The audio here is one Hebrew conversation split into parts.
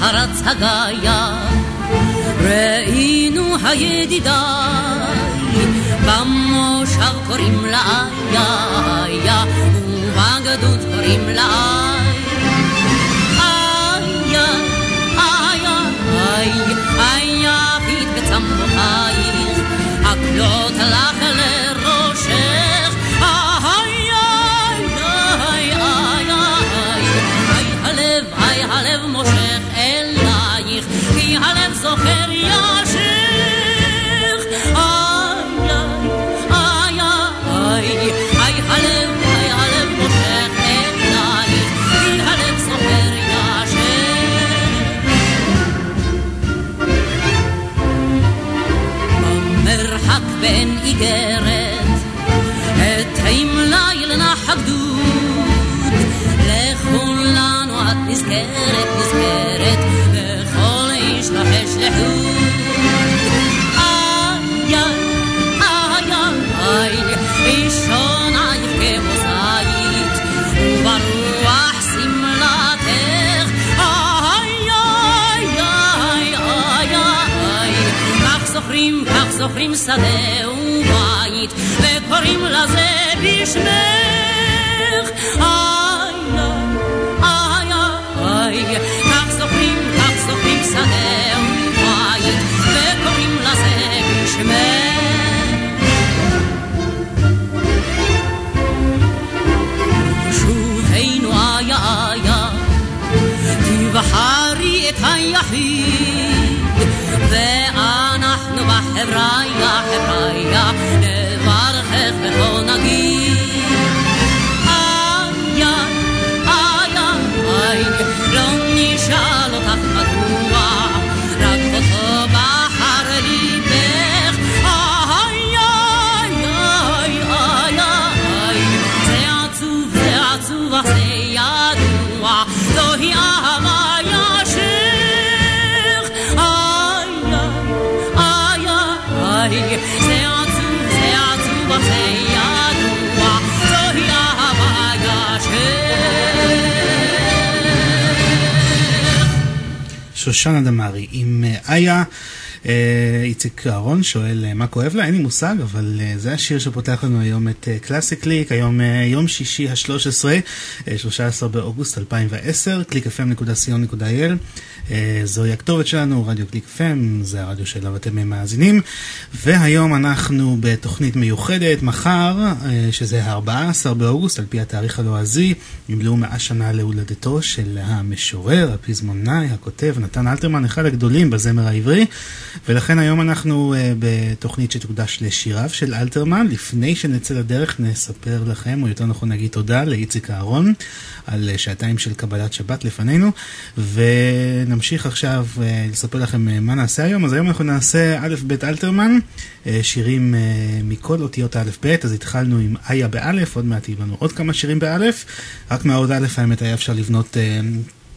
הרץ הגיא, ראינו הידידיי, במושב קוראים לה איה, ובגדוד קוראים לה איה. נסגרת, את עמלי לנחת גדוד, לכולנו את נזכרת, נזכרת. זוכרים שדה ובית, וקוראים לזה בשמך. איי, איי, איי, כך זוכרים, כך זוכרים שדה שושנה דמארי עם אה, איה. אה, איציק אהרון שואל אה, מה כואב לה, אין לי מושג, אבל זה השיר שפותח לנו היום את קלאסי קליק, היום יום שישי ה-13, אה, 13 באוגוסט 2010, www.clickfm.co.il, אה, זוהי הכתובת שלנו, רדיו קליק FM, זה הרדיו שאליו אתם אה, מאזינים, והיום אנחנו בתוכנית מיוחדת, מחר, אה, שזה ה-14 באוגוסט, על פי התאריך הלועזי, ימלאו מאה שנה להולדתו של המשורר, הפזמונאי, הכותב, נתן אלתרמן, אחד הגדולים בזמר העברי. ולכן היום אנחנו uh, בתוכנית שתוקדש לשיריו של אלתרמן. לפני שנצא לדרך נספר לכם, או יותר נכון נגיד תודה לאיציק אהרון על שעתיים של קבלת שבת לפנינו, ונמשיך עכשיו uh, לספר לכם uh, מה נעשה היום. אז היום אנחנו נעשה א' ב' אלתרמן, uh, שירים מכל אותיות א' ב', אז התחלנו עם איה באלף, עוד מעט יהיו לנו עוד כמה שירים באלף, רק מהעוד א' האמת היה אפשר לבנות...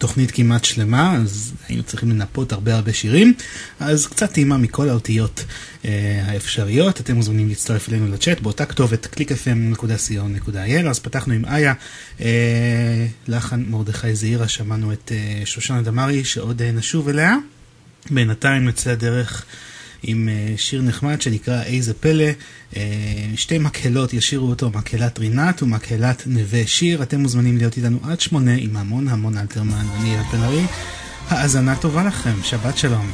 תוכנית כמעט שלמה, אז היינו צריכים לנפות הרבה הרבה שירים, אז קצת טעימה מכל האותיות אה, האפשריות. אתם מוזמנים להצטרף אלינו לצ'אט באותה כתובת www.clickfm.co.il. אז פתחנו עם איה, אה, לחן מרדכי זעירה, שמענו את אה, שושנה דמארי שעוד אה, נשוב אליה. בינתיים נצא לדרך. עם אה, שיר נחמד שנקרא איזה פלא. אה, שתי מקהלות ישירו אותו, מקהלת רינת ומקהלת נווה שיר. אתם מוזמנים להיות איתנו עד שמונה עם המון המון אלתרמן. אני אלעד בן. האזנה טובה לכם, שבת שלום.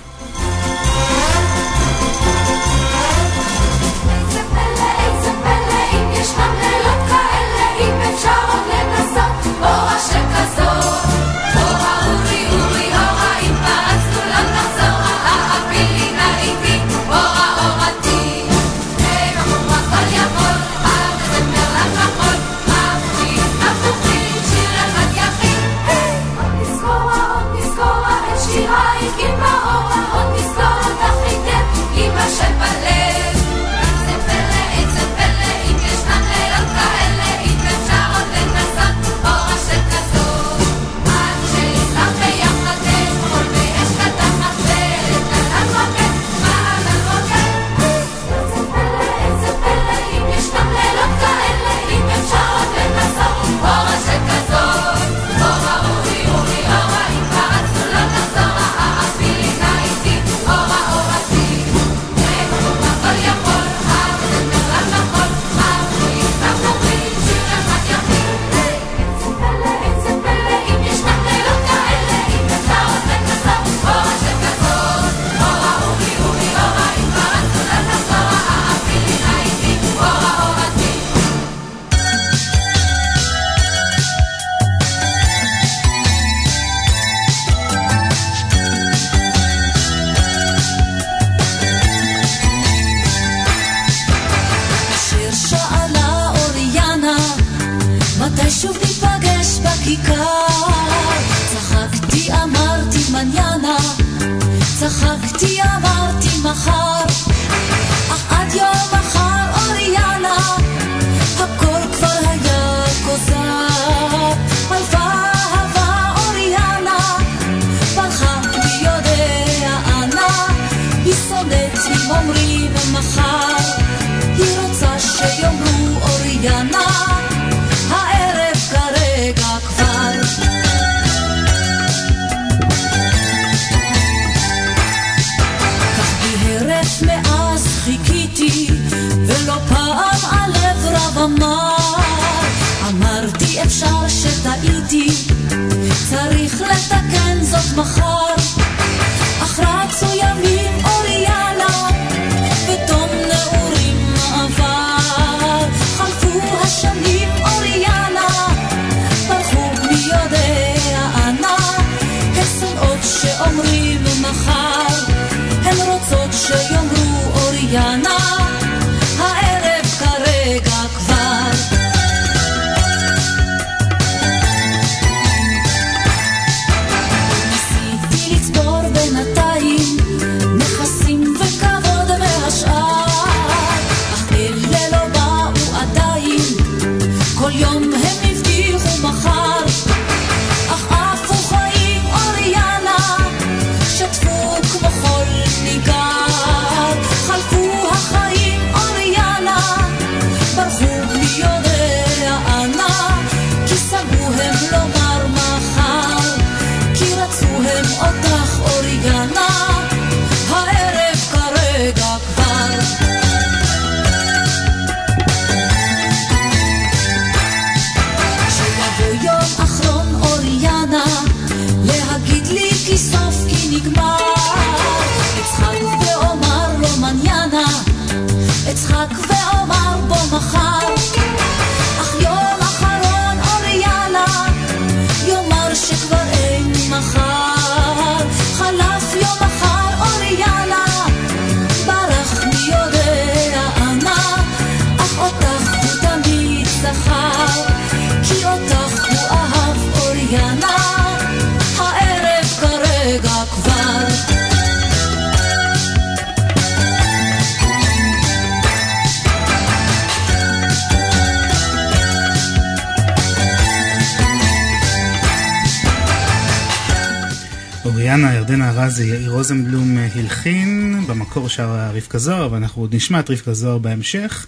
ואנחנו עוד נשמע את רבקה זוהר בהמשך.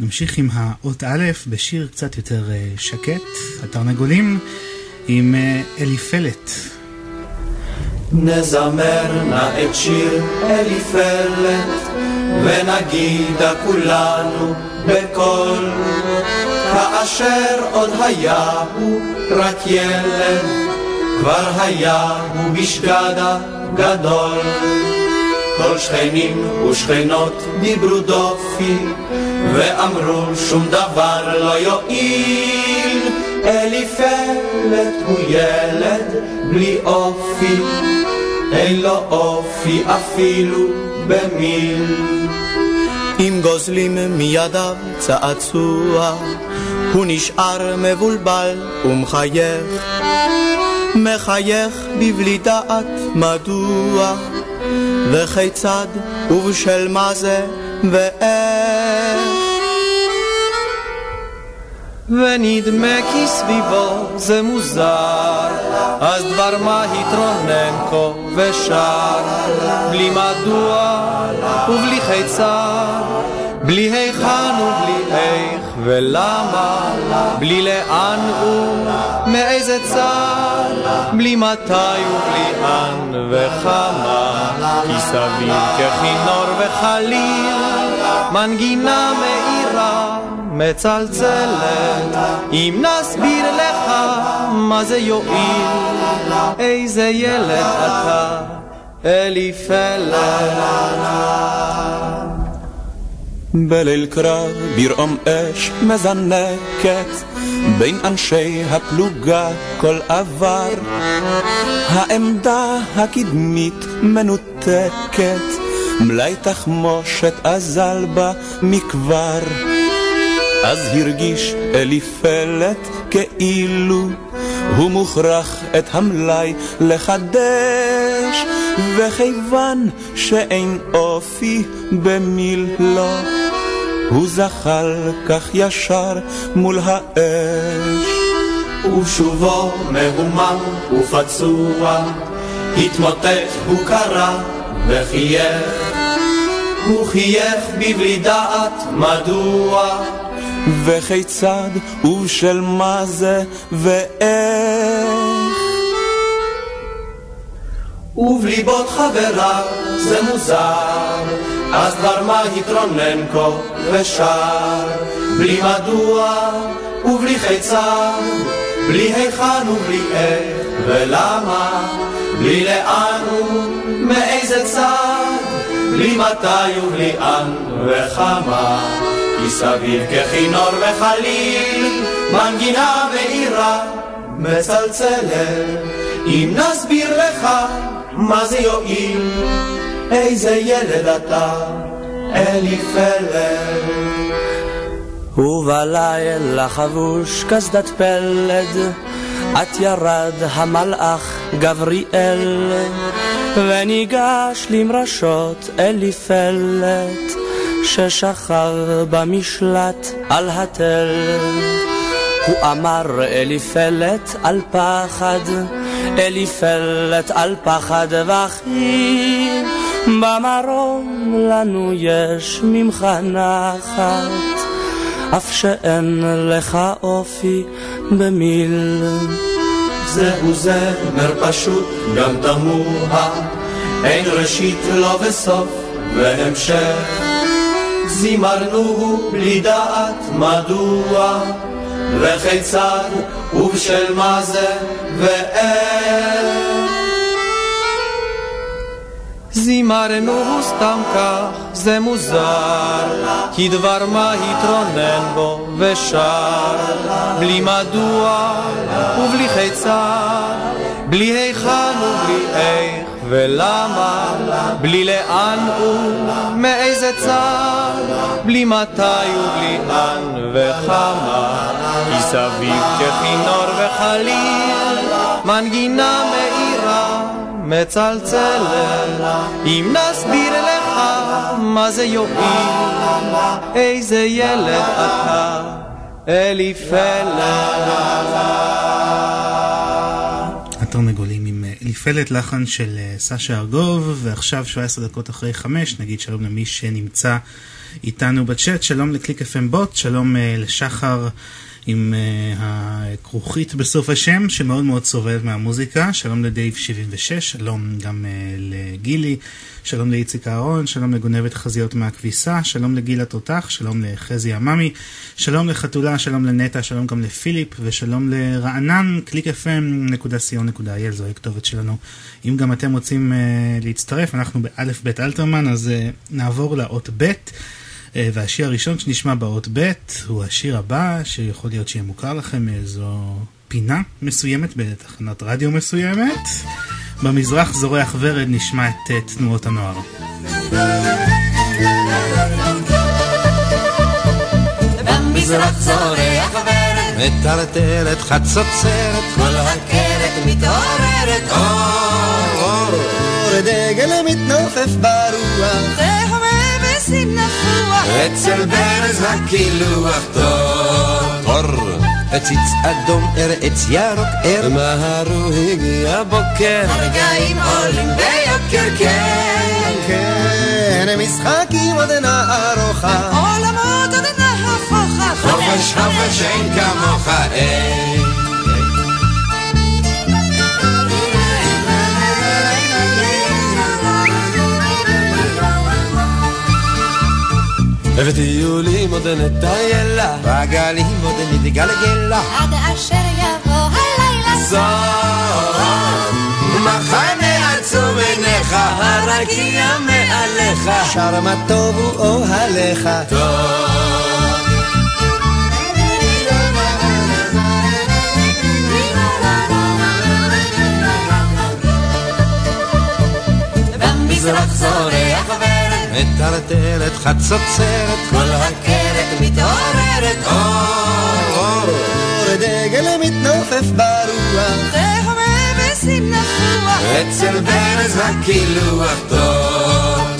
נמשיך עם האות א' בשיר קצת יותר אה, שקט, התרנגולים, עם אה, אליפלת. נזמר נא את שיר אליפלת, ונגידה כולנו בקול, כאשר עוד היה הוא רק ילד, כבר היה הוא בשגדה גדול. כל שכנים ושכנות דיברו דופי, ואמרו שום דבר לא יועיל. אליפלת הוא ילד בלי אופי, אין לו אופי אפילו במיל. אם גוזלים מידיו צעצוע, הוא נשאר מבולבל ומחייך, מחייך בבלי דעת מדוע, וכיצד ובשל מה זה ואיך. ונדמה כי סביבו זה מוזר, אז דבר מה התרונן כה ושר, בלי מדוע ובלי כיצד, בלי היכן ובלי איך ולמה, בלי לאן ומאיזה צד, בלי מתי ובלי אן וכמה, כי סביב ככינור וחליל, מנגינה מאירה מצלצלת, אם נסביר לך מה זה יועיל, איזה ילד אתה, אליפלת. בליל קרב ברעום אש מזנקת בין אנשי הפלוגה כל עבר. העמדה הקדמית מנותקת מלאי תחמושת אזל בה מכבר אז הרגיש אליפלת כאילו הוא מוכרח את המלאי לחדש, וכיוון שאין אופי במילו, הוא זחל כך ישר מול האש. ושובו מהומם ופצוע, התמוטט הוא קרא וחייך, הוא חייך בבלי דעת מדוע. וכיצד ובשל מה זה ואיך. ובליבות חבריו זה מוזר, אז דבר מה התרונן כה ושר, בלי מדוע ובלי חיצר, בלי היכן ובלי איך ולמה, בלי לאן ומאיזה צד, בלי מתי ובלי אן וכמה. כי סביב ככינור וחליל, מנגינה מאירה מצלצלת. אם נסביר לך מה זה יועיל, איזה ילד אתה, אליפלד. ובלילה חבוש קסדת פלד, את ירד המלאך גבריאל, וניגש למרשות אליפלת. ששכב במשלט על התל. הוא אמר אליפלת על פחד, אליפלת על פחד וכי במרום לנו יש ממך נחת, אף שאין לך אופי במיל. זהו זמר פשוט, גם תמוה, אין ראשית לא וסוף והמשך. זימרנו בלי דעת מדוע וכיצד ובשל מה זה ואיך. זימרנו סתם כך, זה מוזר, כי דבר מה התרונן בו ושר, בלי מדוע ובלי חיצר, בלי היכן ובלי איך. ולמה, בלי לאן ומאיזה צד, בלי מתי ובלי אן וכמה, כי סביב ככינור וחליל, מנגינה מאירה מצלצלת, אם נסביר לך מה זה יועיל, איזה ילד אתה, אליפלד. התרנגולים עם אה, אליפלת לחן של אה, סשה ארגוב, ועכשיו 17 דקות אחרי 5, נגיד שלום למי שנמצא איתנו בצ'אט, שלום לקליק FM בוט, שלום אה, לשחר עם הכרוכית בסוף השם, שמאוד מאוד סובלת מהמוזיקה, שלום לדייב 76, שלום גם לגילי. שלום לאיציק אהרון, שלום לגונבת חזיות מהכביסה, שלום לגיל התותח, שלום לחזי עממי, שלום לחתולה, שלום לנטע, שלום גם לפיליפ, ושלום לרענן, www.clickfm.co.il, זו הכתובת שלנו. אם גם אתם רוצים uh, להצטרף, אנחנו באלף בית אלתרמן, אז נעבור לאות ב'. Uh, והשיר הראשון שנשמע באות ב' הוא השיר הבא, שיכול להיות שיהיה מוכר לכם מאיזו פינה מסוימת בתחנת רדיו מסוימת. במזרח זורח ורד נשמע את אה, תנועות הנוער. במזרח זורח ורד, מטרטרת חצוצרת, כל הכרת מתעוררת, אור, אור, דגל מתנופף ברוח, זה הווה בסין נפוח, אצל ברז הקילוח טוב, אור. עציץ אדום, עץ ירוק, ער. מהרו הגיע בוקר. הרגעים עולים ביוקר, כן. כן, משחקים עוד נערוכה. עולמות עוד נהפוכה. חופש, חופש אין כמוך, אין. ובטיולים עוד נטיילה, בגלים עוד נתגלגלה, עד אשר יבוא הלילה סוף. מחנה עצום עיניך, הרקיע מעליך, שר מה טוב הוא אוהליך. טוב. במזרח זורח ו... מטרטרת חצוצרת, כל הכרת מתעוררת. אור, אור, דגל מתנופף ברוח, תהווה וסינפוח, אצל ברז הקילוח.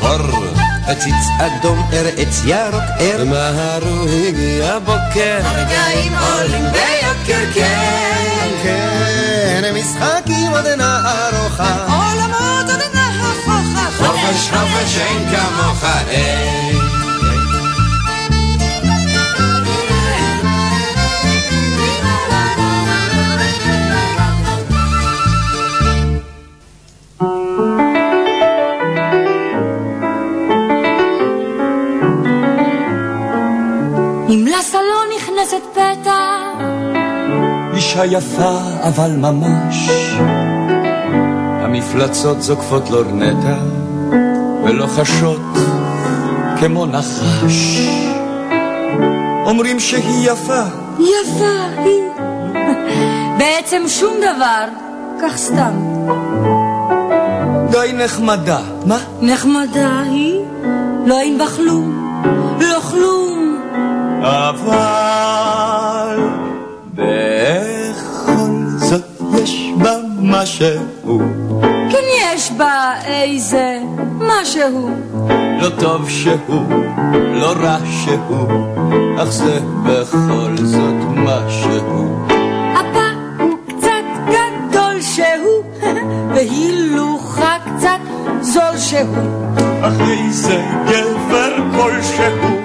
אור. עציץ אדום ער עץ ירוק ער מהרו הגיע בוקר הרגעים עולים ביוקר כן. כן משחקים עוד נערוכה. עולמות עוד חופש חופש אין כמוך אין. אם לסלון נכנסת פתע, אישה יפה אבל ממש, המפלצות זוקפות לורנטה ולוחשות כמו נחש. אומרים שהיא יפה, יפה היא. בעצם שום דבר, כך סתם. די נחמדה. מה? נחמדה היא, לא אין בה כלום, לא כלום. אבל בכל זאת יש בה משהו כן יש בה איזה משהו. לא טוב שהוא, לא רע שהוא, אך זה בכל זאת משהו. אפה הוא קצת גדול שהוא, והילוכה קצת זול שהוא. אך איזה גבר כלשהו,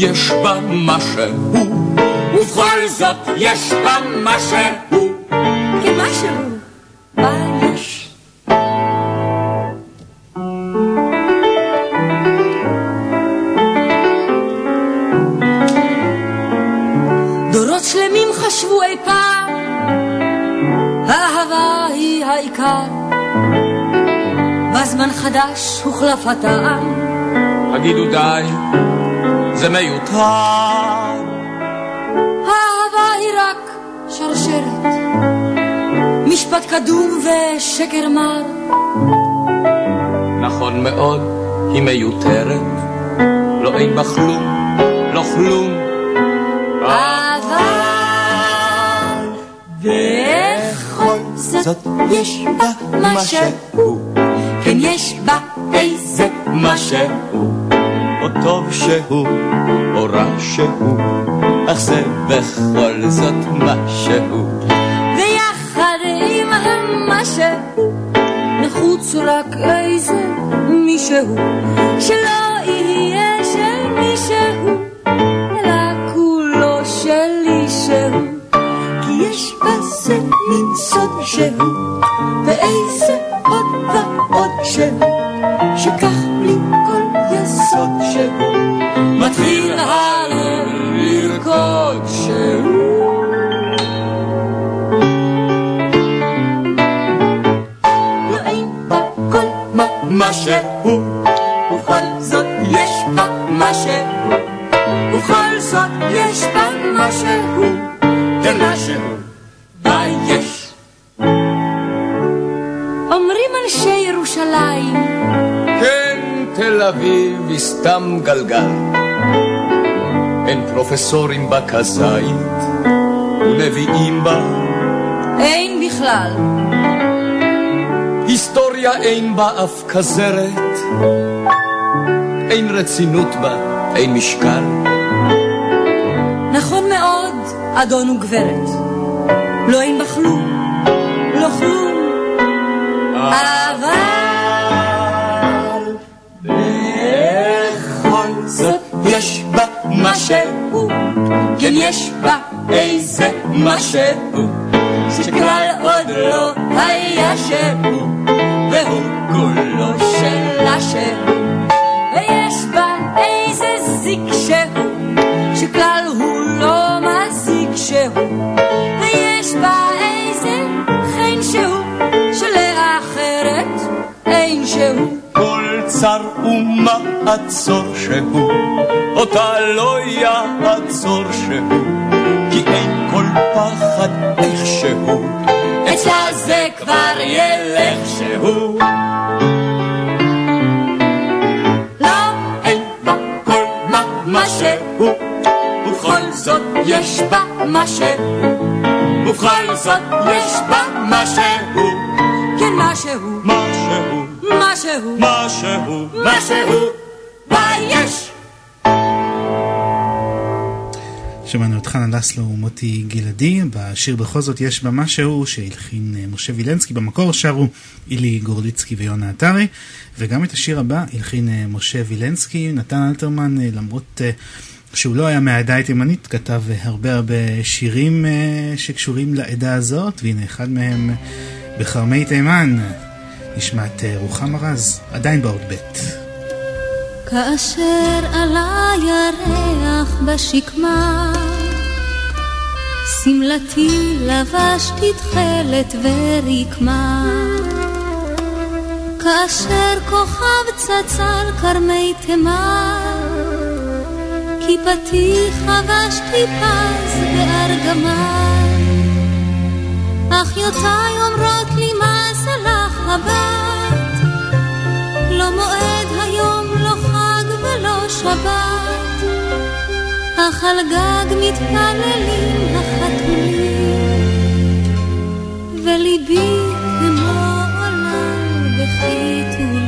יש בה משהו, ובכל זאת יש בה מה יש? דורות שלמים חשבו אי פעם, האהבה היא העיקר. בזמן חדש הוחלף הטעם, הגידו די, זה מיותר. האהבה היא רק שרשרת, משפט קדום ושקר מר. נכון מאוד, היא מיותרת, לא אין בה כלום, לא כלום. אבל בכל זאת יש בה משהו, כן יש בה איזה משהו, טוב שהוא, או רע שהוא, אך זה בכל זאת משהו. ויחד עם המשהו נחוץ רק איזה מישהו שלא יהיה של מישהו אלא כולו שלי שהוא כי יש בזה מין סוד שהוא פרופסורים בה כזית, ונביאים בה, אין בכלל, היסטוריה אין בה אף כזרת. אין רצינות בה, אין משקל. נכון מאוד, אדון וגברת, לא אין בה כלום, לא כלום, אבל יש בה איזה משהו שכלל עוד לא היה שהוא והוא כולו שלה שהוא ויש בה איזה זיק שהוא שכלל הוא לא מזיק שהוא. ויש בה איזה חן שהוא שלאחרת אין שהוא. כל צר ומעצור שהוא אותה לא יעצור. פחד איכשהו, אצלה זה כבר ילך שהוא. לא, אין בה כל מה מה שהוא, ובכל זאת יש בה מה שהוא, ובכל זאת יש בה חנה לסלו ומוטי גלעדי, בשיר בכל זאת יש בה משהו שהלחין אה, משה וילנסקי, במקור שרו אילי גורליצקי ויונה עטרי, וגם את השיר הבא הלחין אה, משה וילנסקי, נתן אלתרמן, אה, למרות שהוא לא היה מהעדה התימנית, כתב הרבה הרבה שירים שקשורים לעדה הזאת, והנה אחד מהם בכרמי תימן, נשמע את רוחמה רז, עדיין בעוד ב'. כאשר עלה ירח בשקמה, שמלתי לבשתי תכלת ורקמה. כאשר כוכב על כרמי תימן, כיפתי חבשתי פז בארגמן. אחיותיי אומרות לי מה זה לך הבת, לא מועד היום, לא חג ולא שבת, אך על גג מתפללים החתולים, וליבי כמו עולם בחיתולים.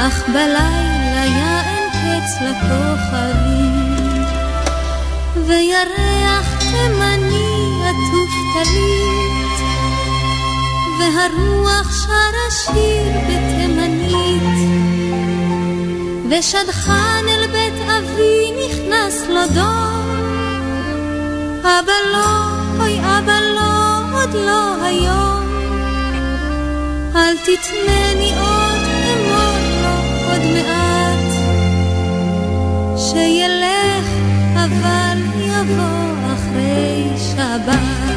אך בלילה אין קץ לכוכבים, וירח תימני עטוף טלית, והרוח שרה שיר בתימנית, ושדכן אל בית אבי נכנס לו דום, אבא לא, אוי אבא לא, עוד לא היום. אל תתנני עוד, שילך, אבל יבוא אחרי שבת.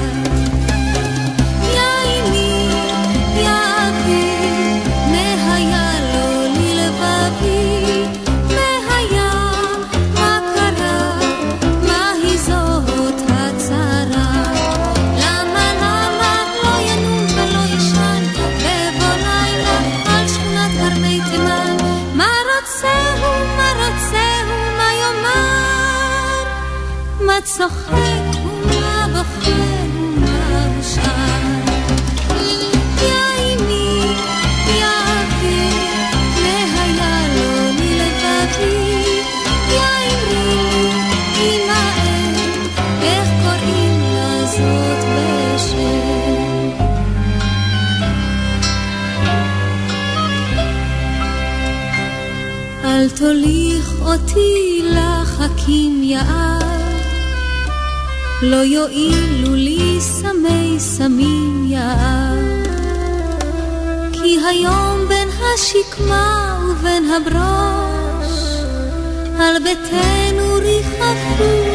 תוליך אותי לחכים יער, לא יועילו לי סמי סמים יער. כי היום בין השקמה ובין הברוש, על ביתנו ריחפו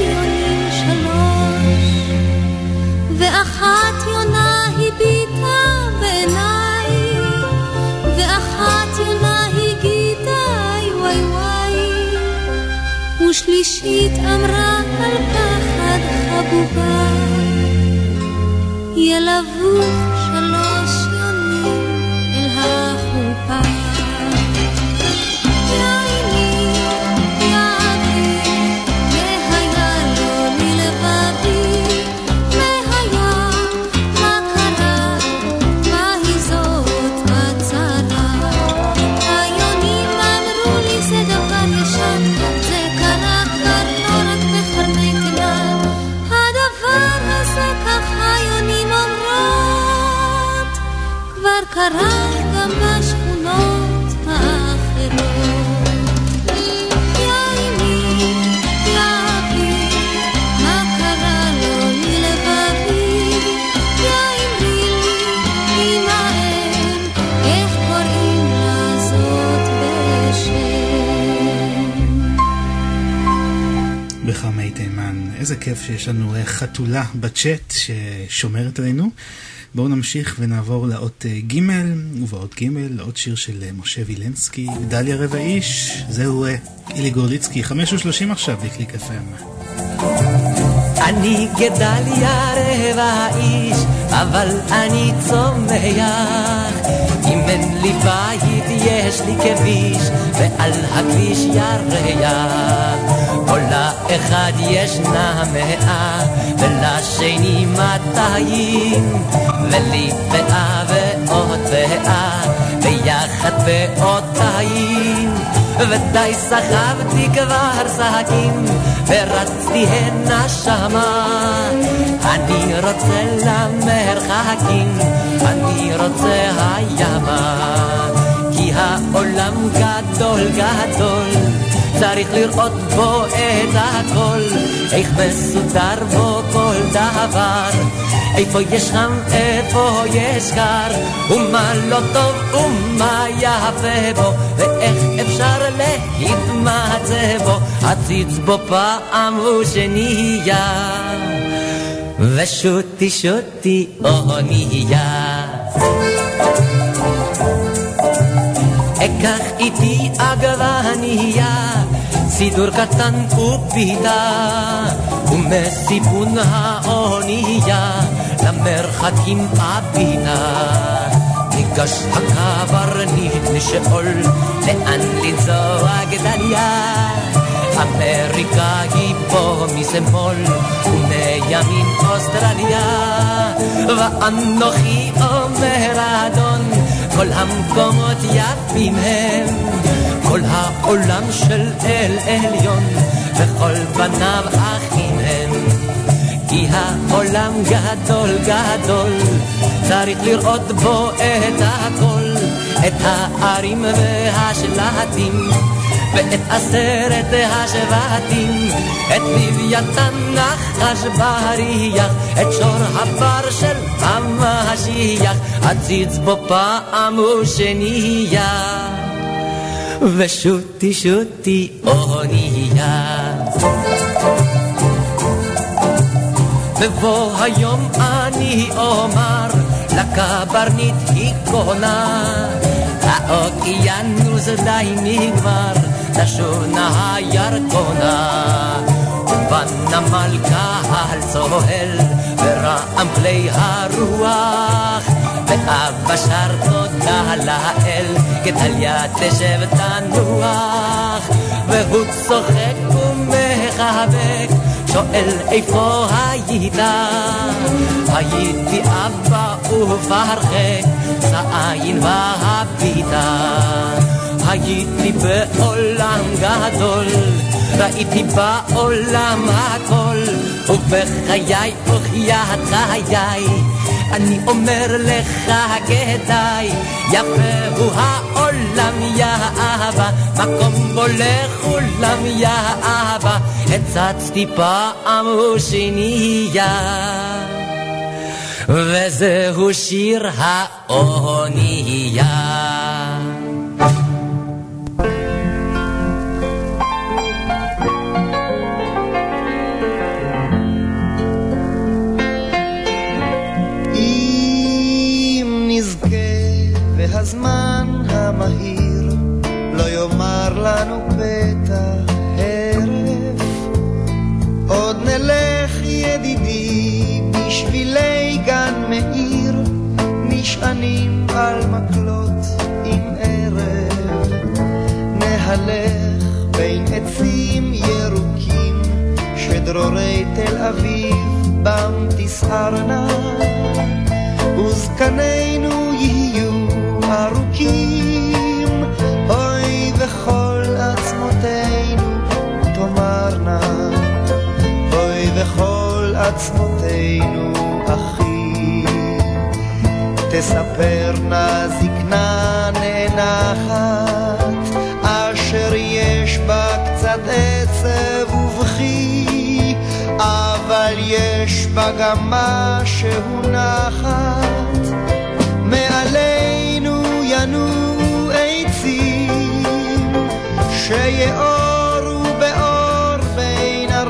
ושלישית אמרה על פחד חבובה, ילוו כיף שיש לנו אה, חתולה בצ'אט ששומרת עלינו. בואו נמשיך ונעבור לאות אה, ג' ובאות ג' לעוד שיר של אה, משה וילנסקי, דליה רבע איש, זהו אילי גורליצקי, חמש ושלושים עכשיו בקליק FM. אני גדליה רבע איש, אבל אני צומח. אם אין לי בית יש לי כביש, ועל הכביש ירח. כל לאחד ישנה מאה, ולשני מאתיים, ולי פאה ועוד פאה, ביחד באותיים. ודי סחבתי כבר שקים, ורצתי הנה שמה. אני רוצה למרחקים, אני רוצה הימה. כי העולם גדול גדול, צריך לראות בו את הכל, איך מסודר בו כל דבר. איפה יש חם, איפה יש קר, ומה לא טוב ומה יפה בו, ואיך אפשר להתמצא בו, עציץ בו פעם ושנייה. ושוטי שוטי אונייה. אקח איתי עגבנייה, סידור קטן ופיתה, ומסיפון האונייה למרחקים הבינה. ניגש הקברניט לשאול לאן לנסוע גדליה. אמריקה היא פה משמאל ומימין אוסטרליה ואנוכי אומר אדון כל המקומות יפים הם. כל העולם של אל עליון וכל בניו אחים הם. כי העולם גדול גדול צריך לראות בו את הכל את הערים והשלטים ואת עשרת השבטים, את לוויתן נחש בריח, את שור הבר של המשיח, עציץ בו פעם ושנייה. ושוטי שוטי אונייה. בבוא היום אני אומר לקברניט היא קונה האוקיינוס די נגמר תשונה הירקונה ובנמל קהל צוהל ורעם כלי הרוח ואבא שר תודה לאל גדליה תשב תנוח והוא צוחק ומחבק שואל איפה היית? הייתי אבא ובהרחק, זעין והביטה. הייתי בעולם גדול, ראיתי בעולם הכל, ובחיי וחיית חיי, אני אומר לך כדאי, יפה הוא העולם יא אהבה, מקום בו לכולם יא אהבה, הצצתי פעם ושנייה. וזהו שיר האונייה. לנו פתע הרף. עוד נלך ידידי בשבילי גן מאיר, נשענים על מקלות עם ערב. נהלך בין עצים ירוקים, שדרורי תל אביב בם תסערנה, וזקנינו יהיו ארוכים, תאמרנה, אוי וכל עצמותינו אחי. תספרנה זקנה נאנחת, אשר יש בה קצת עצב ובכי, אבל יש בה גם משהו נחת, מעלינו ינועו עצים, שיאורו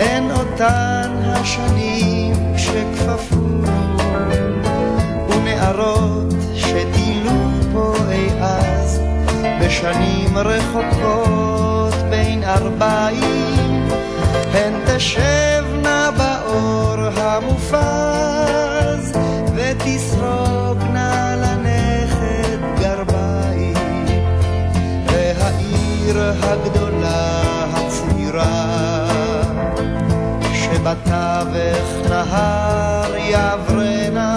הן אותן השנים שכפפונו ונערות שטילו פה אי אז בשנים רחוקות בין ארבעים. הן תשבנה באור המופז ותסרוקנה לנכד גרביים. והעיר הגדולה הצעירה שבתווך נהר יעברנה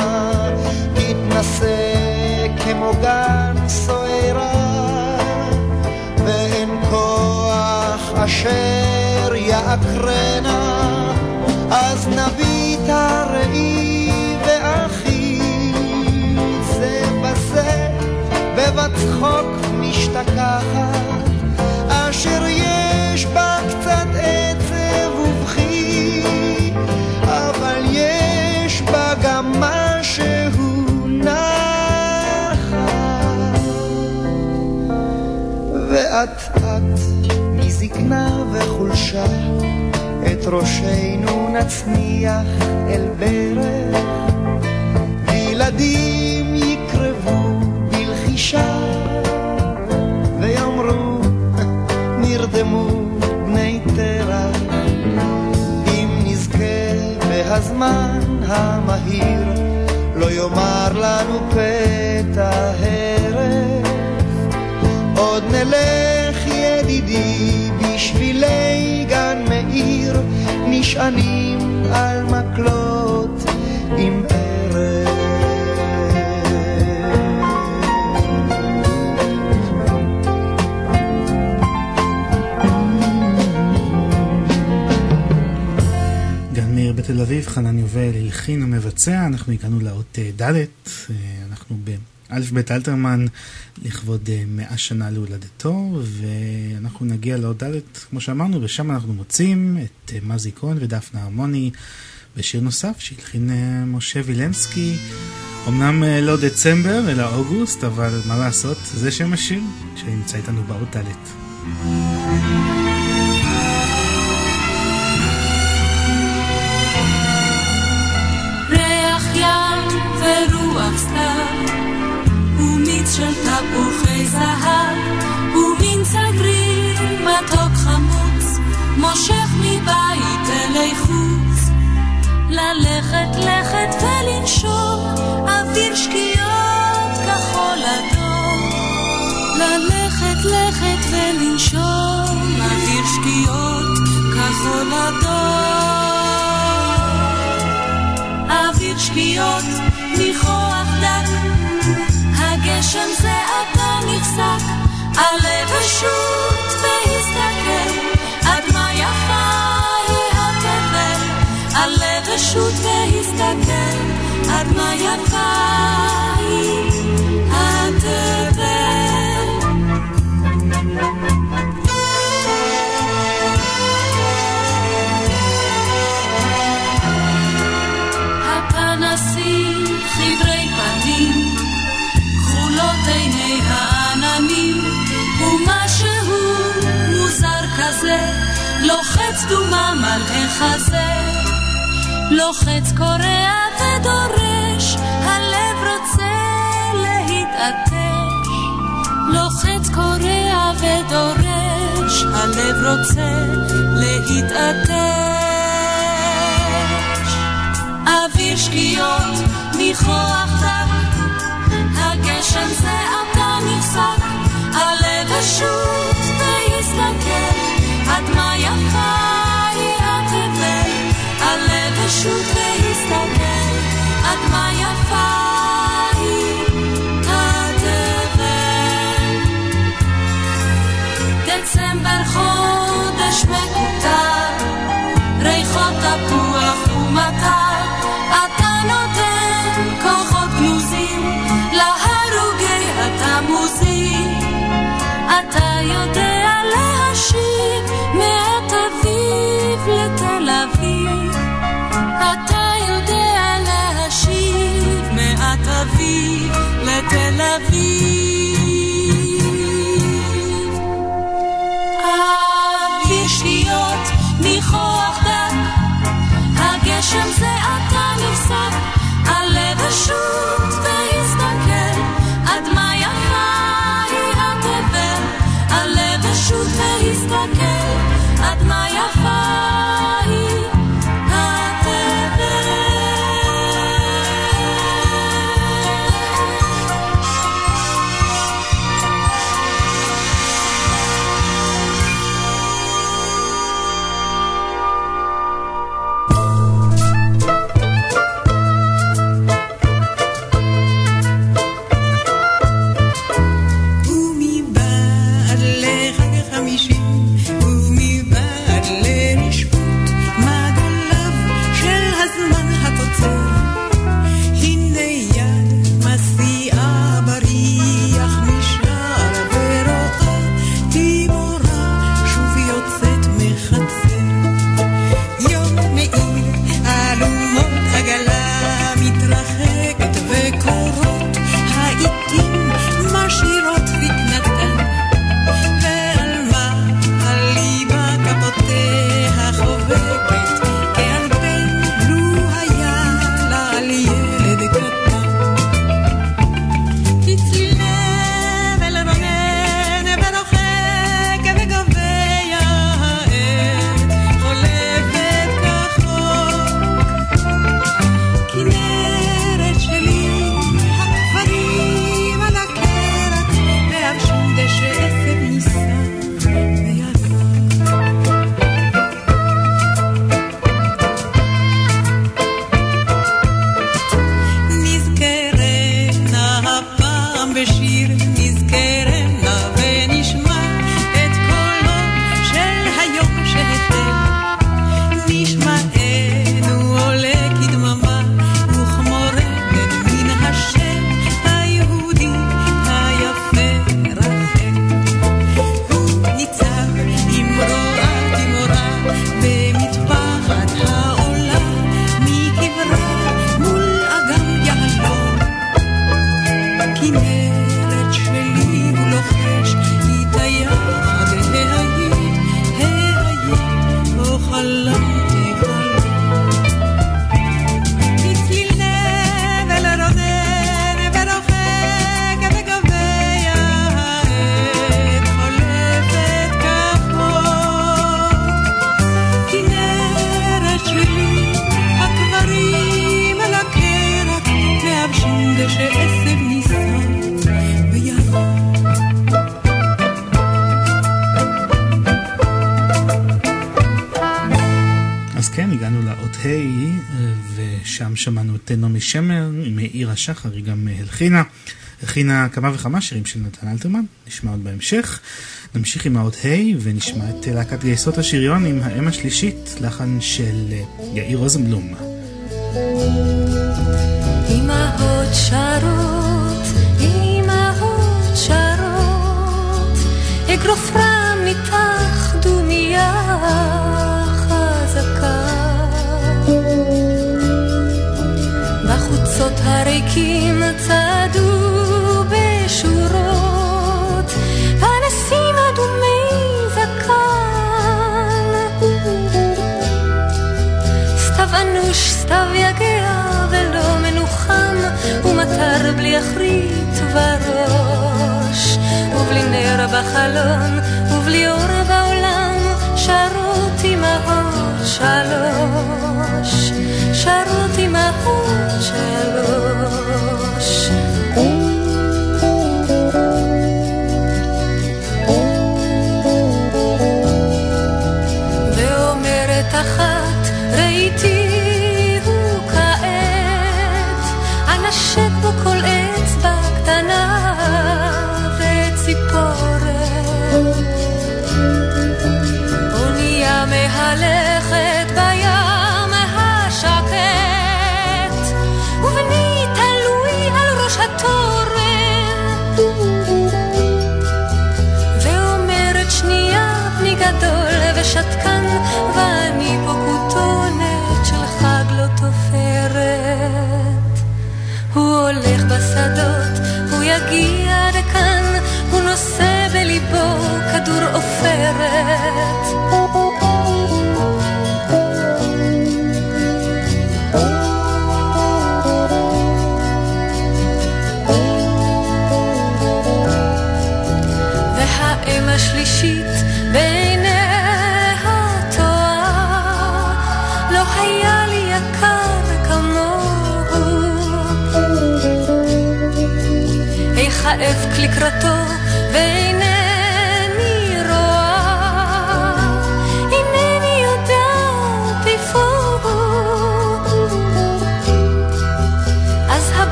תתנשא כמו גן סוערה ואין כוח אשר יעקרנה. אז נביט הראי ואחי זה בזה ובצחוק משתכחת אשר יש בה ואט אט מזקנה וחולשה את ראשנו נצניח אל ברך. וילדים יקרבו בלחישה ויאמרו נרדמו בני תרח אם נזכה והזמן המהיר לא יאמר לנו פתע הרף. עוד נלך ידידי בשבילי גן מאיר נשענים על מקלות עם מאיר בתל אביב, חנן יובל הלחין המבצע, אנחנו הגענו לאות אה, ד', אה, אנחנו באלף בית אלתרמן לכבוד אה, מאה שנה להולדתו, ואנחנו נגיע לאות ד', כמו שאמרנו, ושם אנחנו מוצאים את אה, מזי כהן ודפנה הרמוני בשיר נוסף שהלחין אה, משה וילנסקי. אמנם לא דצמבר, אלא אוגוסט, אבל מה לעשות, זה שם השיר שנמצא איתנו באות ד'. תפוחי זהב, ומין צגריר מתוק מבית אלי. ללכת לכת ולנשום, אוויר שקיעות כחול אדום. ללכת לכת ולנשום, אוויר שקיעות כחול אדום. אוויר שקיעות, הגשם זה עתה נפסק, עלה ושוט והסתכל, עד מה יפה היא התבל, עלה ושוט והסתכל, עד מה יפה לוחץ דומם על החזה, לוחץ קורע ודורש, הלב רוצה להתעטש, לוחץ קורע ודורש, הלב רוצה להתעטש. אוויר שקיעות, ניחוח דק, הגשם זה עתה נפסק, עלה ושוט והסתכל, דצמבר חודש מקוטר, ריחות תפוח let la Tel הלחינה. הכינה כמה וכמה שירים של נתן אלתרמן, נשמע עוד בהמשך. נמשיך עם האות ה' ונשמע את להקת גייסות השריון עם האם השלישית, לחן של יאיר רוזנבלום. אמהות שרות, סתיו יגע ולא מנוחם ומטר בלי אחרית וראש ובלי נר בחלון ובלי אור בעולם שרות אמהות שלוש שרות אמהות שלוש. בשדות, הוא יגיע לכאן, הוא נושא בליבו כדור עופרת.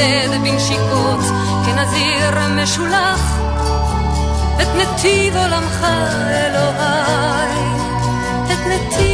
נודד בנשיקות כנזיר משולח את נתיב עולמך אלוהי. את נתיב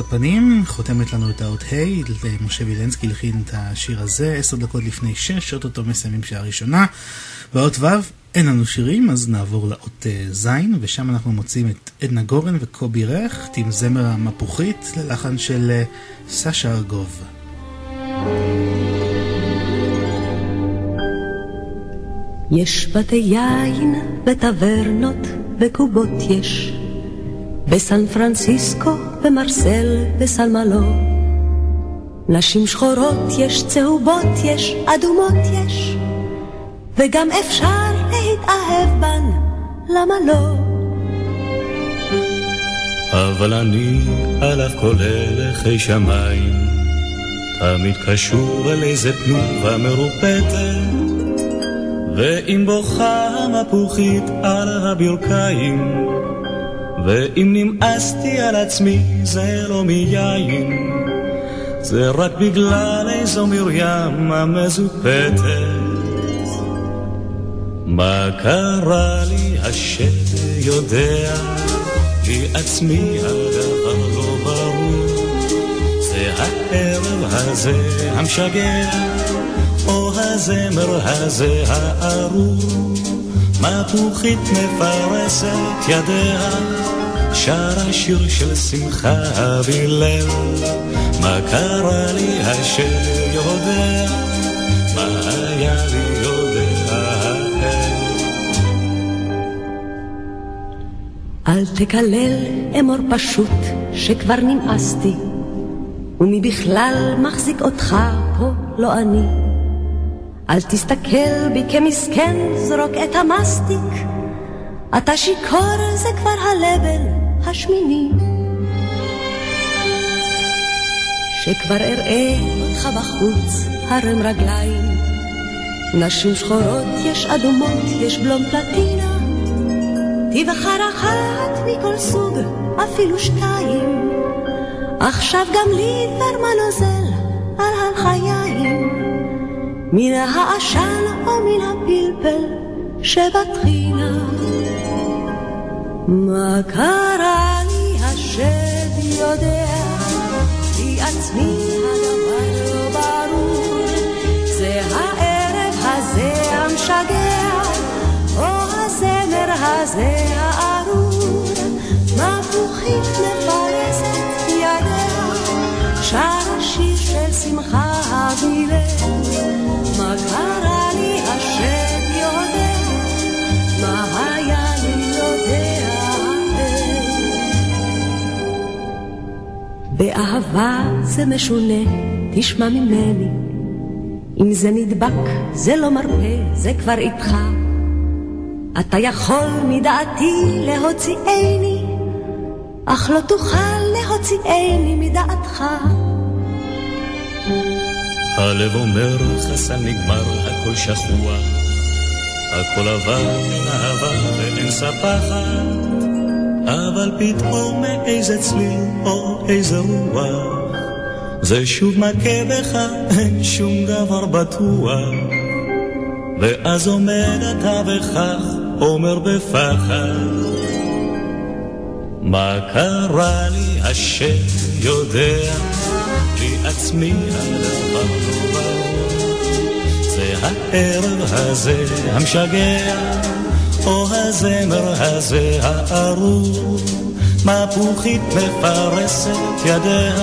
הספנים, חותמת לנו את האות ה', משה וילנסקי הלחין את השיר הזה, עשר דקות לפני שש, אוטוטו מסיימים שעה ראשונה. באות ו' אין לנו שירים, אז נעבור לאות אה, ז', ושם אנחנו מוצאים את עדנה גורן וקובי רכט עם זמר המפוחית ללחן של אה, סשה ארגוב. יש בתי יין וטברנות וקובות יש בסן פרנסיסקו, במרסל, בסלמלו. נשים שחורות יש, צהובות יש, אדומות יש, וגם אפשר להתאהב בן, למה לא? אבל אני על אף כל הלכי שמיים, תמיד קשור אל איזה תנובה מרופטת, ואם בוכה המפוחית על הברכיים, ואם נמאסתי על עצמי זה לא מיין, זה רק בגלל איזו מרים המזופתת. מה קרה לי השד יודע, לי עצמי הדבר לא ברור. זה הערב הזה המשגע, או הזמר הזה הארור. מפוחית מפרסת ידיה, שרה שיר של שמחה בליל. מה קרה לי אשר יודע, מה היה לי יודע. אל תקלל, אמור פשוט, שכבר נמאסתי, ומי בכלל מחזיק אותך פה, לא אני. אל תסתכל בי כמסכן, זרוק את המסטיק. אתה שיכור, זה כבר הלבל השמיני. שכבר אראה אותך בחוץ, הרם רגליים. נשים שחורות, יש אדומות, יש בלום פלטינה. תבחר אחת מכל סוג, אפילו שתיים. עכשיו גם לי דבר מה נוזל על החיים. מן העשן או מן הפלפל שבטחינה. מה קרה לי השד יודע, כי עצמי הדבר לא ברור. זה הערב הזה המשגע, או הזמר הזה הארור. מפוחית מפרסת ידיה, שר שיר של שמחה בלב. באהבה זה משונה, תשמע ממני. אם זה נדבק, זה לא מרפה, זה כבר איתך. אתה יכול מדעתי להוציאני, אך לא תוכל להוציאני מדעתך. הלב אומר חסן נגמר, הכל שכוח, הכל עבר העבר ואין ספחת, אבל פתאום מאיזה צליל או איזה רוח, זה שוב מכה בך, אין שום דבר בטוח, ואז עומד אתה וכך אומר בפחד, מה קרה לי השם יודע עצמי הדבר לא. זה הערב הזה המשגע, או הזמר הזה הארור. מפוחית מפרסת ידיה,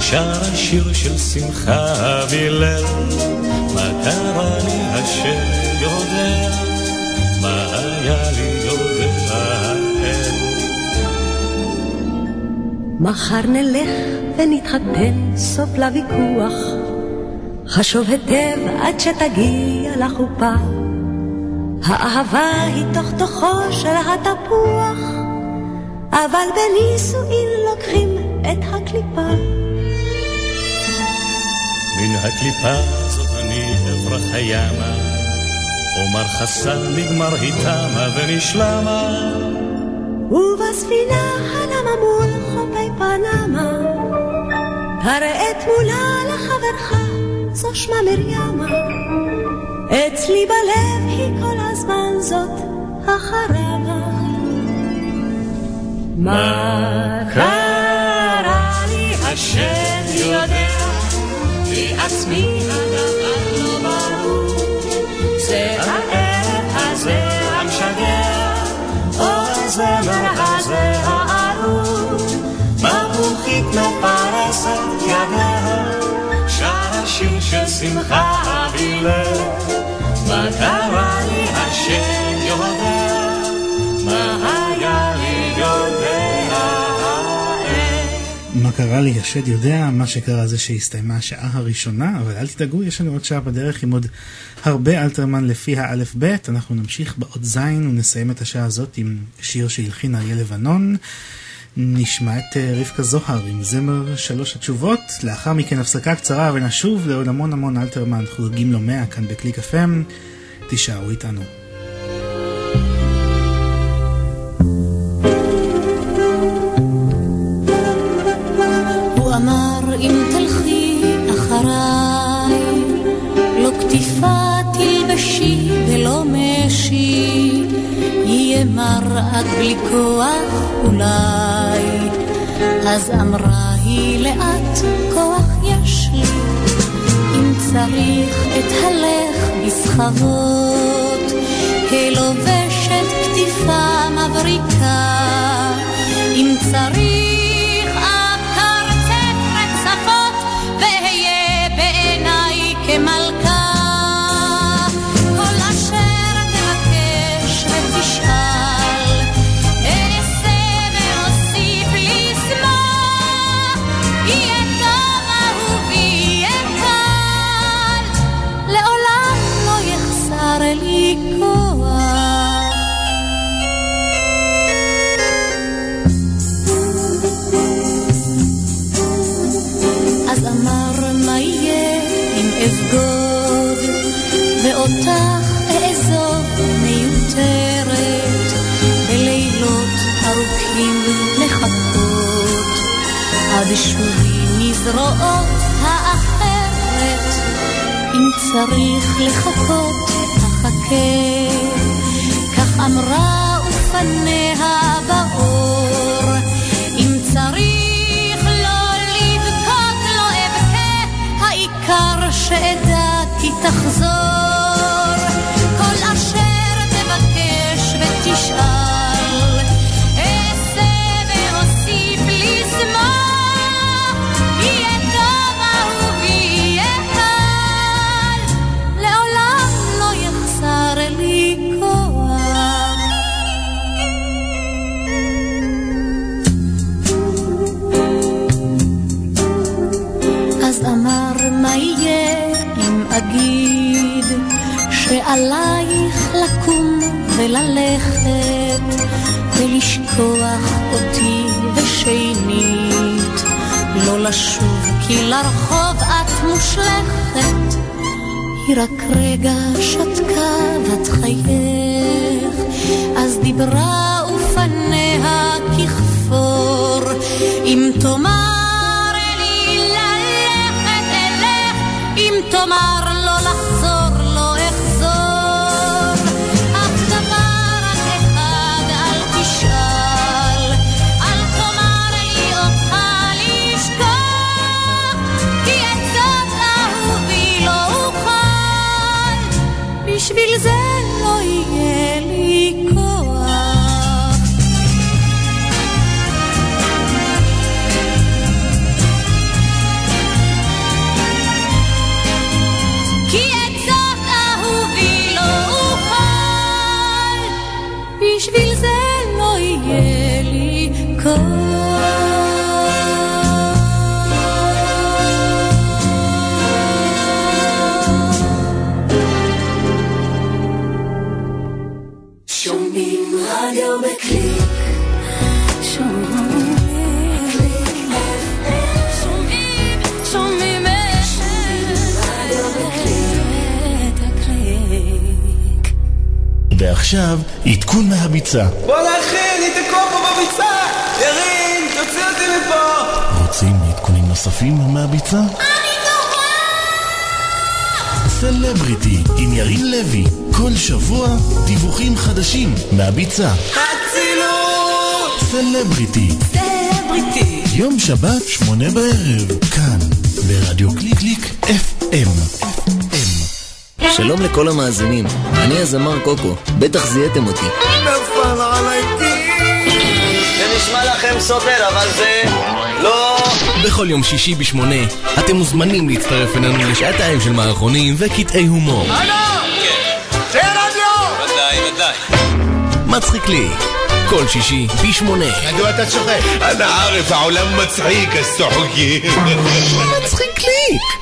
שר שיר של שמחה וליל. מה קרה לי השם יודע, מה היה לי יודע. מחר נלך ונתחתן, סוף לוויכוח. חשוב היטב עד שתגיע לחופה. האהבה היא תוך תוכו של התפוח, אבל בנישואין לוקחים את הקליפה. מן הקליפה הזאת אני אברח הימה, אומר חסן נגמר היא תמה ונשלמה. ובספינה הנמה מול חופי פנמה, הראה תמונה לחברך, זו שמה מרימה. אצלי בלב היא כל הזמן זאת החרבה. מה קרה? השם יודע, כי עצמי הדבר לא ברור. מבוכית מפרסת ידיה, שר השיר של שמחה בלב. מה קרה לי השם יודע, מה היה לי יודע. מה קרה לי, השד יודע, מה שקרה זה שהסתיימה השעה הראשונה, אבל אל תדאגו, יש לנו עוד שעה בדרך עם עוד הרבה אלתרמן לפי האלף-בית. אנחנו נמשיך באות זין ונסיים את השעה הזאת עם שיר שהלחין אריה לבנון. נשמע את אה, רבקה זוהר עם זמר שלוש התשובות, לאחר מכן הפסקה קצרה ונשוב לעוד המון המון אלתרמן חוגגים לו מאה כאן בקליק FM, תישארו איתנו. אם תלכי לא מר עד בלי כוח אולי. אז אמרה היא לאט כוח יש לי, אם צריך את הלך בסחבות, כלובשת קטיפה מבריקה, אם צריך עד שובי מזרועות האחרת. אם צריך לחכות אחכה. כך אמרה ופניה באור. אם צריך לא לבכות לא אבכה. העיקר שאדע כי תחזור ולשכוח אותי ושנית. לא לשוב כי לרחוב את מושלכת. היא רק רגע שתקה בת חייך. אז דיברה ופניה ככפור. אם תאמר לי ללכת אלך אם תאמר עכשיו עדכון מהביצה. בוא נכין, היא תקוע פה בביצה! ירין, תוציא אותי מפה! רוצים עדכונים נוספים מהביצה? סלבריטי עם ירין לוי, כל שבוע דיווחים חדשים מהביצה. הצילו! סלבריטי. סלבריטי. יום שבת, שמונה בערב, כאן, ברדיו קליק קליק FM. שלום לכל המאזינים, אני הזמר קוקו, בטח זיהיתם אותי. נפל עלי זה נשמע לכם סובל, אבל זה לא... בכל יום שישי בשמונה, אתם מוזמנים להצטרף אלינו לשעתיים של מערכונים וקטעי הומור. מצחיק לי. כל שישי, פי שמונה. מדוע אתה צוחק? אנא ערף, העולם מצחיק, אז צוחקים. מצחיק לי!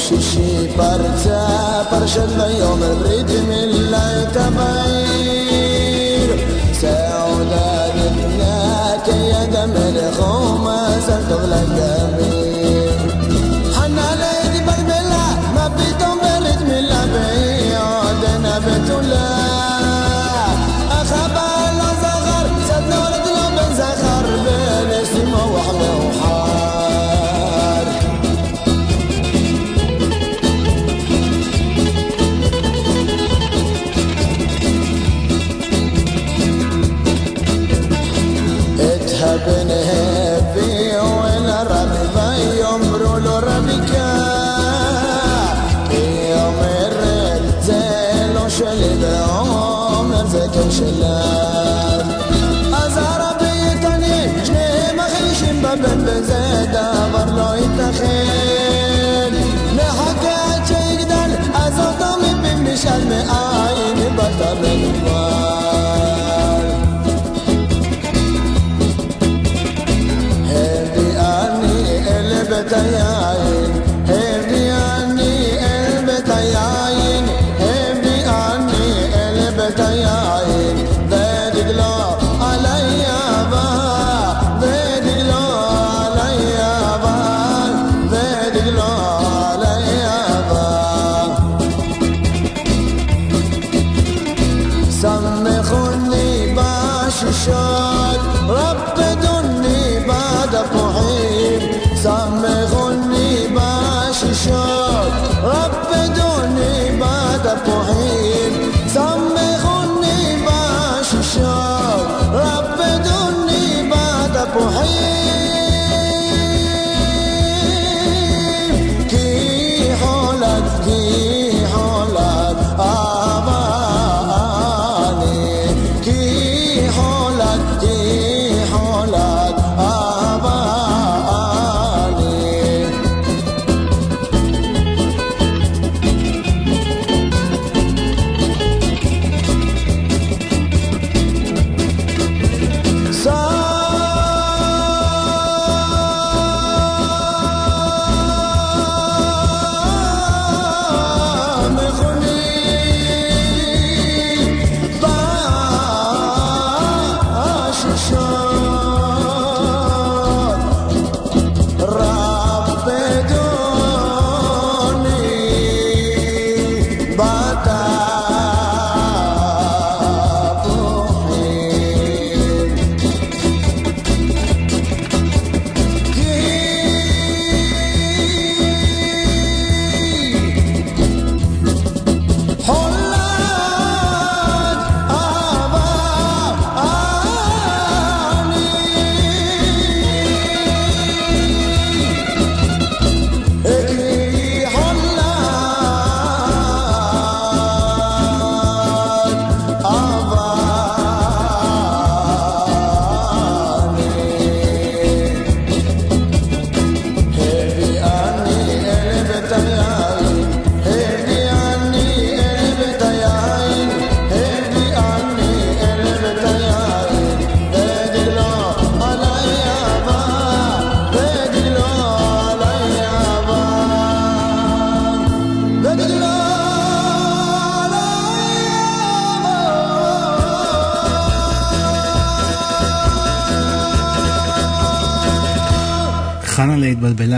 şişi parça parça ne yomer bridim illa.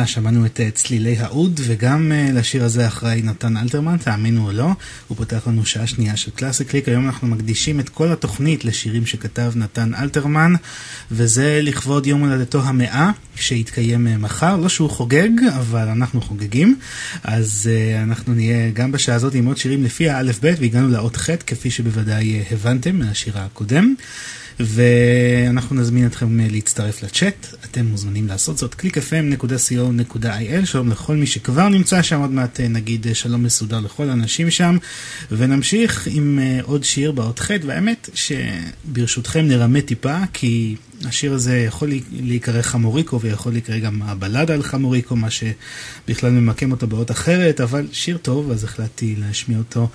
שמענו את אה, צלילי האוד, וגם אה, לשיר הזה אחראי נתן אלתרמן, תאמינו או לא. הוא פותח לנו שעה שנייה של קלאסי קליק. היום אנחנו מקדישים את כל התוכנית לשירים שכתב נתן אלתרמן, וזה לכבוד יום הולדתו המאה, שיתקיים אה, מחר. לא שהוא חוגג, אבל אנחנו חוגגים. אז אנחנו נהיה גם בשעה הזאת עם עוד שירים לפי האלף-בית, והגענו לאות ח', כפי שבוודאי הבנתם מהשיר הקודם. ואנחנו נזמין אתכם אה, להצטרף לצ'אט, אתם מוזמנים לעשות זאת, www.clickfm.co.il, שלום לכל מי שכבר נמצא שם, עוד מעט אה, נגיד אה, שלום מסודר לכל האנשים שם, ונמשיך עם עוד שיר באות ח', והאמת שברשותכם נרמה טיפה, כי השיר הזה יכול להיקרא חמוריקו ויכול להיקרא גם הבלדה על חמוריקו, מה שבכלל ממקם אותו באות אחרת, אבל שיר טוב, אז החלטתי להשמיע אותו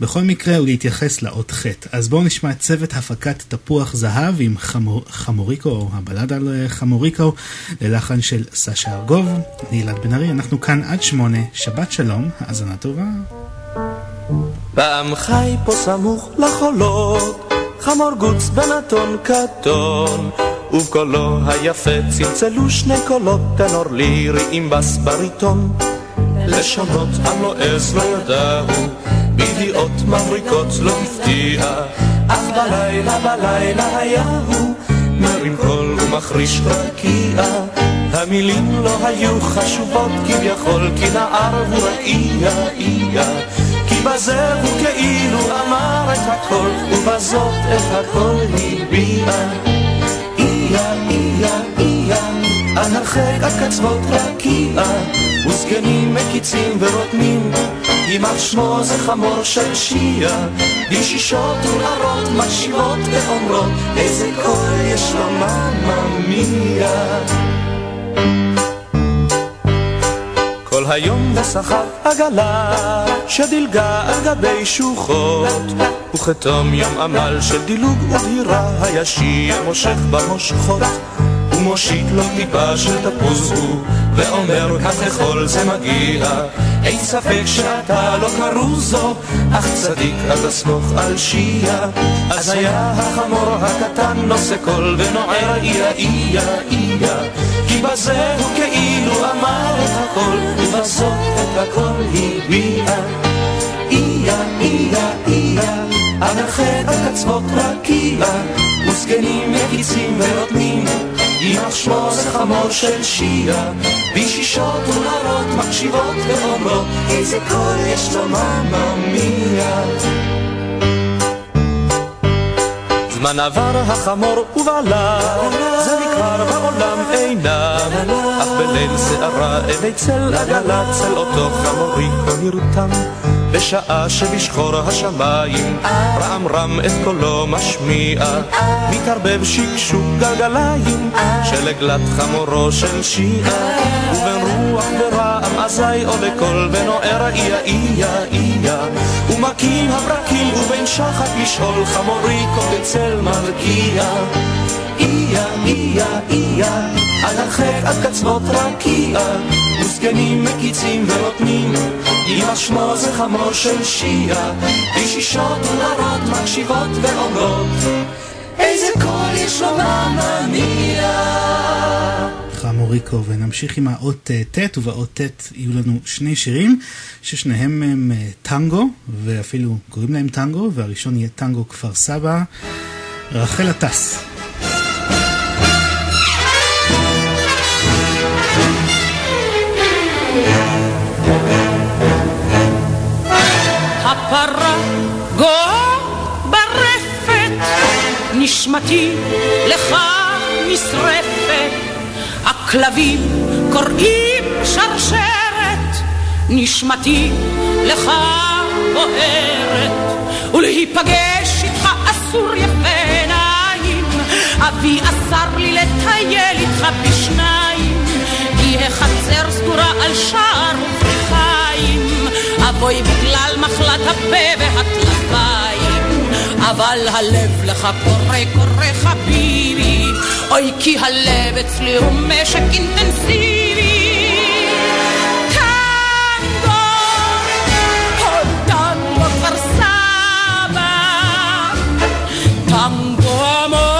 בכל מקרה ולהתייחס לאות ח'. אז בואו נשמע את צוות הפקת תפוח זהב עם חמור, חמוריקו, או הבלדה על חמוריקו, ללחן של סשה ארגוב. אני בן ארי, אנחנו כאן עד שמונה, שבת שלום, האזנה טובה. פעם חי פה סמוך לחולות חמור גוץ בנתון קטון, ובקולו היפה צלצלו שני קולות טנור לירי עם בס בריטון. לשונות עם לא עז לא ידעו, בידיעות מבריקות לא הפתיע, אך בלילה בלילה היה הוא מרים קול ומחריש רקיע. המילים לא היו חשובות כביכול, כי נער הוא ראייה, איה. כי בזה הוא כאילו אמר את הכל, ובזאת את הכל הביע. איה, איה, איה, על הרחק הקצוות רקיע, וזקנים מקיצים ורותמים, יימח שמו זה חמור של שיעה, בשישות ונערות מקשיבות ואומרות, איזה קול יש לו מממיה. כל היום וסחב עגלה שדילגה על גבי שוחות וכתום יום עמל של דילוג ודהירה הישיר מושך במושכות ומושיט לו טיפה של תפוז הוא ואומר כך לכל זה מגיע אין ספק שאתה לא כרוזו אך צדיק אל תסמוך על שיעה אז היה החמור הקטן נושא קול ונוער איה איה איה. כי בזה הוא כאילו אמר את הכל ובזאת את הכל הביע. איה איה איה על הרחק הקצוות רקיע וזקנים מקיצים ורותמים יימח שמו זה חמור של שיעה, בשישות ונערות מקשיבות ואומרות, איזה קול יש לו מממיה. זמן עבר החמור ובלה, זה מכבר בעולם אינם, אך בליל שערה אלי צל עגלה, צל אותו חמוריקו נרתם. בשעה שבשחור השמיים רם רם את קולו משמיע מתערבב שקשוק גלגליים של עגלת חמורו של שיעה ובין רוח ורעם אזי עולה קול ונוער איה איה איה. ומכים הברקים ובין שחק לשאול חמוריקו בצל מרקיע איה איה איה על הרחק עד קצוות רקיע וזקנים מקיצים ורותמים אמא שמו זה חמור של שיעה אישישות ונערות מקשיבות ואומרות איזה קול יש לו מממיה חמוריקו ונמשיך עם האות ט' ובאות ט' יהיו לנו שני שירים ששניהם הם טנגו ואפילו קוראים להם טנגו והראשון יהיה טנגו כפר סבא. רחל הטס נשמתי לך נשרפת, הכלבים קוראים שרשרת, נשמתי לך בוערת, ולהיפגש איתך אסור יפה עיניים, אבי אסר לי לטייל איתך בשניים, כי החצר סגורה על שער ופריחיים. אבוי בגלל מחלת הפה והטלפיים אבל הלב לך קורא קורא חביבי. אוי כי הלב אצלי הוא משק אינטנסיבי. טנגו עמוק ומתייבע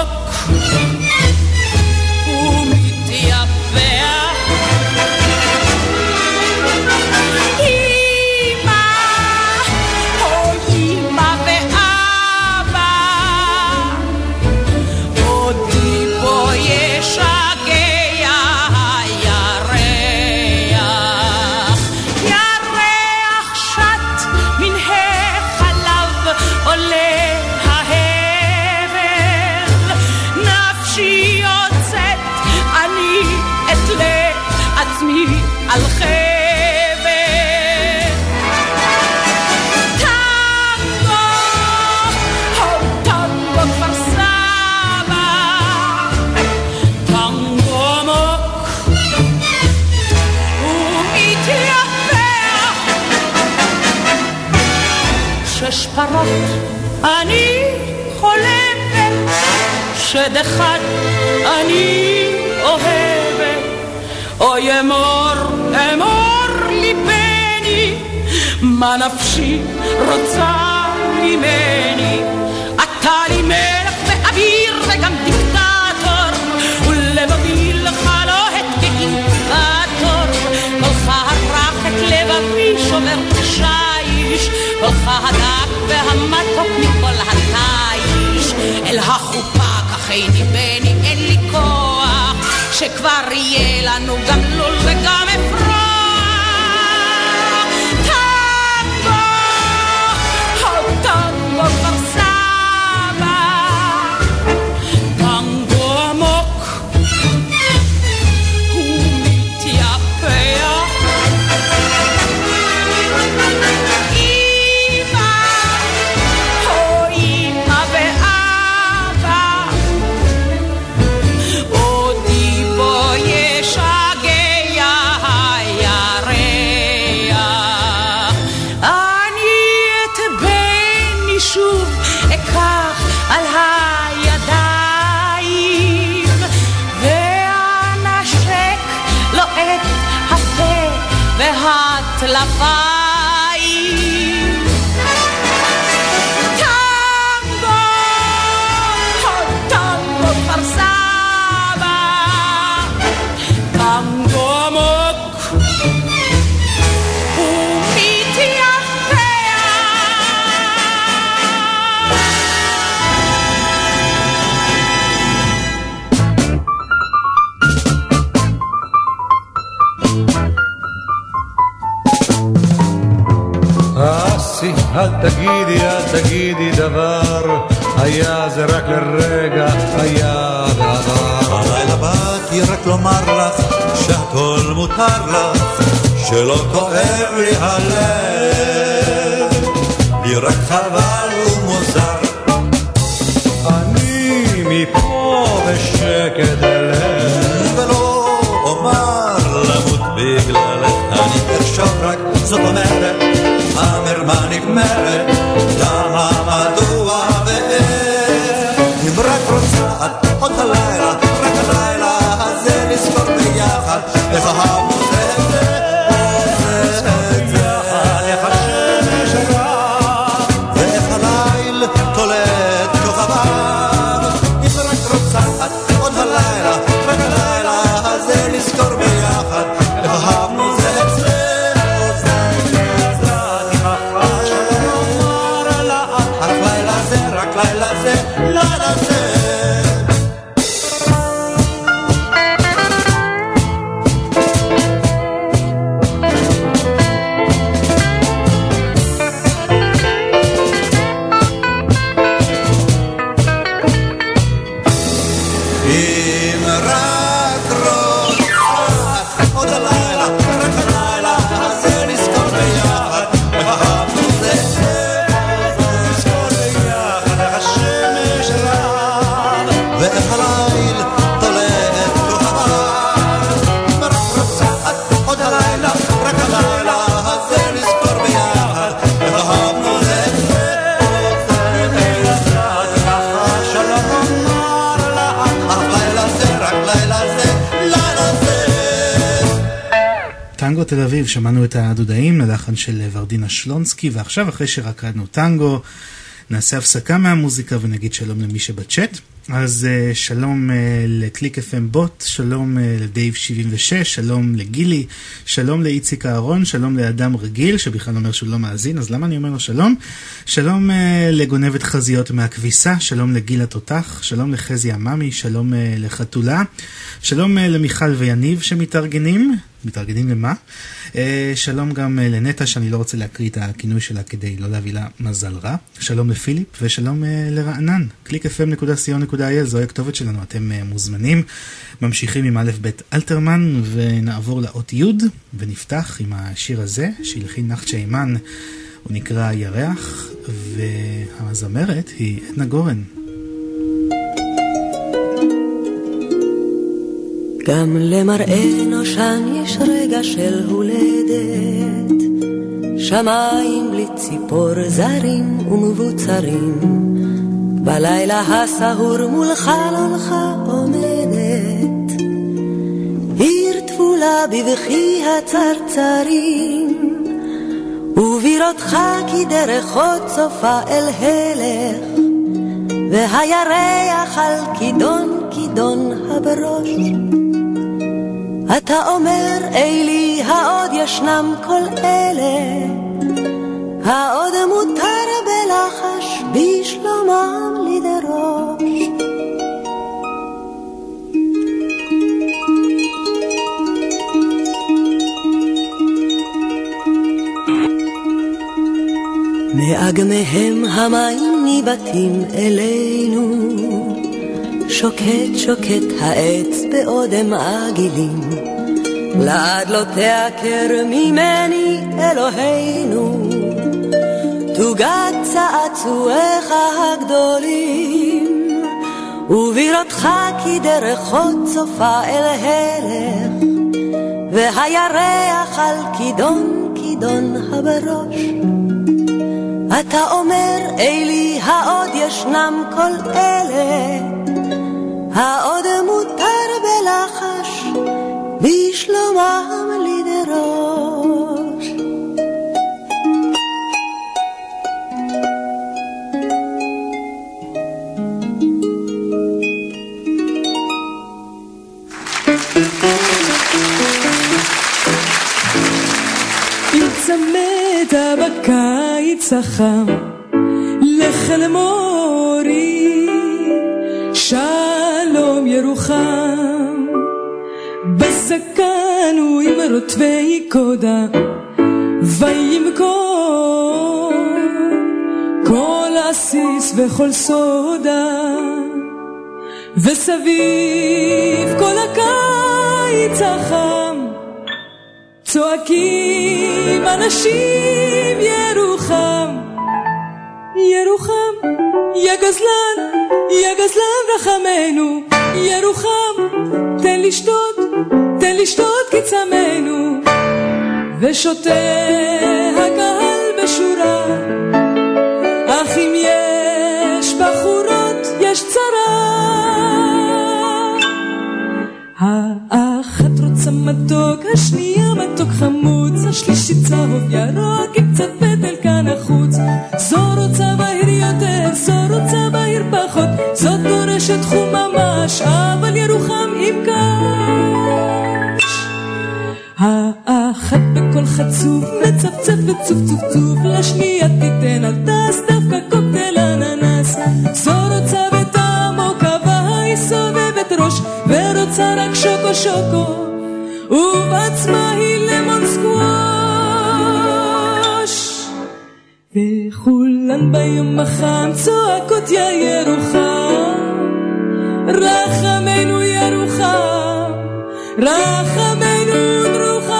אני אוהבת. אוי אמור, אמור ליבני, מה נפשי רוצה ממני. אתה לי מלך ואביר וגם דיקטטור, ולבבי לך לוהט כאינקווטור. קולך הרך את לבבי שובר שיש, קולך הדק והמתוק מכל התיש. אל החופה שכבר יהיה לנו גם והטלפיים. היה זה רק לרגע, היה בעבר. הלילה באתי רק לומר לך שהכל מותר לך, שלא כואב לי הלב, לי רק חבל שמענו את הדודאים ללחן של ורדינה שלונסקי, ועכשיו אחרי שרקדנו טנגו, נעשה הפסקה מהמוזיקה ונגיד שלום למי שבצ'אט. אז uh, שלום uh, לקליק FM בוט, שלום uh, לדייב 76, שלום לגילי, שלום לאיציק אהרון, שלום לאדם רגיל שבכלל אומר שהוא לא מאזין, אז למה אני אומר לו שלום? שלום uh, לגונבת חזיות מהכביסה, שלום לגיל התותח, שלום לחזי עממי, שלום uh, לחתולה, שלום uh, למיכל ויניב שמתארגנים, מתארגנים למה? אה, שלום גם אה, לנטע, שאני לא רוצה להקריא את הכינוי שלה כדי לא להביא לה מזל רע. שלום לפיליפ ושלום אה, לרענן. www.clickfm.co.il זוהי הכתובת שלנו, אתם מוזמנים. ממשיכים עם א' ב' אלתרמן ונעבור לאות י' ונפתח עם השיר הזה שהלחין נחצ'ה אימן. הוא נקרא ירח, והזמרת היא עדנה גורן. גם למראה נושן יש רגע של הולדת, שמיים בלי ציפור זרים ומבוצרים, בלילה הסהור מול חלונך עומדת, עיר טבולה בבכי הצרצרים, ובראותך כי דרך עוד צופה אל הלך, והירח על כידון כידון הבראש. אתה אומר, אלי, העוד ישנם כל אלה, העוד מותר בלחש בשלומם לדרוש. מאגמיהם המים ניבטים אלינו, שוקט שוקט העץ באודם עגילים, לעד לא תעקר ממני אלוהינו, תוגת צעצועיך הגדולים, ובראותך כי דרך עוד צופה אל הלך, והירח על כידון כידון הבראש. אתה אומר, אלי, העוד ישנם כל אלה, העוד מותר בלחש, בשלומם לדרוש. צמאת בקיץ החם לחלמורי שלום ירוחם בזקן ועם רוטבי קודה וימכור כל עסיס וכל סודה. וסביב כל הקיץ החם צועקים אנשים ירוחם, ירוחם, יא גזלן, יא גזלן רחמנו, ירוחם, תן לשתות, תן לשתות כי צמאנו, ושותה הקהל בשורה, אך אם יש בחורות יש צרה. האחת רוצה מתוק, השנייה מתוק חמוץ, השלישית צהוב ירוק קצת פטל כאן החוץ. זו רוצה בהיר יותר, זו רוצה בהיר פחות, זאת דורשת תחום ממש, אבל ירוחם עם קש. האחת בקול חצוף, מצפצף וצוף צוף צוף, לשנייה תיתן על טס דווקא קוקטייל אננס. זו רוצה בטעם עמוקה והיא סובבת ראש, ורוצה רק שוקו שוקו, ובעצמה היא למון. וכולן ביום החם צועקות יא ירוחם, רחמנו ירוחם, רחמנו דרוחם.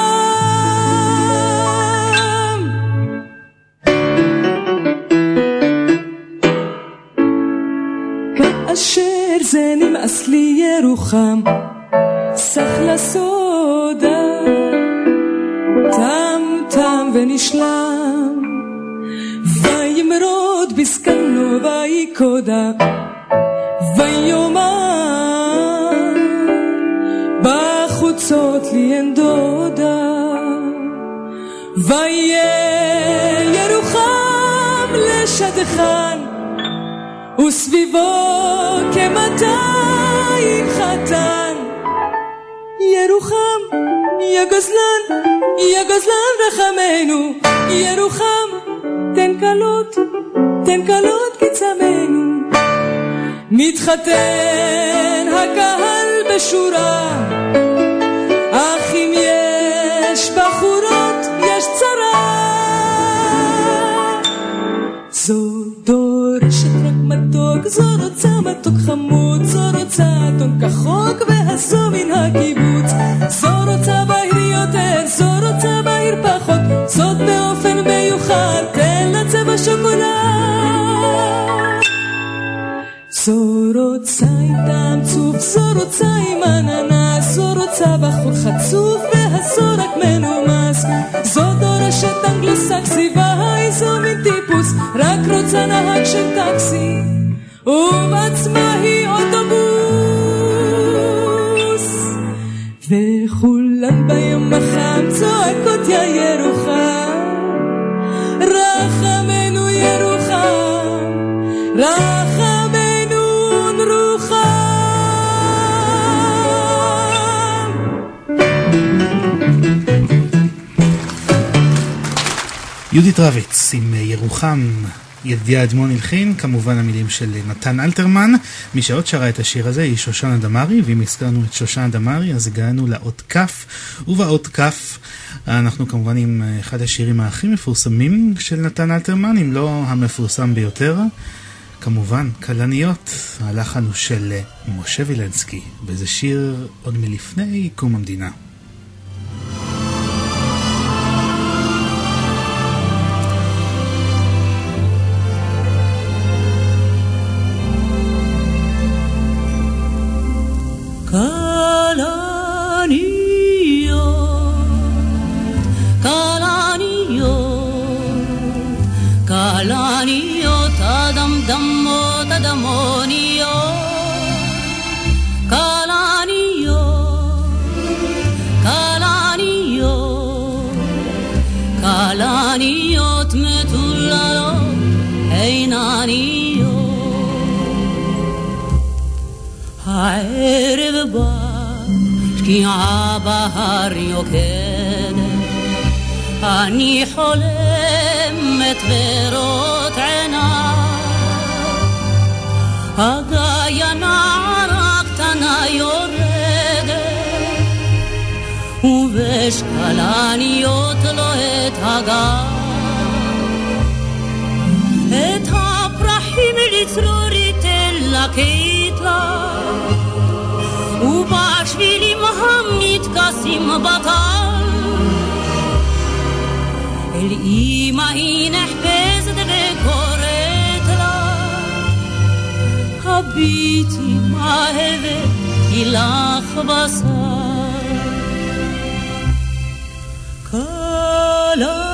כאשר זה נמאס לי ירוחם, סך לסודה, תם תם ונשלם, וימרוד בסקנו ויקודה, ויאמר, בחוצות לי אין דודה, ויהיה ירוחם לשדכן, וסביבו כמאתיים ירוחם, יא גזלן, יא גזלן רחמנו, ירוחם, תן כלות, תן כלות כי צמאנו. מתחתן הקהל בשורה, מתוק חמוד, זו רוצה אתון כחוק והזו מן הקיבוץ. זו רוצה בהיר יותר, זו רוצה בהיר פחות, זאת באופן מיוחד, תן לה צבע שוקולד. זו רוצה עם טעם צוף, זו רוצה עם אננס, זו רוצה בחור חצוף והזו רק מנומס. זו דורשת אנגלוסקסי והי זו מין טיפוס, רק רוצה נהג של טקסי, ובעצמה היא אוטובוס. וכולן ביום החם צועקות יא ירוחם, רחמנו ירוחם, רחמנו רוחם. יהודית רביץ עם ירוחם, ידיעה אדמון הלחין, כמובן המילים של נתן אלתרמן. מי שעוד שרה את השיר הזה היא שושנה דמארי, ואם הזכרנו את שושנה דמארי אז הגענו לאות כ', ובאות כ' אנחנו כמובן עם אה, אחד השירים הכי מפורסמים של נתן אלתרמן, אם לא המפורסם ביותר. כמובן, כלניות, הלחן הוא של אה, משה וילנסקי, וזה שיר עוד מלפני קום המדינה. הדמדמות, הדמוניות, כלניות, כלניות, כלניות מטוללות, עינניות. הערב בא, שקיעה בהר יוקדת, אני חולמת ברות עיניי. הגיא נערה קטנה יורדת, ובשקלניות לו את הגב. את הפרחים לצרורית תלקט לה, ובשבילים המתכסים בטל. אל אמא היא נחפזת הביטי מה הבאתי לך בשר. כלניות,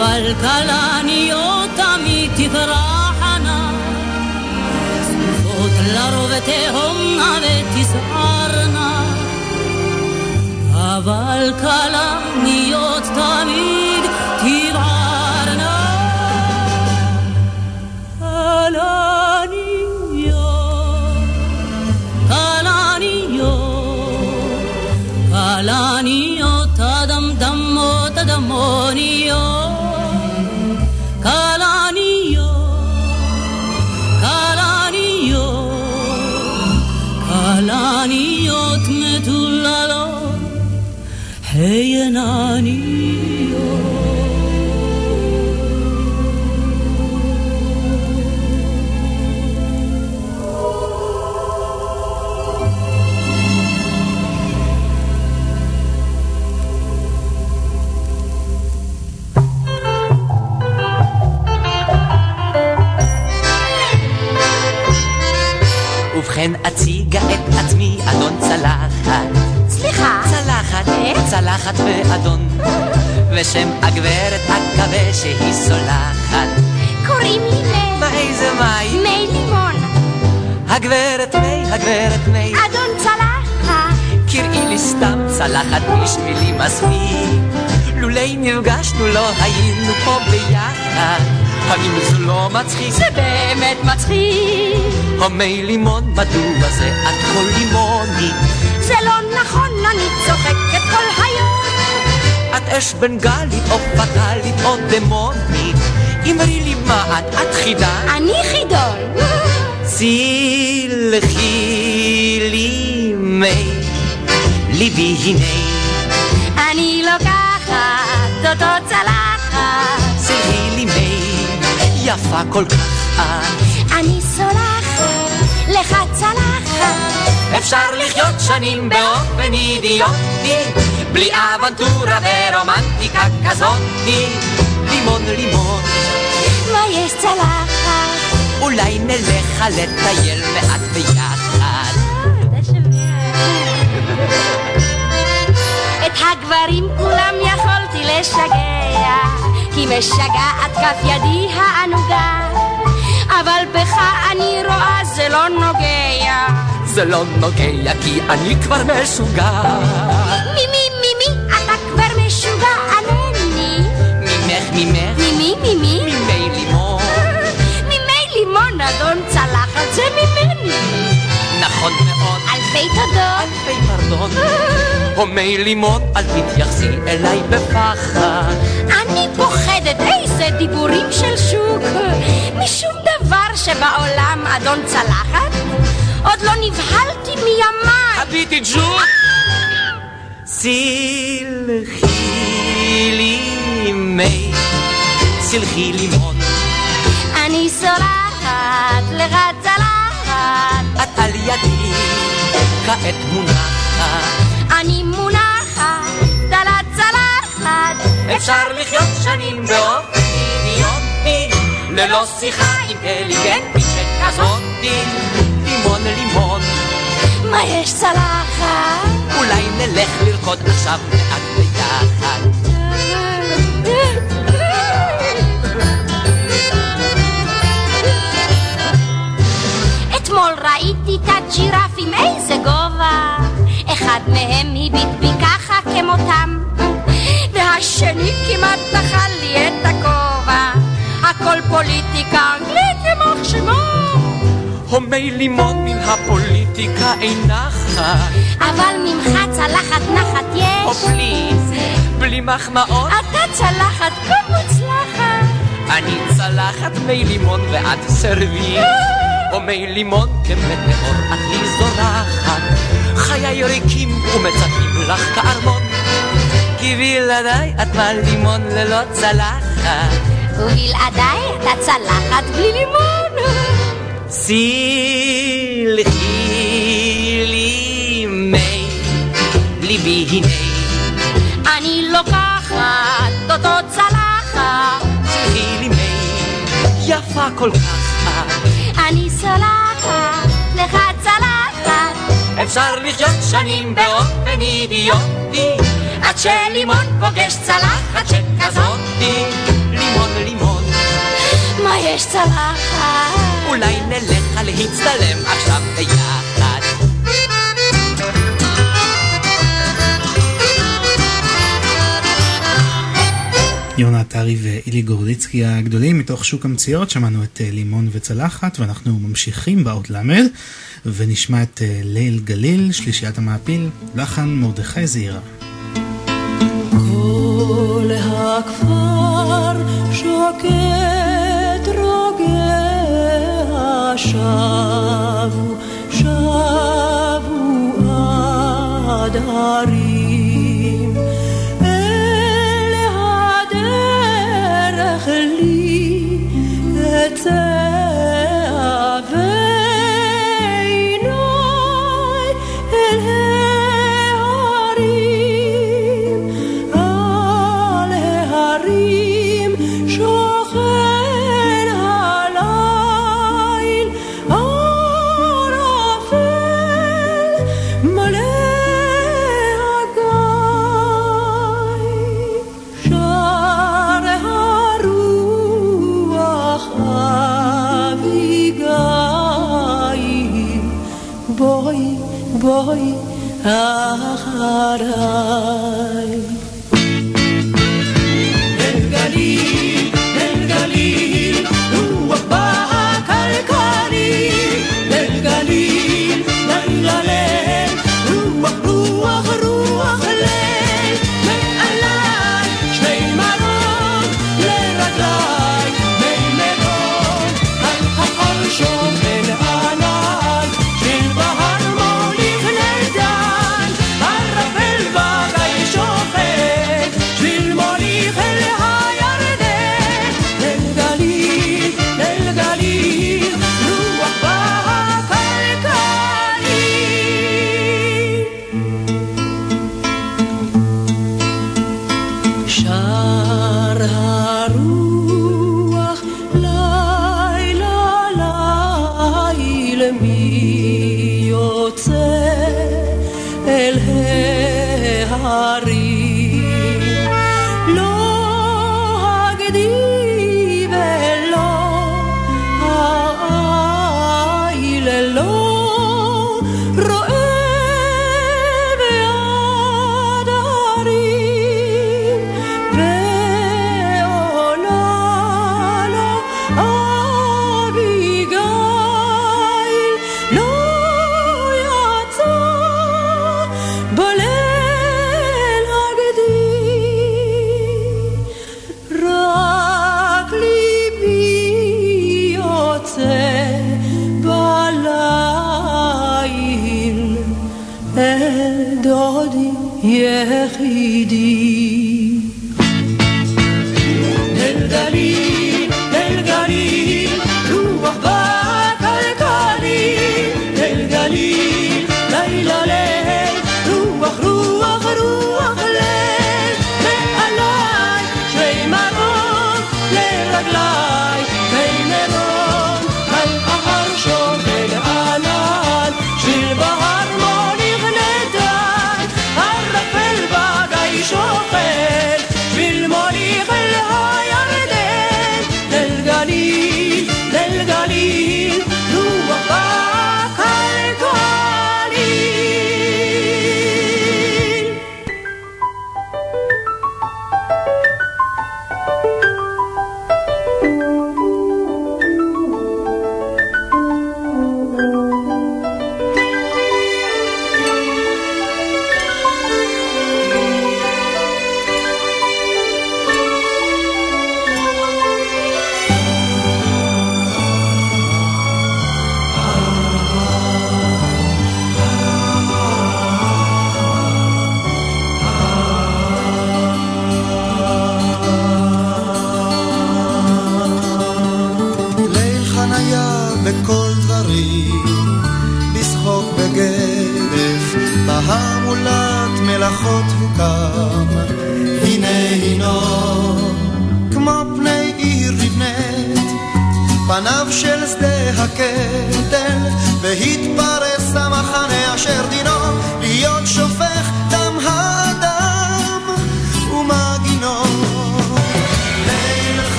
אבל כלניות תמיד תפרחנה. צפופות לרוב תהומנה ותסערנה, אבל כלניות תמיד עצמי אדון צלחת סליחה. צלחת, צלחת ואדון ושם הגברת אקווה שהיא סולחת קוראים לי מי. מה איזה מי? מי לימון. הגברת מי, הגברת מי אדון צלחת. קראי לי סתם צלחת בשבילי מספיק לולי נפגשנו לא היינו פה ביחד האם זה לא מצחיק? זה באמת מצחיק. המי לימון, מדוע זה את כל לימונית? זה לא נכון, אני צוחקת כל היום. את אש בנגלית או פטאלית או דמונית אמרי לי מה את, את חידה? אני חידון. סלחי לי מי ליבי הנה אני לוקחת אותו צלחת. סלחי לי מי יפה כל כך. אני סולחת לך צלחת. אפשר לחיות שנים באופן אידיוטי בלי אבנטורה ורומנטיקה כזאתי. לימון לימון. מה יש צלחת? אולי נלך לטייל מעט ביחד. את הגברים כולם יכולתי לשגע כי משגעת כף ידי הענוגה. אבל בך אני רואה זה לא נוגע. זה לא נוגע כי אני כבר משוגע. מי מי מי מי? אתה כבר משוגע ענני ממך ממך. ממי ממי ממי לימון. ממי לימון אדון צלחת זה ממני. נכון מאוד. אלפי תודות. אלפי פרדון הומי לימון אל תתייחסי אליי בפחד. אני פוחדת איזה דיבורים של שוק. משום דבר שבעולם אדון צלחת עוד לא נבהלתי מימיי. הביטי ג'וק. סלחי לי מי סלחי לימון אני סולחת לך צלחת. את על ידי כעת מונחת. אני מונחת אפשר לחיות שנים באופן אידיוטי ללא שיחה אינטליגנטית שכזאתי לימון לימון מה יש צלחת? אולי נלך לרקוד עכשיו מעט ביחד. אתמול ראיתי את הג'ירפים איזה גובה. אחד מהם הביט בי ככה כמותם והשני כמעט אכל לי את הכובע. הכל פוליטיקה אנגלית יימח שמו הומי לימון מן הפוליטיקה אינה חי אבל ממך צלחת נחת או יש. פליז בלי מחמאות. אתה צלחת כה מוצלחת. אני צלחת מי לימון ואת סרוויס או מי לימון כמטאור את לי זורחת חיי ריקים ומצפים לך כארמון כי בלעדיי את מה לימון ללא צלחת. ובלעדיי אתה צלחת בלי לימון. סלחי לי מי ליבי הנה. אני לוקחת אותו צלחת. סלחי לי מי יפה כל כך. את אני סולחת לך צלחת. אפשר לחיות שנים באופן אידיוטי עד שלימון פוגש צלחת שכזאתי. לימון לימון. מה יש צלחת? אולי נלך להצטלם עכשיו ביחד. יונה עטרי ואילי גורליצקי הגדולים מתוך שוק המציאות, שמענו את אה, לימון וצלחת ואנחנו ממשיכים באות ל' ונשמע את אה, ליל גליל, שלישיית המעפיל, לחן מרדכי זעירה. כל הכפר הרים אל הדרך לי אצא בואי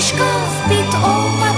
לשכב פתאום.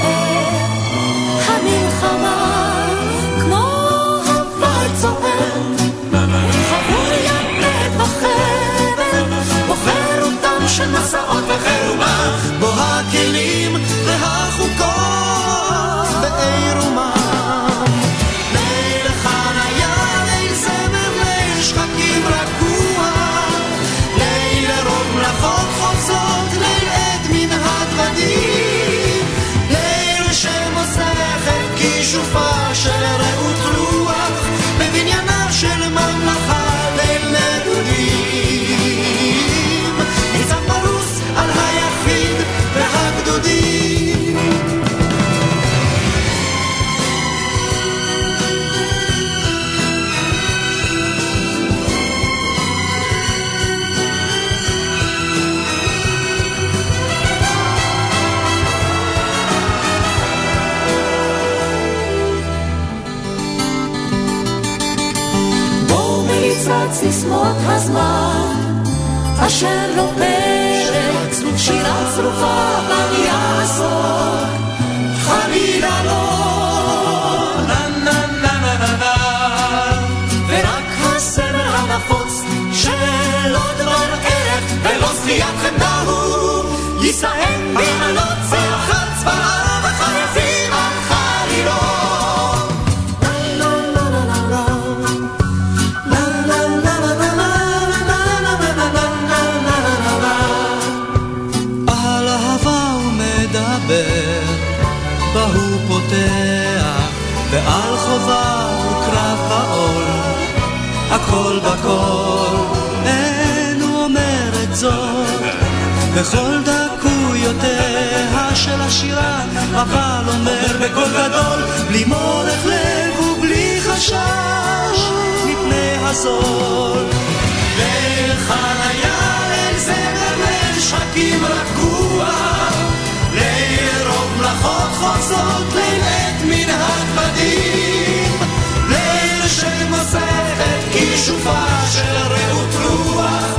שזריעת חמדה הוא יישאם בעלות שמחת צבאה וחייבים על חלילו ועל חובה הוא קרב בעול, הכל בכל. אומר את זאת, בכל דקויותיה של השירה, אבל אומר בקול גדול, בלי מורך לב ובלי חשש, מפני הזול. לחניה אל זמר ליל שקים רגוע, ליל רוב מלאכות חוזרות ליל עת מנהג בדים, ליל של מסכת כישופה של רעות רוח,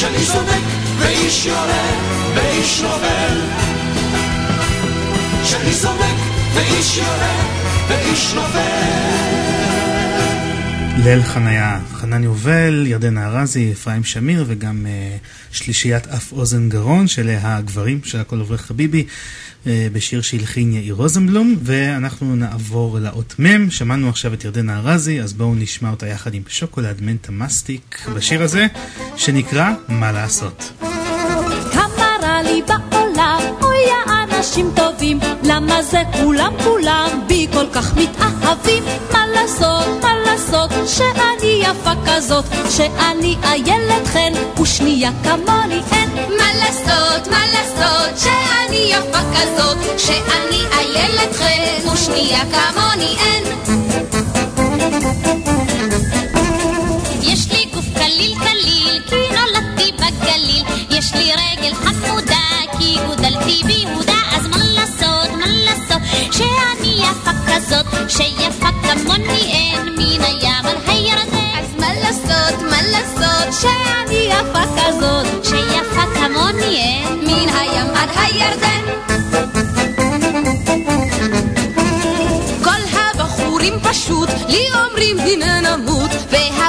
שלי זונק ואיש יורה ואיש נופל. שלי זונק ואיש יורה ואיש נופל. ליל חניה, חנן יובל, ירדנה ארזי, אפרים שמיר וגם uh, שלישיית אף אוזן גרון של הגברים של הכל עוברי חביבי uh, בשיר שהלחין יאיר רוזנבלום ואנחנו נעבור לאות מ', שמענו עכשיו את ירדנה ארזי אז בואו נשמע אותה יחד עם שוקולד מנטה מסטיק בשיר הזה שנקרא מה לעשות. כמה לי בעולם, אוי האנשים טובים, למה זה כולם כולם בי כל כך מתאהבים? מה לעשות, מה לעשות, שאני יפה כזאת, שאני איילת חן, ושנייה כמוני אין. מה לעשות, מה לעשות, שאני יפה כזאת, שאני איילת חן, ושנייה כמוני אין. קליל קליל, כי נולדתי בגליל, יש לי רגל חמודה, כי גודלתי ביהודה, אז מה לעשות, מה לעשות, שאני יפה כזאת, שיפה כמוני אין, מן הים על הירדן. אז מה לעשות, מה לעשות, שאני יפה כזאת, שיפה כמוני אין, מן הים עד הירדן. פשוט לי אומרים הנה נמות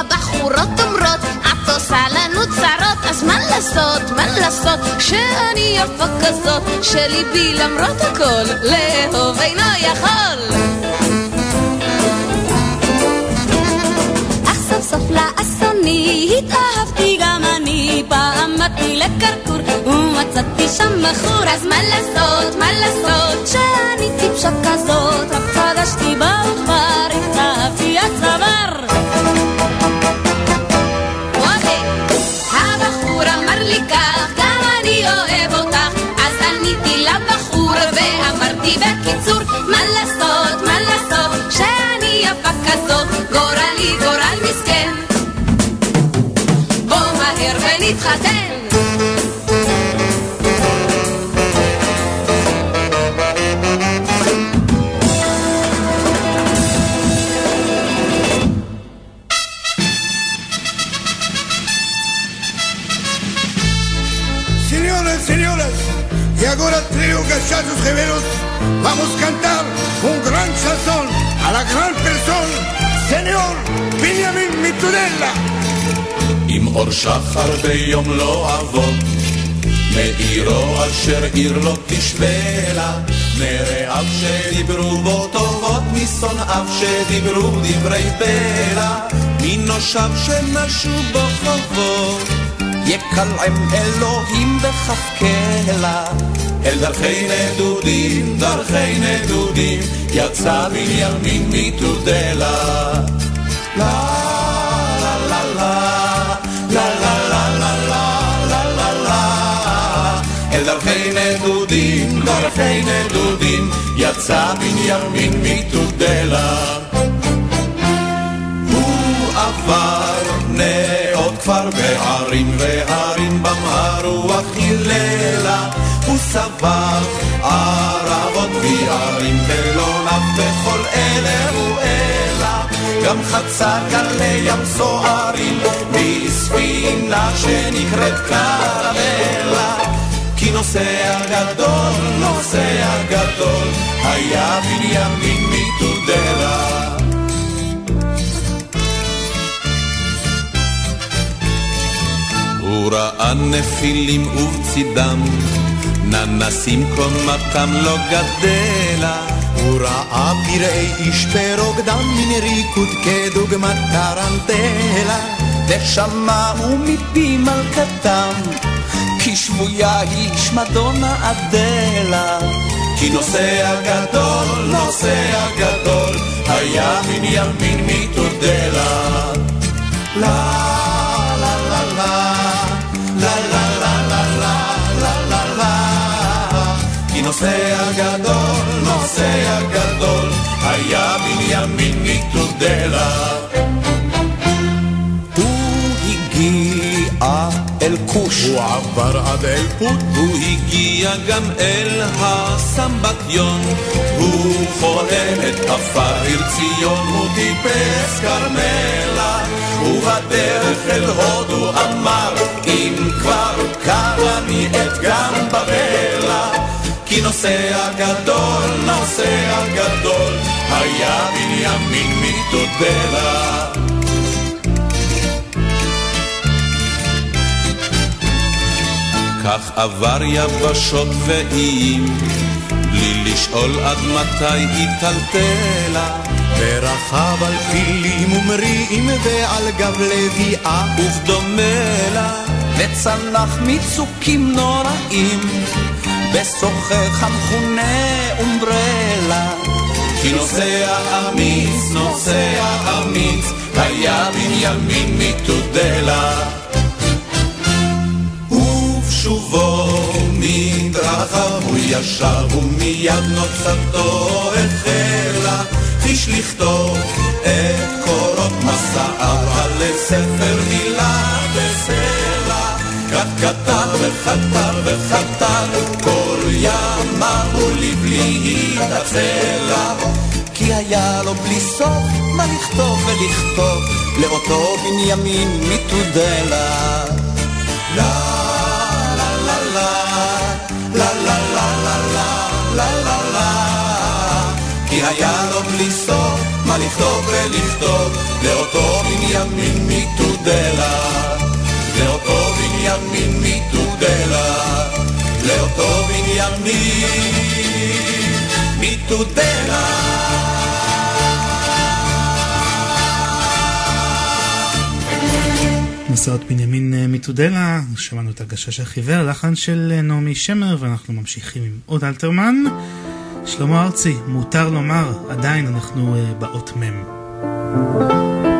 והבחורות אומרות את עושה לנו צרות אז מה לעשות, מה לעשות? שאני יפה כזאת שליבי למרות הכל לאהוב אינו יכול. אך סוף סוף לאסוני התאהבתי גם אני פעם באתי לקרקור ומצאתי שם בחור אז מה לעשות, מה לעשות? שאני טיפשה כזאת רק פגשתי בעופר התאהבתי עד בקיצור מה לעשות, מה לעשות שאני יפה כזאת גורלי גורל מסכן בוא מהר ונתחתן Señores, señoras, y ahora trío gachazos gemelos, vamos a cantar un gran sazón a la gran persona, señor Benjamin Mitudella. עם אור שחר ביום לא עבוד, מאירו אשר עיר לא תשווה לה, מרעיו שדיברו בו טובות, משונאיו שדיברו דברי בלע, מנושיו שנשו בו חובות, יקלעם אלוהים בכף קלע. אל דרכי נדודים, דרכי נדודים, יצא בנימין מתודלה. לה לה לה לה לה לה לה לה לה לה לה אל דרכי נדודים, דרכי נדודים, יצא בנימין מתודלה. הוא עבר נאות כפר והרים במהר רוח היללה, הוא ערבות ויערים ולא נף בכל אלה הוא אלה, גם חצה גלי ים סוערים בספינה שנקראת קרמלה. כי נוסע גדול, נוסע גדול, היה בנימין מתודלה. הוא ראה נפילים ובצידם, ננסים קומתם לא גדלה. הוא ראה פראי איש ברוקדם מן ריקוד כדוגמת טרנטלה. ושמעו מפי מלכתם, כי שבויה היא שמדונה אדלה. כי נוסע גדול, נוסע גדול, היה בנימין מתודלה. לה לה לה לה לה כי נוסע גדול, נוסע גדול, היה בנימין. הוא הגיע אל כוש. הוא עבר עד אל פוט. הוא הגיע גם אל הסמבטיון. הוא חולם את עפר עיר ציון, הוא טיפס כרמלה. ובדרך אל הודו אמר, אם כבר קר אני את גם בבלה. כי נוסע גדול, נוסע גדול, היה בנימין מתודלה. כך עבר יבשות ואיים, בלי לשאול עד מתי היא. ורכב על פילים ומריעים ועל גב לביאה ובדומה לה, וצנח מצוקים נוראים, בשוחך המכונה אומברלה. כי נוסע אמיץ, נוסע אמיץ, היה בנימין מתודלה. ובשובו מדרכיו הוא ישב ומיד נוצתו החלה. חיש לכתוב את קורות מסעיו על ספר מילה בסלע. כך כתב וכתב וכתב כל ימיו לבלי התעצלה. כי היה לו בלי סוף מה לכתוב ולכתוב לאותו בנימין מתודלה. לה לה לה לה לה לה לה לה לה לה לה כי היה לו בלי סוף מה לכתוב ולכתוב לאותו בנימין מתודלה בנימין מתודלה לאותו בנימין מתודלה מסעות בנימין אה, מתודלה, שמענו את הגשש החיוור, לחן של אה, נעמי שמר, ואנחנו ממשיכים עם עוד אלתרמן. שלמה ארצי, מותר לומר, עדיין אנחנו uh, באות מ'.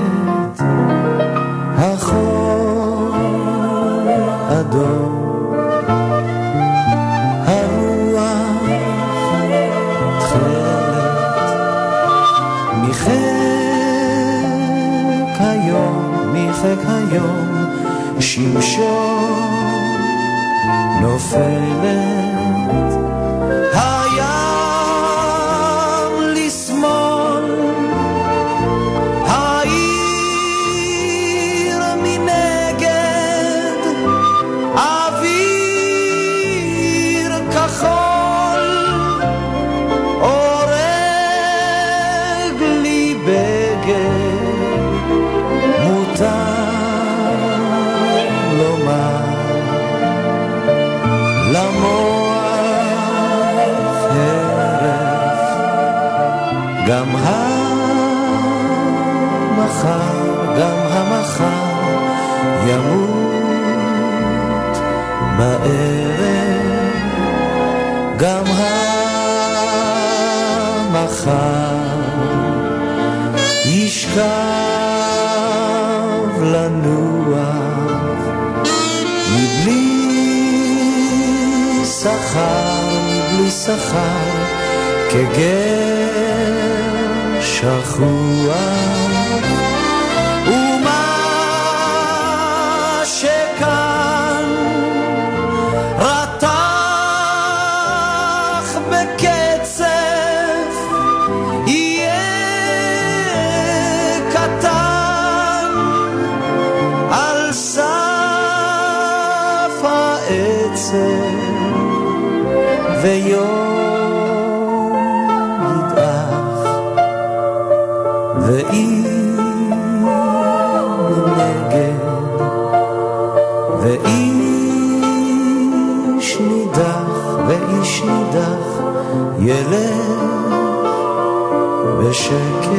שימשון נופלת שכר, מבלי שכר, כגר שכוח. ילך בשקט.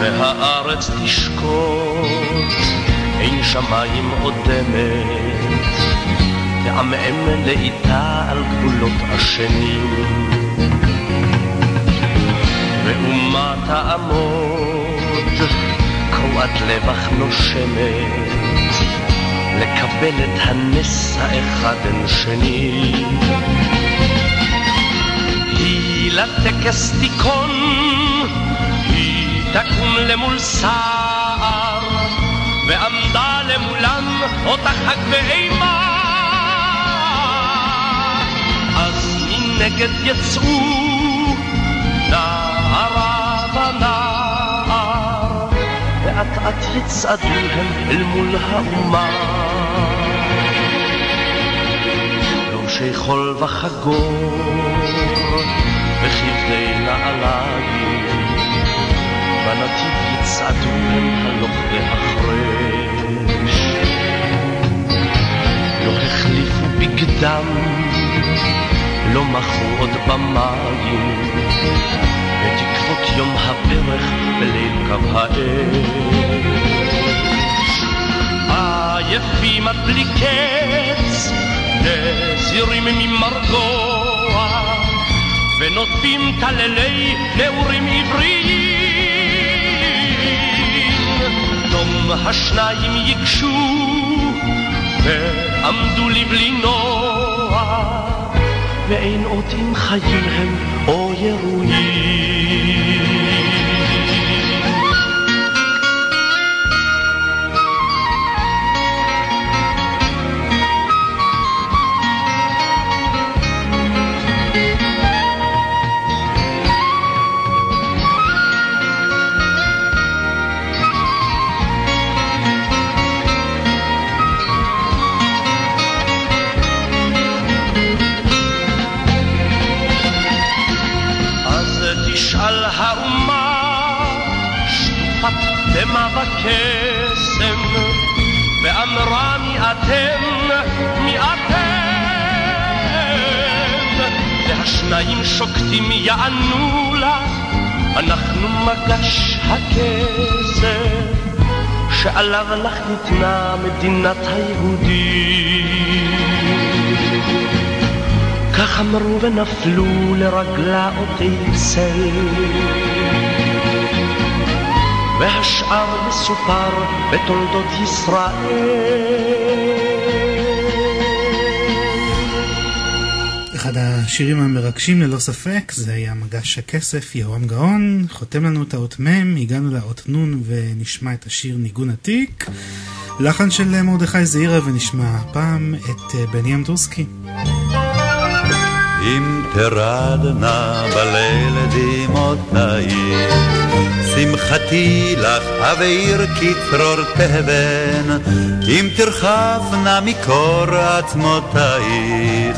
והארץ תשקוט, אין שמיים עוד דמת, תעמעם לאיטה על גבולות השנים. ואומה תעמוד, קרועת לבך נושמת, לקבל את הנס האחד בין שני. היא לטקס תיכון, היא תקום למול סער, ועמדה למולם אותה חג ואימה. אז מנגד יצאו נערה ונער, ואט אט יצעדו הם אל מול האומה. לובשי חול וחגור, וכבדי נעליים, בנתיב יצעדו הם הלוך והחרש. לא החליפו בגדם, לא מחו עוד במים, בתקוות יום הברך בליל קו האש. עייפים עד בלי קץ, נזירים ממרגוע, ונוטפים טללי נעורים עבריים. דום השניים ייגשו, ועמדו לבלי נוע, ואין עוד אם חיים הם או ירויים. והשניים שוקטים יענו לה אנחנו מגש הכסף שעליו לך ניתנה מדינת היהודים כך אמרו ונפלו לרגלה אותי צל. והשאר מסופר בתולדות ישראל. השירים המרגשים ללא ספק, זה היה מגש הכסף, יהורם גאון, חותם לנו את האות מ', הגענו לאות נ' ונשמע את השיר ניגון עתיק. לחן של מרדכי זעירה ונשמע הפעם את אה, בני אמדורסקי. אם תרדנה בליל שמחתי לך אבעיר כצרור תבן, אם תרחפנה מקור עצמותייך,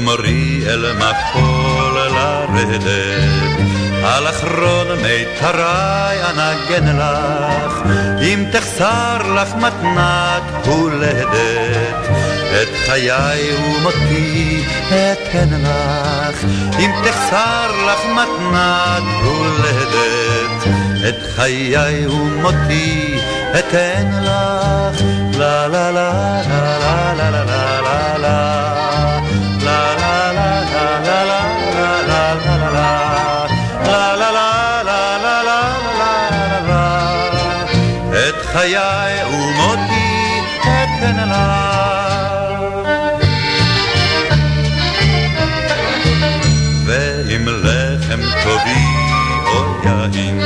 תאמרי אל מחול לרדת. על אחרון מיתרי אנגן לך אם תחסר לך מתנת הולדת. את חיי ומותי אתן לך, אם תחסר לך מתנת הולדת. את חיי ומותי אתן לך, לה לה לה לה לה לה לה לה חיי ומותי אתן לך ועם לחם טובי או יין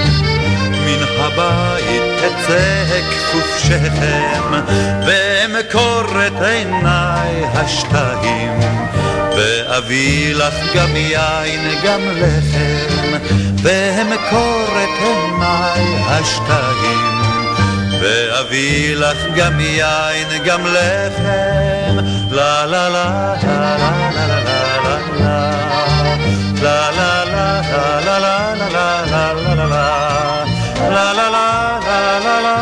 מן הבית תצא כפוף שכם ואמכור את עיניי השתיים ואביא לך גם יין גם לחם ואמכור את עיניי השתיים ואביא לך גם יין גם לחם לה לה לה לה לה לה לה לה לה לה לה לה לה לה לה לה לה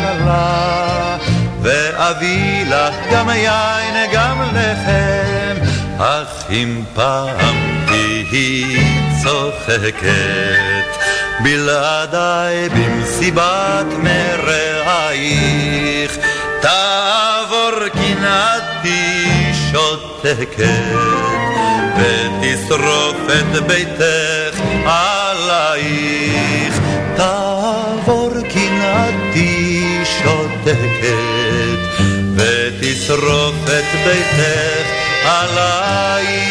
לה לה ואביא לך גם יין גם לחם אך אם פעם תהי צוחקת בלעדיי במסיבת מרעייך תעבור קנאתי שותקת ותשרוף את ביתך עלייך. תעבור קנאתי שותקת ותשרוף את ביתך עלייך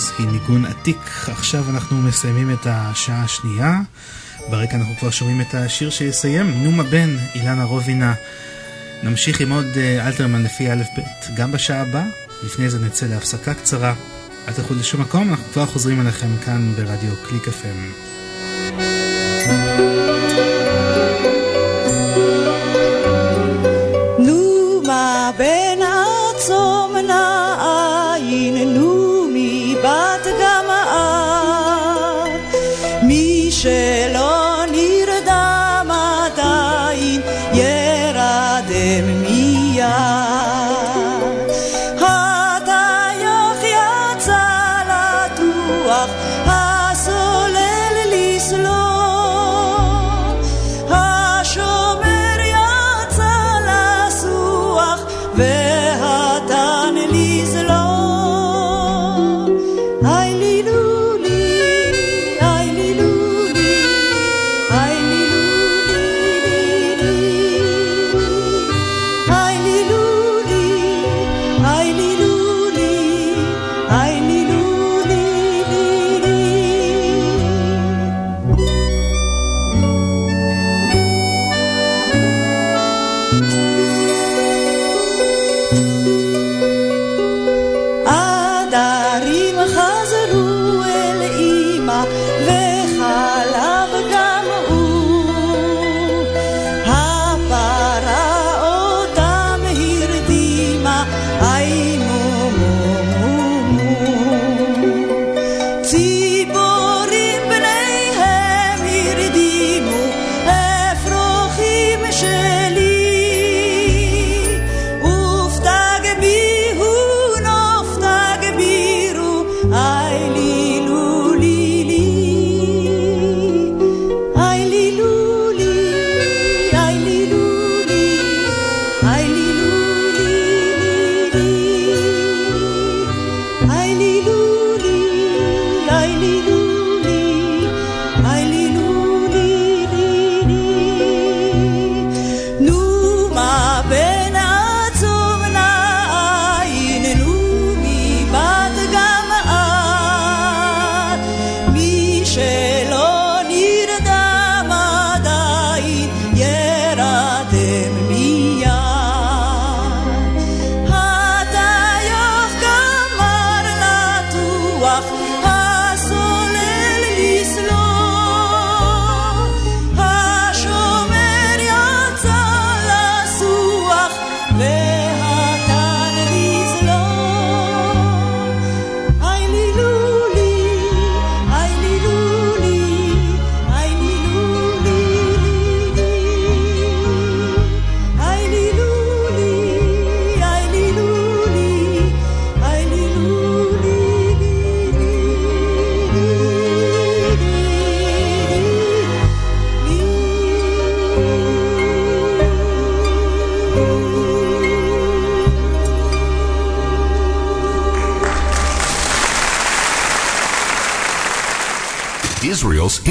בני אמברוסקי, ניגון עתיק. עכשיו אנחנו מסיימים את השעה השנייה. ברקע אנחנו כבר שומעים את השיר שיסיים, נומה בן, אילנה רובינה. נמשיך עם עוד אה, אלתרמן לפי א' ב', גם בשעה הבאה. לפני זה נצא להפסקה קצרה. אל תלכו לשום מקום, אנחנו כבר חוזרים אליכם כאן ברדיו קליק FM. בין עצום נעין, share.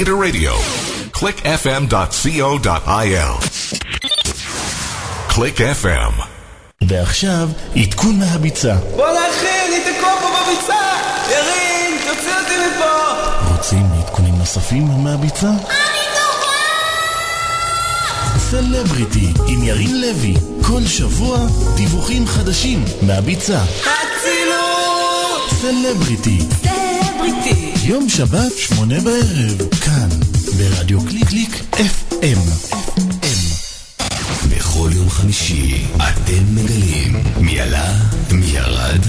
Israel's Interradio. clickfm.co.il. Click FM. ועכשיו, עדכון מהביצה. בואנה אחי, אני תקוע פה בביצה! ירין, תוציא אותי מפה! רוצים עדכונים נוספים מהביצה? סלבריטי עם ירין לוי, כל שבוע דיווחים חדשים מהביצה. אצילות! סלבריטי, סלבריטי! יום שבת, שמונה בערב, כאן, ברדיו קליק קליק FM. בכל יום חמישי אתם מגלים מי עלה, מי ירד,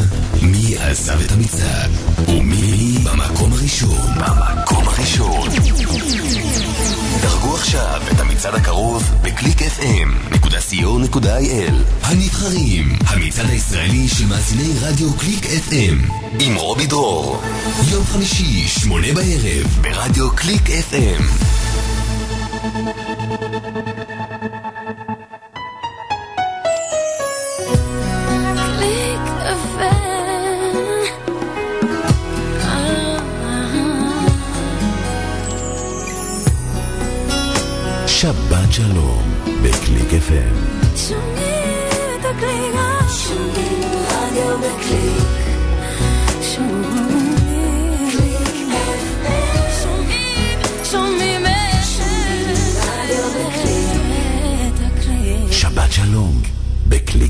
מי עזב את המצעד ומי במקום הראשון. במקום הראשון. עכשיו את המצעד הקרוב בקליק fm.co.il הנבחרים, המצעד הישראלי של מאזיני רדיו קליק FM עם רובי דרור. יום חמישי, שמונה בערב ברדיו קליק FM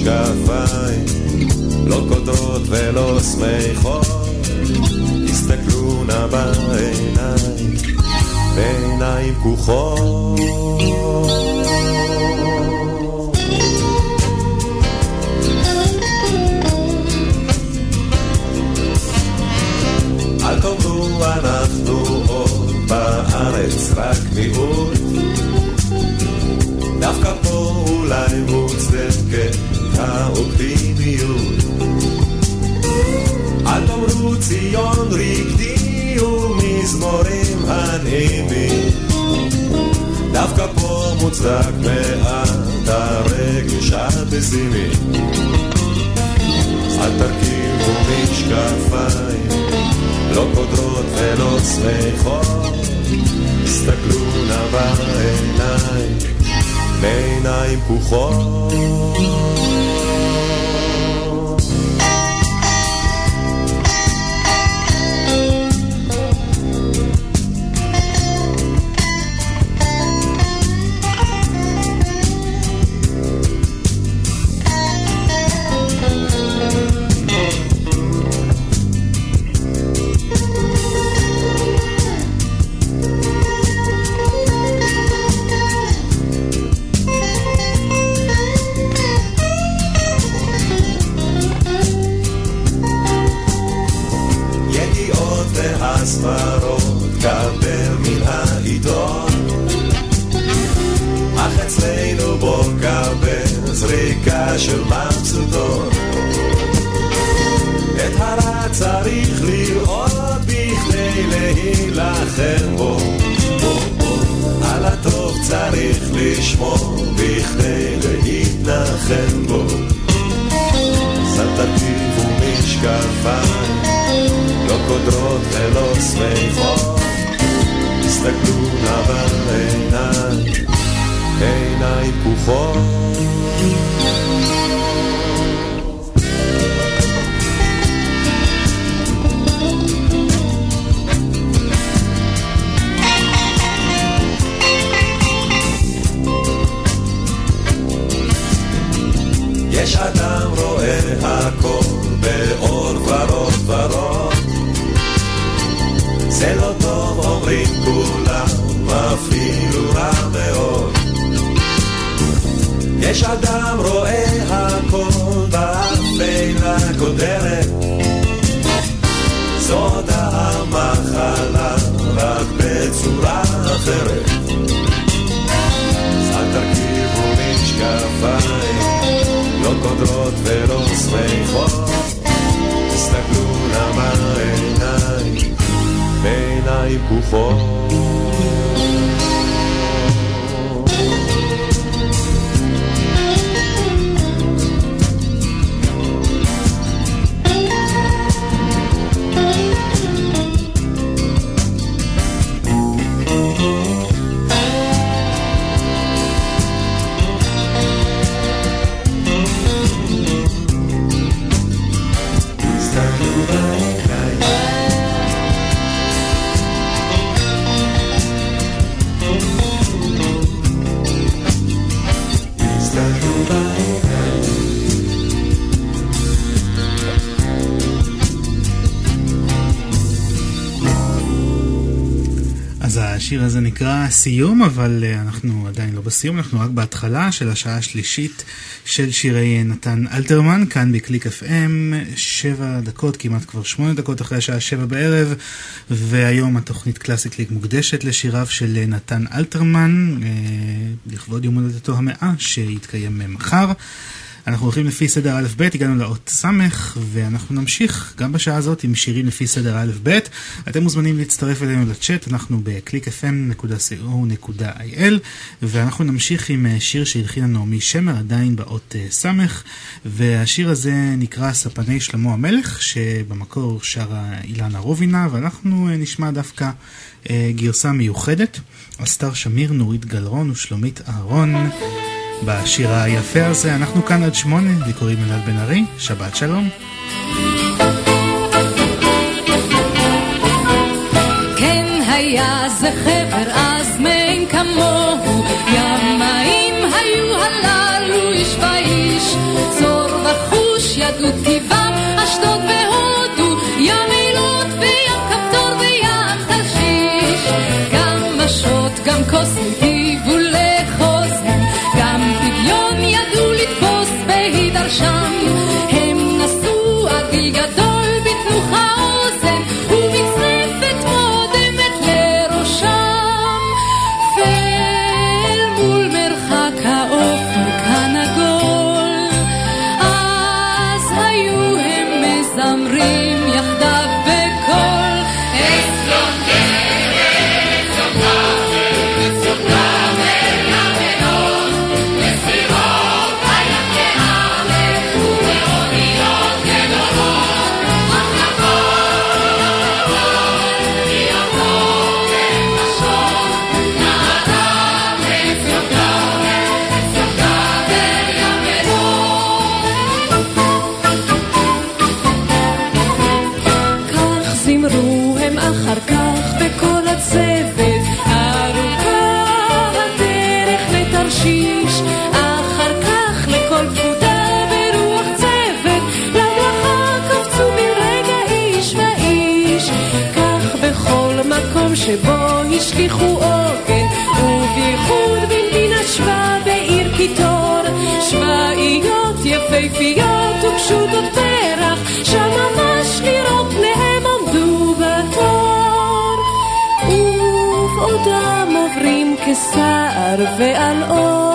משקפיים לא קודרות ולא שמחות, הסתכלו נא בעיניים, בעיניים פקוחות. אל תאמרו אנחנו עוד בארץ רק מיעוט, דווקא פה אולי האופטימיות. אל תאמרו ציון רקדי ומזמורים הנעימים. דווקא פה מוצדק מעט הרגש הפסימי. אל תרכיבו משקפיים לא קודרות ולא שמחות. הסתכלו נא בעיניים בעיניים פקוחות נקרא סיום, אבל אה, אנחנו עדיין לא בסיום, אנחנו רק בהתחלה של השעה השלישית של שירי נתן אלתרמן, כאן בקליק FM, שבע דקות, כמעט כבר שמונה דקות אחרי השעה שבע בערב, והיום התוכנית קלאסי קליק מוקדשת לשיריו של אה, נתן אלתרמן, אה, לכבוד יום הולדתו המאה, שיתקיים אה, מחר. אנחנו הולכים לפי סדר א' ב', הגענו לאות ס', ואנחנו נמשיך גם בשעה הזאת עם שירים לפי סדר א' ב'. אתם מוזמנים להצטרף אלינו לצ'אט, אנחנו ב-clickfm.co.il, ואנחנו נמשיך עם אה, שיר שהלחינה נעמי שמר, עדיין באות אה, ס', והשיר הזה נקרא ספני שלמה המלך, שבמקור שרה אילנה רובינה, ואנחנו אה, נשמע דווקא גרסה מיוחדת. אסתר שמיר, נורית גלרון ושלומית אהרון. בשיר היפה הזה, אנחנו כאן עד שמונה, לי קוראים אלעד בן ארי, שבת שלום. כן היה גם ופשוטות פרח, שם ממש לראות פניהם עמדו בתור. ובעודם עוברים כסער ועל עול,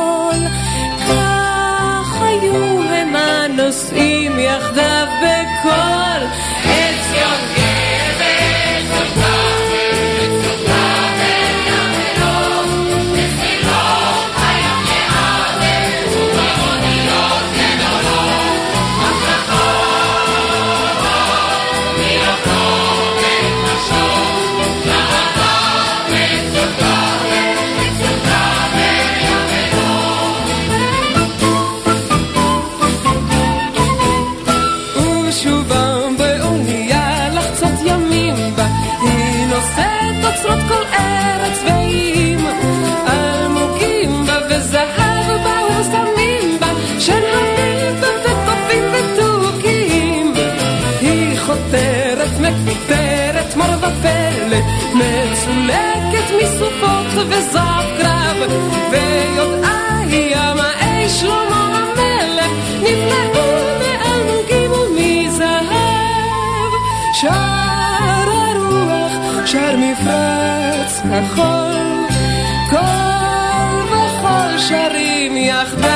וזב קרב, ויודעה היא ימאי שלמה המלך, נמלאו מענוגים ומזהב. שר הרוח, שר מפרץ כחול, כל וכל שרים יחדיו.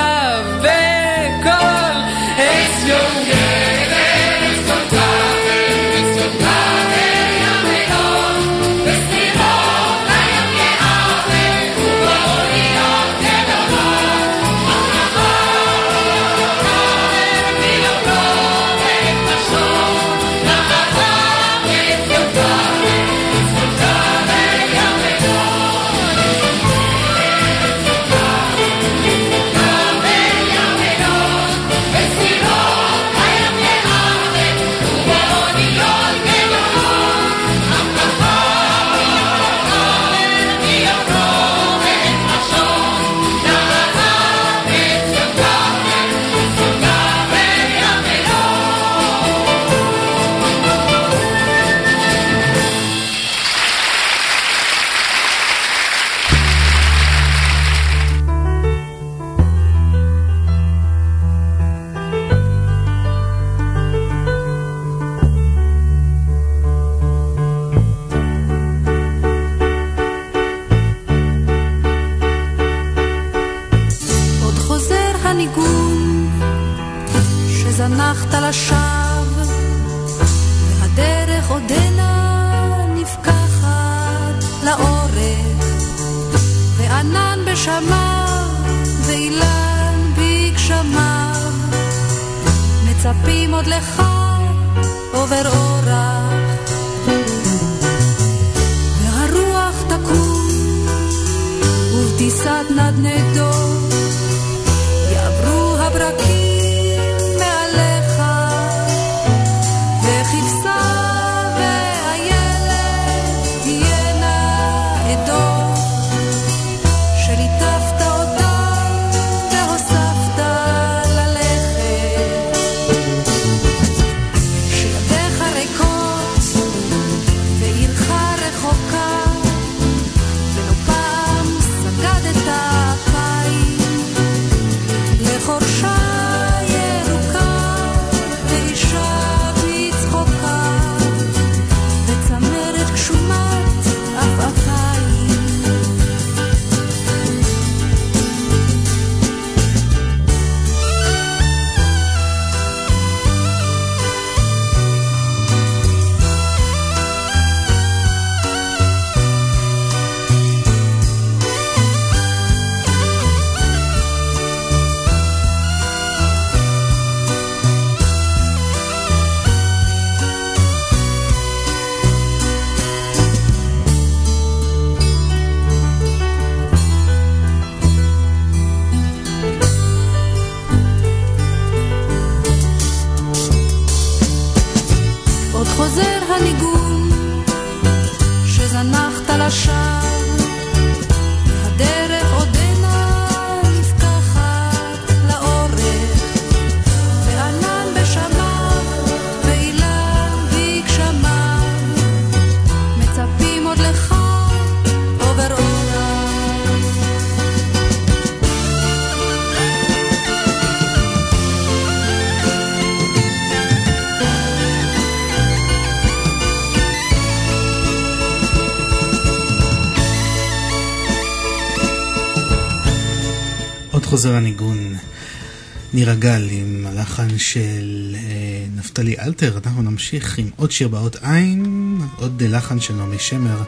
שיר הגל עם הלחן של אה, נפתלי אלתר. אנחנו נמשיך עם עוד שיר באות עין, עוד לחן של נעמי שמר.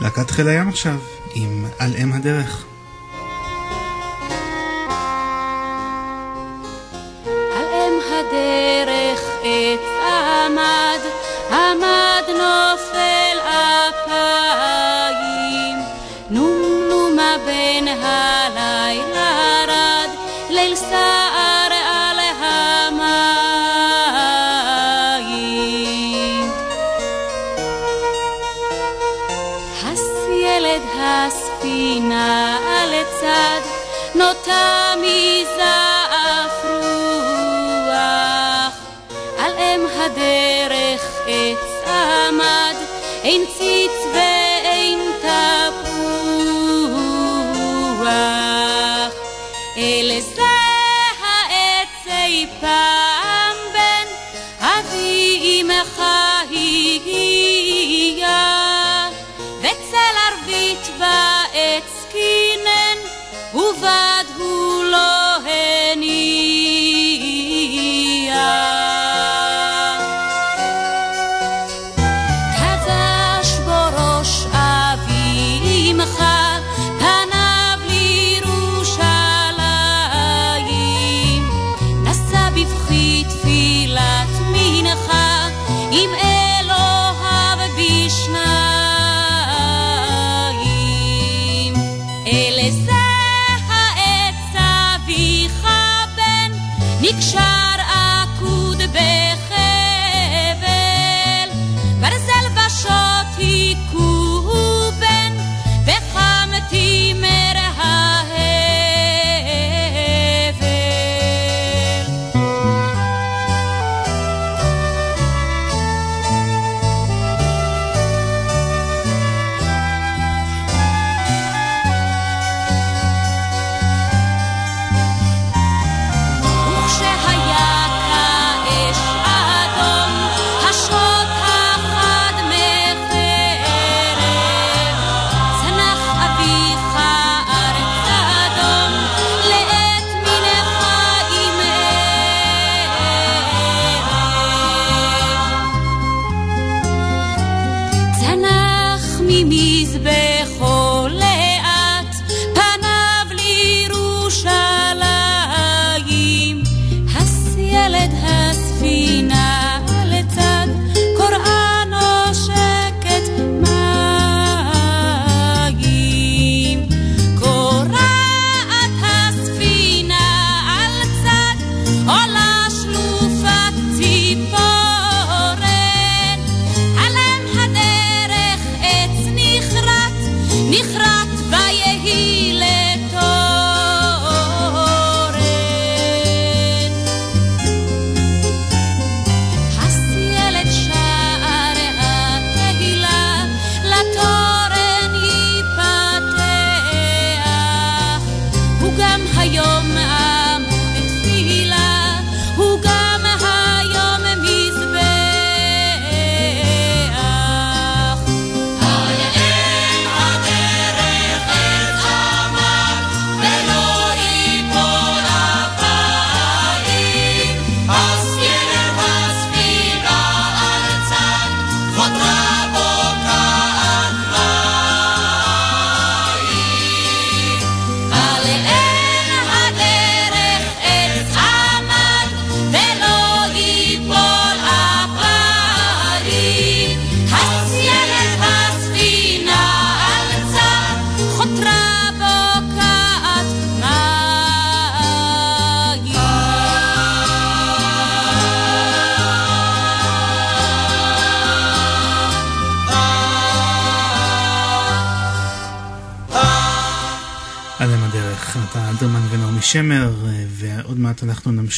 להקת חיל הים עכשיו, עם על אם הדרך.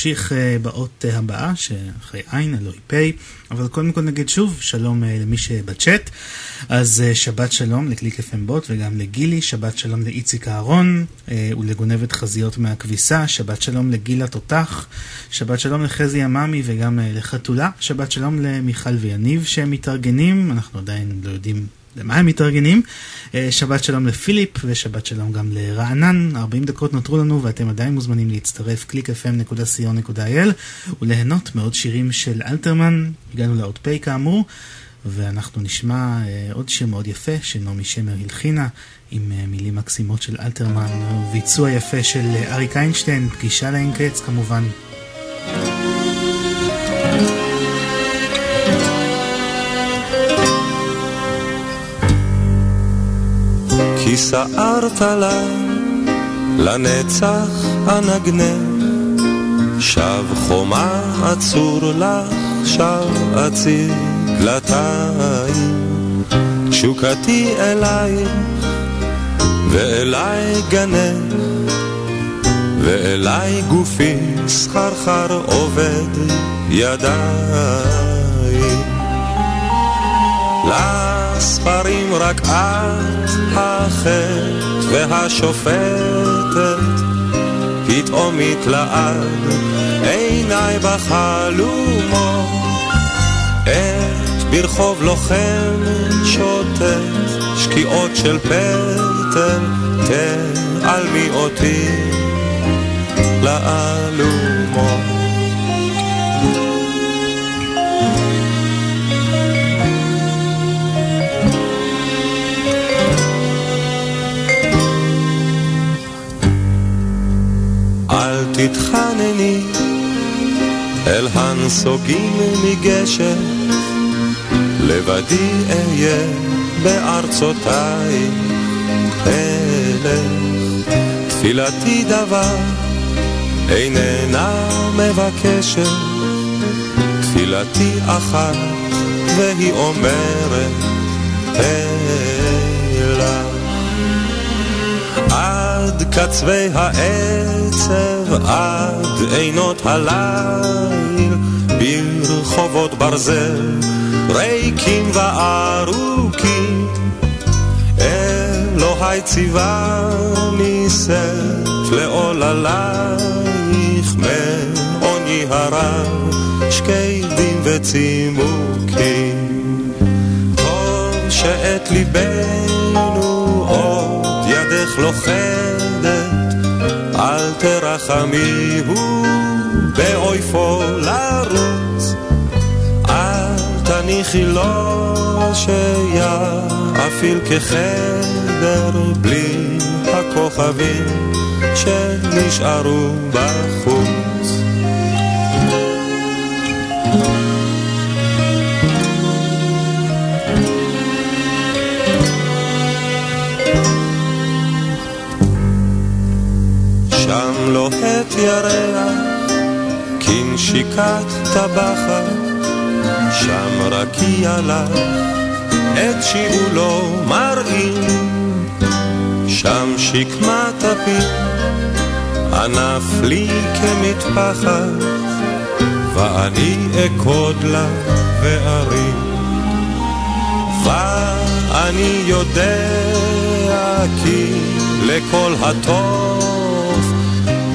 נמשיך אה, באות אה, הבאה, שאחרי עין, אלוהי פ', אבל קודם כל נגיד שוב, שלום למי שבצ'אט. אז שבת שלום לקליק FM בוט וגם לגילי, שבת שלום לאיציק אהרון ולגונבת חזיות מהכביסה, שבת שלום לגילה תותח, שבת שלום לחזי עממי וגם לחתולה, שבת שלום למיכל ויניב שהם מתארגנים, אנחנו עדיין לא יודעים למה הם מתארגנים. אה, שבת שלום לפיליפ ושבת שלום גם לרענן. 40 דקות נותרו לנו ואתם עדיין מוזמנים להצטרף www.clickfm.co.il וליהנות מעוד שירים של אלתרמן. הגענו לאות פ' כאמור. ואנחנו נשמע אה, עוד שיר מאוד יפה שנעמי שמר הלחינה עם אה, מילים מקסימות של אלתרמן וביצוע יפה של אריק איינשטיין, פגישה לאין קץ כמובן. כי סערת לה לנצח אנגנר, שב חומה עצור לך, שב אציר דלתיים, תשוקתי אלייך ואליי גנך, ואליי גופי סחרחר עובד ידיי. הספרים רק את החטא והשופטת, לא מתלעד, עיניי בחלומו. עת ברחוב לוחם שוטט, שקיעות של פטל, תעלמי אותי לאלומות. תתחנני. אל הנסוגים מגשר, לבדי אהיה בארצותיי, אלך תפילתי דבר איננה מבקשת, תפילתי אחת והיא אומרת אלה עד קצווי העצב, עד עינות הליל, ברחובות ברזל, ריקים וארוכים. אלוהי ציווני שאת לעוללייך, מעוני הרב, שקדים וצימוקים. טוב שאת ליבנו עוד לוכדת, אל תרחמי הוא באויפו לרוץ, אל תניחי לו שיפעיל כחדר בלי הכוכבים שנשארו בחוץ. שם לוהט ירח, כנשיקת טבחת, שם רקיע לך, את שיעולו מראים, שם שקמת הפיר, ענף לי כמטפחת, ואני אכוד לה וארים. ואני יודע כי לכל הטוב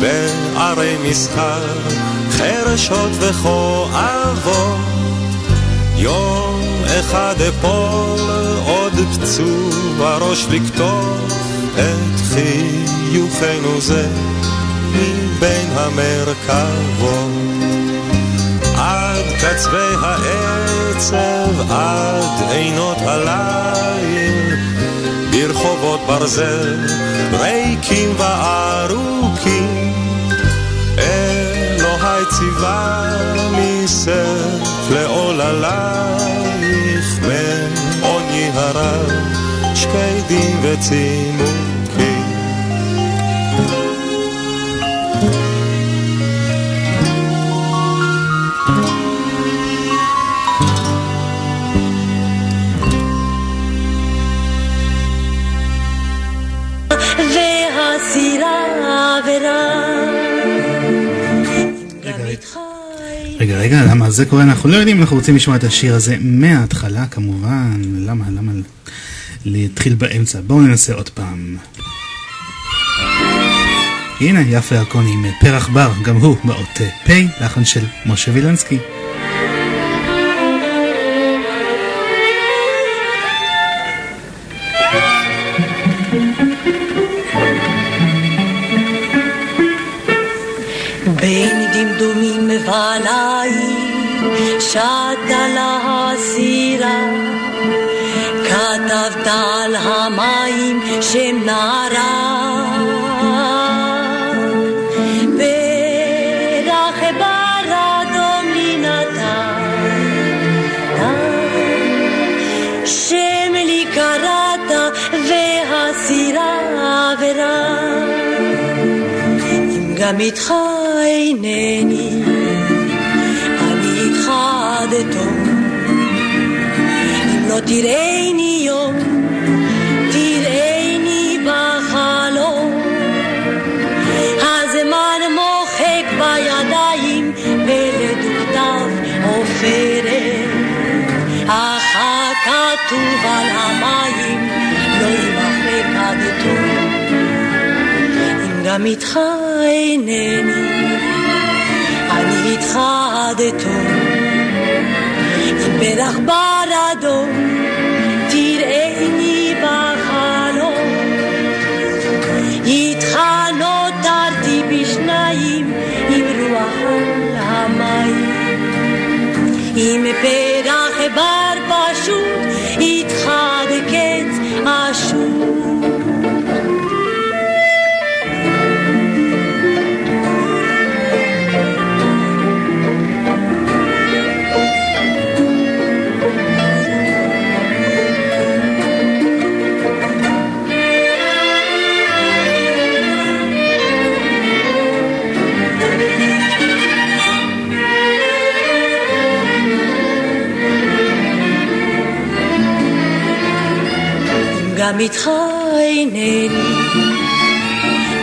בערי מסחר, חרשות וכואבות. יום אחד אפול עוד פצוע ראש לקטוף את חיוכנו זה מבין המרכבות. עד קצווי העצב, עד עינות הליל, ברחובות ברזל, ריקים וארוכים. ציווה מסף לעוללייך, מעוני הרב, שקדים וצימוקים. והסירה עבירה. רגע, למה זה קורה? אנחנו לא יודעים, אנחנו רוצים לשמוע את השיר הזה מההתחלה, כמובן. למה, למה להתחיל באמצע? בואו ננסה עוד פעם. הנה, יפה ירקוני עם פרח בר, גם הוא באות פ', לחן של משה וילנסקי. בין דמדומים ובנאים שטה לה הסירה. כתבת על המים שם נערה איתך אינני, אם תראיני יום, תראיני בחלום. הזמן מוחק בידיים ולדוכתיו עופרת. אך הכתוב על המים לא יימחק עד תום. גם איתך אינני, אני איתך עד אתו. פרח בר אדום, תראיני בחלום. איתך נותרתי בשניים, עם רוח על המים. עם פרח גם איתך אינני,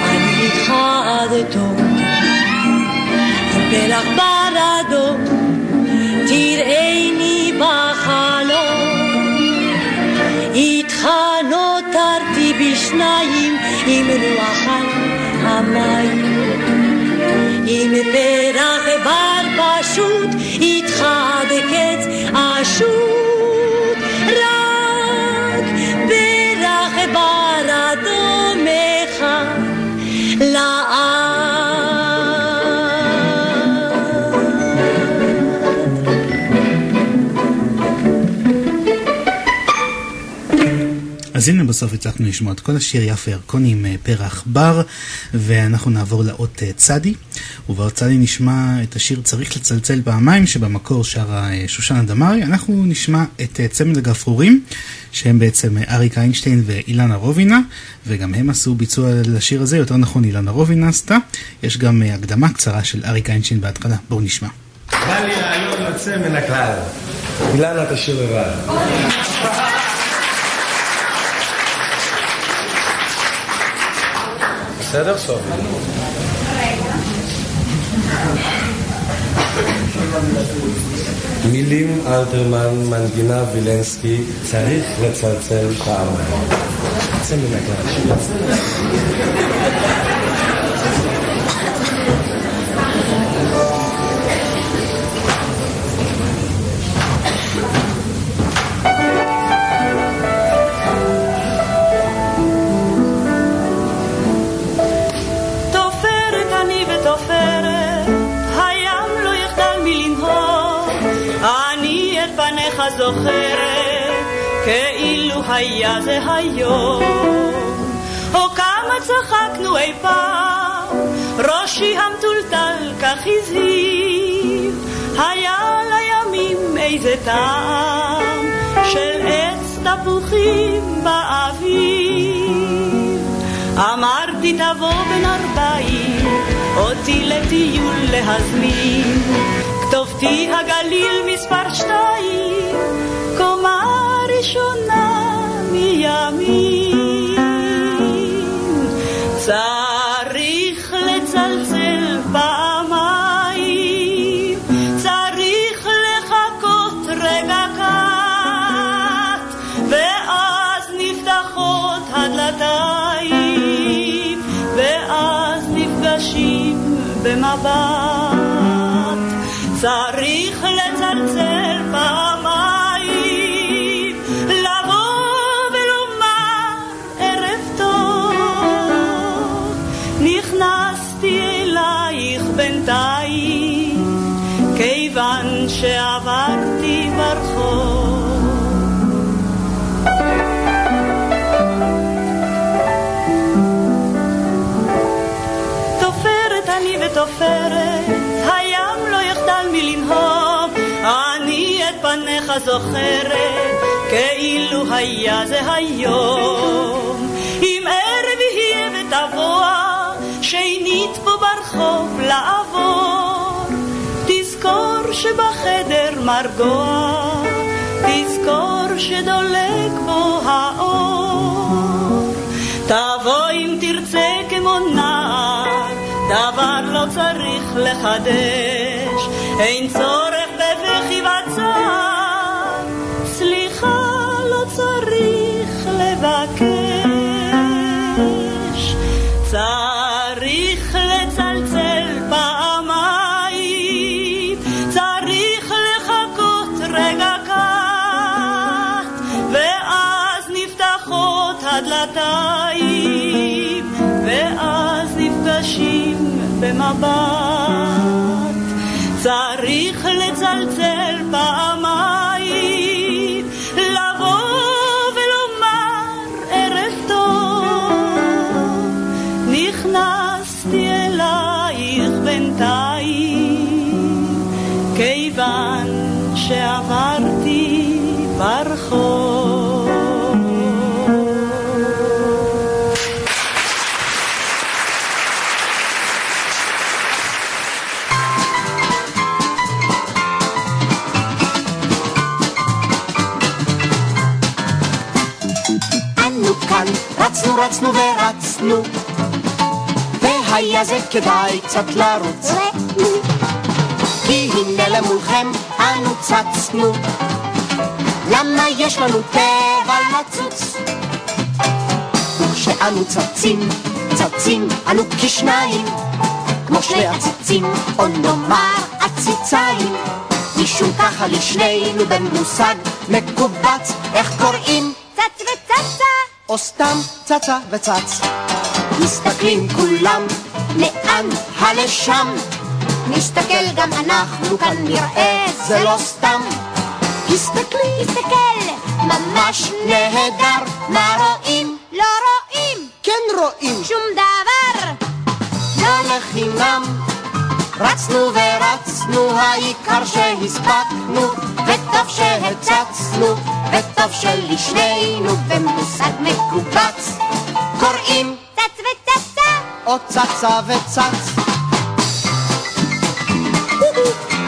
אני איתך עד תום. פלח בר אדום, תראיני בחלום. איתך נותרתי בשניים, עם רוח המים. עם פרח בר פשוט, איתך עד קץ אשות. אז הנה בסוף הצלחנו לשמוע את כל השיר יפה ירקוני עם אה, פרח בר, ואנחנו נעבור לאות אה, צדי, ובאות צדי נשמע את השיר צריך לצלצל פעמיים, שבמקור שרה אה, שושנה דמארי. אנחנו נשמע את צמד הגפרורים, שהם בעצם אריק איינשטיין ואילנה רובינה, וגם הם עשו ביצוע לשיר הזה, יותר נכון אילנה רובינה עשתה. יש גם הקדמה קצרה של אריק איינשטיין בהתחלה, בואו נשמע. בא לי רעיון יוצא מן הכלל. אילנה תשאיר לבד. בסדר, סוף. מילים אלתרמן, מנגינה וילנסקי, צריך לצלצל פעמיים. יוצא מן הכלל. זוכרת, כאילו היה זה היום. או כמה צחקנו אי פעם, ראשי המטולטל כך הזהיב. היה לימים איזה טעם של עץ תפוחים באוויר. אמרתי תבוא בן ארבעים, אותי לטיול להזמין. כתובתי הגליל מספר שתיים, קומה ראשונה מימין. צריך זוכרת, כאילו היה זה היום. אם ערב יהיה ותבוא, שנית פה ברחוב לעבור, תזכור שבחדר מרגוע, תזכור שדולק בו האור. תבוא אם תרצה כמו נער, דבר לא צריך לחדש, אין צורך רצנו רצנו ורצנו, והיה זה כדאי קצת לרוץ. כי הנה למולכם אנו צצנו, למה יש לנו טבע לצוץ? וכשאנו צצים, צצים אנו כשניים, כמו שני עציצים, או נאמר עציציים. משום ככה לשנינו במושג מקובץ, איך קוראים? או סתם צצה וצץ. מסתכלים כולם, לאן הלשם? נסתכל גם אנחנו כאן נראה, זה לא סתם. הסתכלי, תסתכל, ממש נהדר, מה רואים? לא רואים כן רואים, שום דבר. לא לחינם. רצנו ורצנו, העיקר שהספקנו, וטוב שהצצנו, וטוב שלשנינו במושג מקובץ. קוראים צץ וצצה, או צצה וצץ.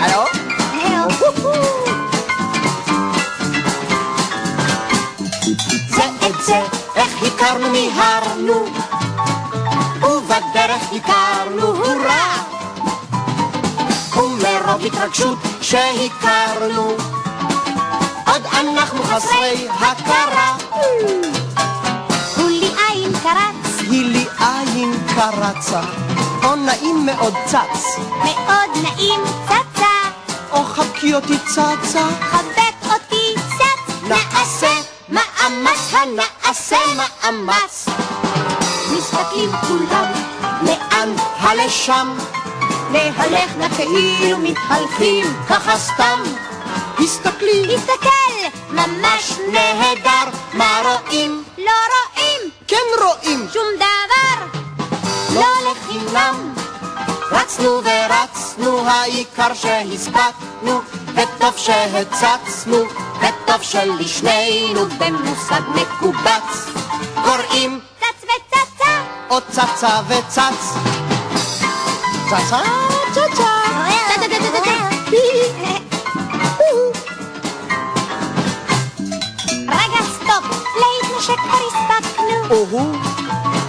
הלו? זה את זה, איך הכרנו מיהרנו, ובדרך הכרנו, הורא! ומרוב התרגשות שהכרנו, עוד אנחנו חסרי הכרה. הוא לי עין קרץ, היא לי עין קרצה, או נעים מאוד צץ, מאוד נעים, צצה, או חבקי אותי צצה, חבק אותי קצת, נעשה מאמץ, הנעשה מאמץ. מסתכלים כולם, לאן הלשם? להלך נא כאילו מתהלכים ככה סתם. הסתכלי, תסתכל, ממש נהדר, מה רואים? לא רואים כן רואים, שום דבר. לא לחינם. רצנו ורצנו, העיקר שהספקנו, וטוב שהצצנו, וטוב שלשנינו במושג מקובץ. קוראים צץ וצצה, או צצה וצץ. צצה צצה. הספקנו. אוהו,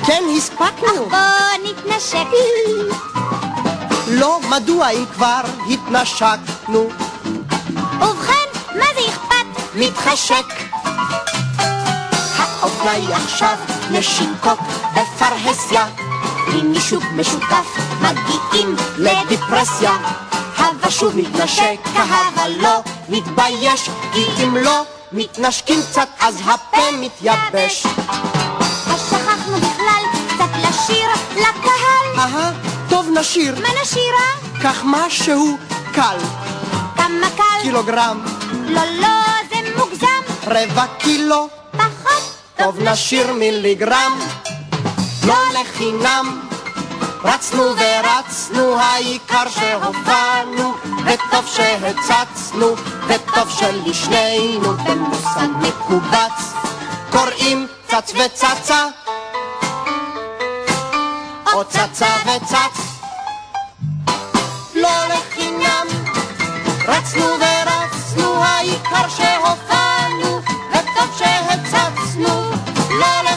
כן הספקנו. בוא נתנשק. לא, מדוע אם כבר התנשקנו? ובכן, מה זה אכפת? מתחשק. האופנה היא עכשיו נשיקות בפרהסיה. עם נישוק משותף מגיעים לדיפרסיה. הבה שוב נתנשק, הבה לא נתבייש, כי אם לא מתנשקים קצת אז הפה מתייבש. לקהל. אהה, טוב נשיר, מה נשירה? קח משהו קל, כמה קל? קילוגרם, לא, לא, זה מוגזם. רבע קילו, פחות. טוב נשיר מיליגרם, לא לחינם. רצנו ורצנו, העיקר שהופענו, וטוב שהצצנו, וטוב שלשנינו. במושג מקובץ. קוראים צץ וצצה, או צצה וצץ. לא לחינם, רצנו ורצנו, העיקר שהופענו, וטוב שהצצנו, לא לחינם.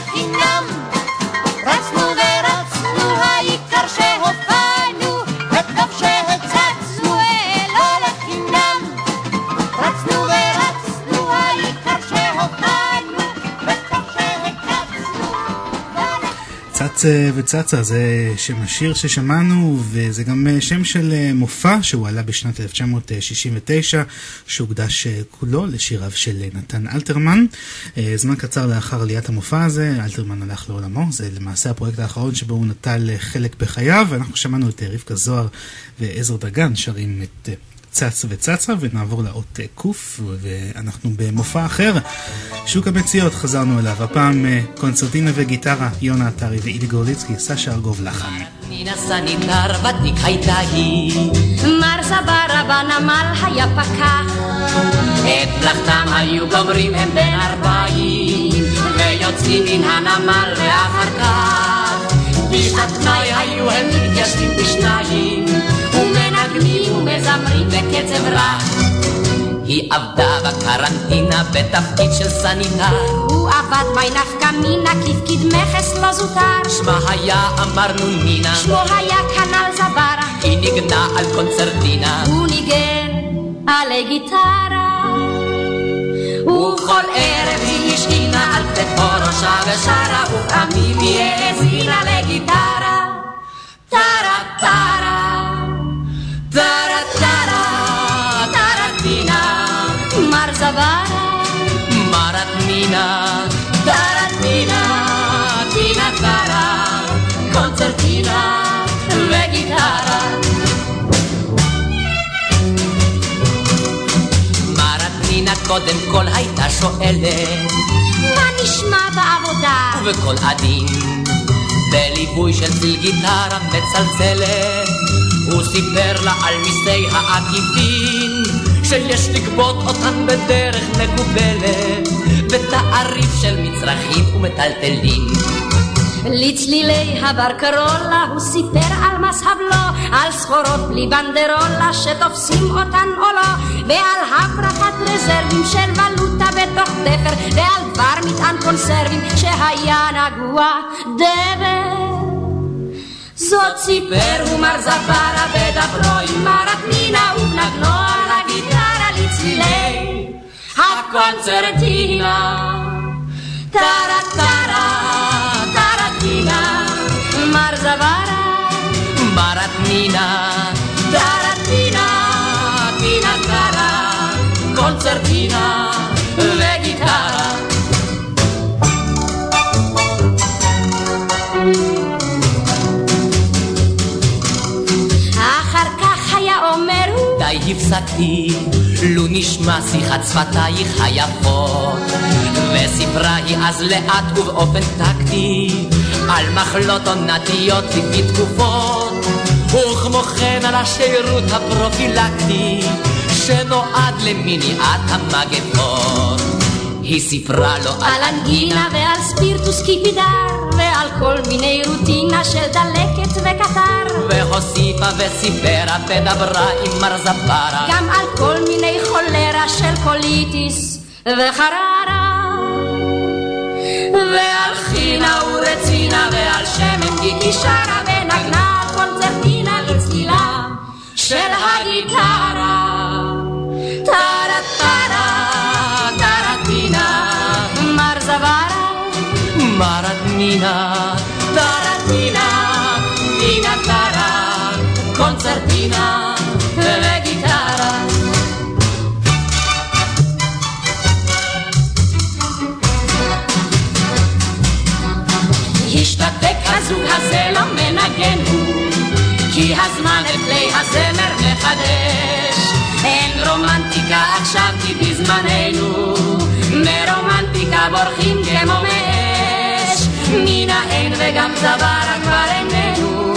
צץ אה, וצצה זה שם השיר ששמענו וזה גם אה, שם של אה, מופע שהוא עלה בשנת 1969 שהוקדש כולו לשיריו של נתן אלתרמן. זמן קצר לאחר עליית המופע הזה אלתרמן הלך לעולמו, זה למעשה הפרויקט האחרון שבו הוא נטל חלק בחייו ואנחנו שמענו את רבקה זוהר ועזר דגן שרים את צץ וצצה, ונעבור לאות ק', ואנחנו במופע אחר. שוק המציאות, חזרנו אליו. הפעם אה, קונצרטינה וגיטרה, יונה עטרי ואידי גורליצקי, סשה ארגוב לחן. ויוצאים מן הנמל ואחר כך, בשעת פנאי היו הם מתיישבים בשניים. ומזמרים בקצב רע. היא עבדה בקרנטינה בתפקיד של סניטר. הוא עבד בי נפקא מינה כפקיד מכס לא זוטר. שמה היה אמרנו נינה. שמו היה כנ"ל זברה. היא ניגנה על קונצרטינה. הוא ניגן עלי גיטרה. וכל ערב היא השכינה על כתפו ראשה ושרה, ופעמים היא האזינה לגיטרה. טרה טרה מרטמינה טרטינה טינה טרה קונצרטינה וגיטרה מרטמינה קודם כל הייתה שואלת מה נשמע בעבודה? ובקול עדין בליווי של צליל גיטרה מצלצלת הוא סיפר לה על מיסי העקיפין, שיש לגבות אותן בדרך מקובלת, בתעריף של מצרכים ומטלטלים. לצלילי הברקרולה הוא סיפר על מס הבלו, על סחורות בלי בנדרולה שתופסים אותן או לא, ועל הברחת רזרבים של ולוטה בתוך תפר, ועל דבר מטען קונסרבים שהיה נגוע דבר. זאת סיפר הוא מר זפרה בדברו עם מרת מינה ובנגנו על הגיטרה לצלילי הקונצרטינה. טרה טרה טרטינה מר זברה מרת מינה טרטינה טינה הפסקתי, לו נשמע שיחת שפתייך היפות. וסיפרה היא אז לאט ובאופן טקטי, על מחלות עונתיות לפי תקופות, וכמו כן על השירות הפרופילקטי, שנועד למניעת המגפות. היא סיפרה לו על אנגינה ועל ספירטוס קיפידר ועל כל מיני רוטינה של דלקת וקטר. והוסיפה וסיפרה ודברה עם מר זפרה גם על כל מיני חולרה של קוליטיס וחררה. ועל חינה ורצינה ועל שמן גיקי שרה ונגנה על קונצרטינה לצלילה של הגיטרה Maratina, taratina, tina tara, concertina וגיטרה. השתתק הזוג הזה לא מנגן הוא, כי הזמן את כלי הזמר מחדש. אין רומנטיקה עכשיו כי בזמננו, מרומנטיקה בורחים כמו מאש. נינה אין וגם צווארה כבר איננו,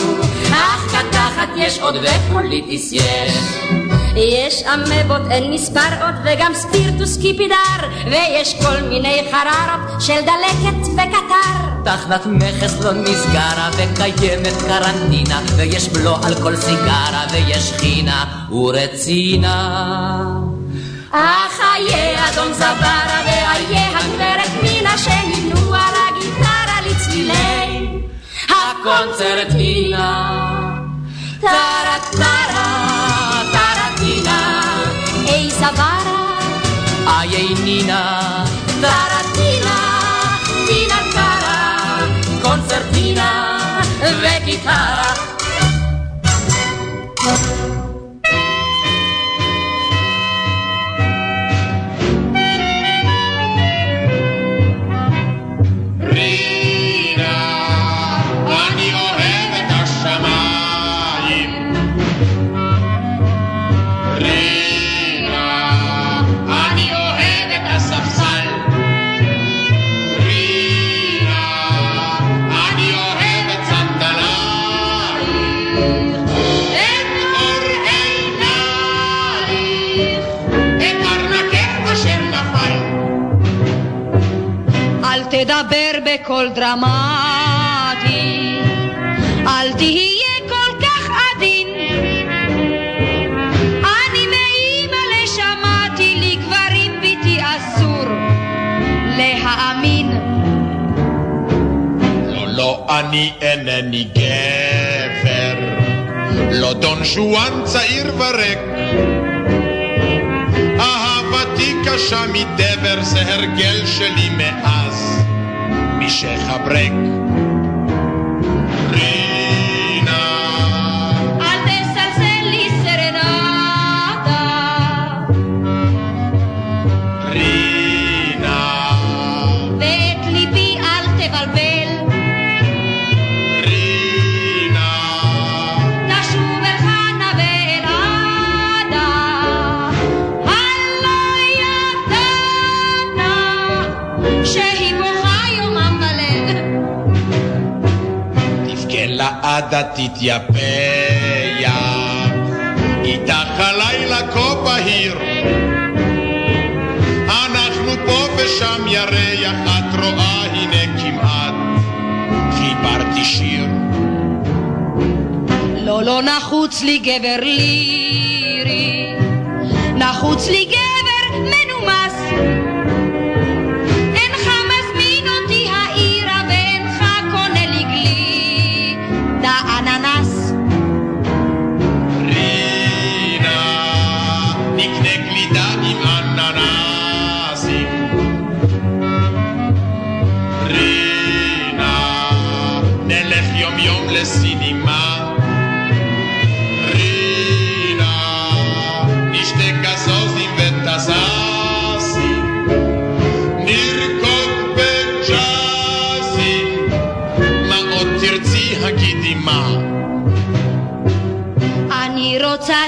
אך קדחת יש עוד ופוליטיס יש. יש אמבות אין מספר עוד וגם ספירטוס קיפידר. ויש כל מיני חררות של דלקת וקטר תחנת מכס לא נסגרה וקיימת קרנטינה ויש בלו על כל סיגרה ויש חינה ורצינה. אך איה אדון זברה ואיה הגברת מינה שנינו על lei a concertina. Taratara, taratina, ei savara, ai ei nina, taratina, nina cara, concertina, vecchi cara. בקול דרמטי, אל תהיה כל כך עדין. אני מאימא לשמעתי לי גברים ביתי אסור להאמין. לא, לא, אני אינני גבר, לא דון שואן צעיר וריק. אהבתי קשה מדבר, זה הרגל שלי מאז, משחברק. לעדה תתייפח, איתך הלילה כה בהיר. אנחנו פה ושם ירח, את רואה הנה כמעט חיברתי שיר. לא, לא נחוץ לי גבר לירי, נחוץ לי גבר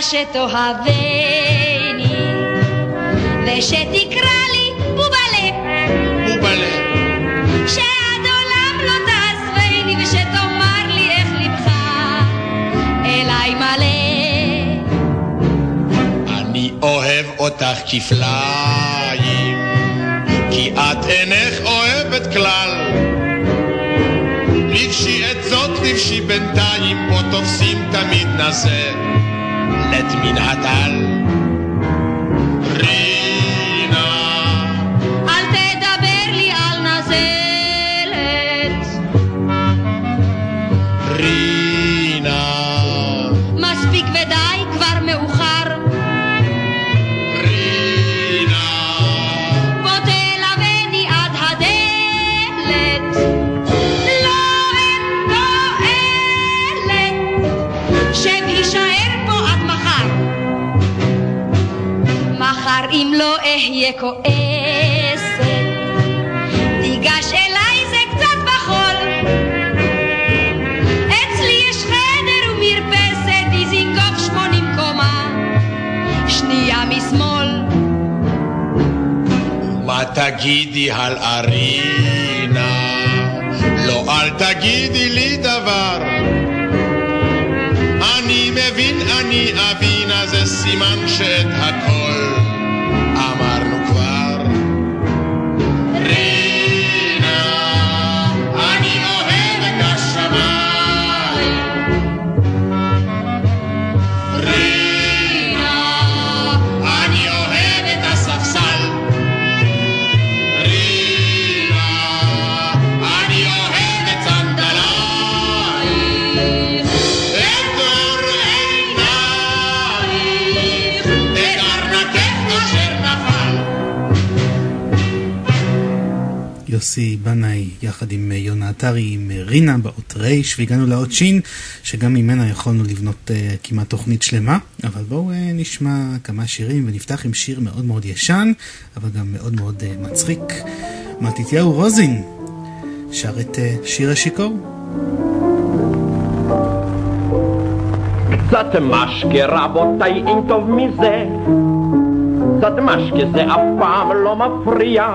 שתאהבני ושתקרא לי בובלה. בובלה. שעד עולם לא תעזבני ושתאמר לי איך לבך אליי מלא. אני אוהב אותך כפליים, כי את אינך אוהבת כלל. לבשי זאת, לבשי בינתיים, פה תופסים תמיד נזה, planète minatale אהיה כועסת, תיגש אליי זה קצת בחול. אצלי יש חדר ומרפסת, דיזינגוף שמונים קומה, שנייה משמאל. מה תגידי על ארינה? לא, אל תגידי לי דבר. בנאי יחד עם יונה עטרי עם רינה באות ר' והגענו לאות ש' שגם ממנה יכולנו לבנות uh, כמעט תוכנית שלמה. אבל בואו uh, נשמע כמה שירים ונפתח עם שיר מאוד מאוד ישן אבל גם מאוד מאוד uh, מצחיק. מתתיהו רוזין שר את uh, שיר השיכור. קצת משקה רבותיי אין טוב מזה. קצת משקה זה אף פעם לא מפריע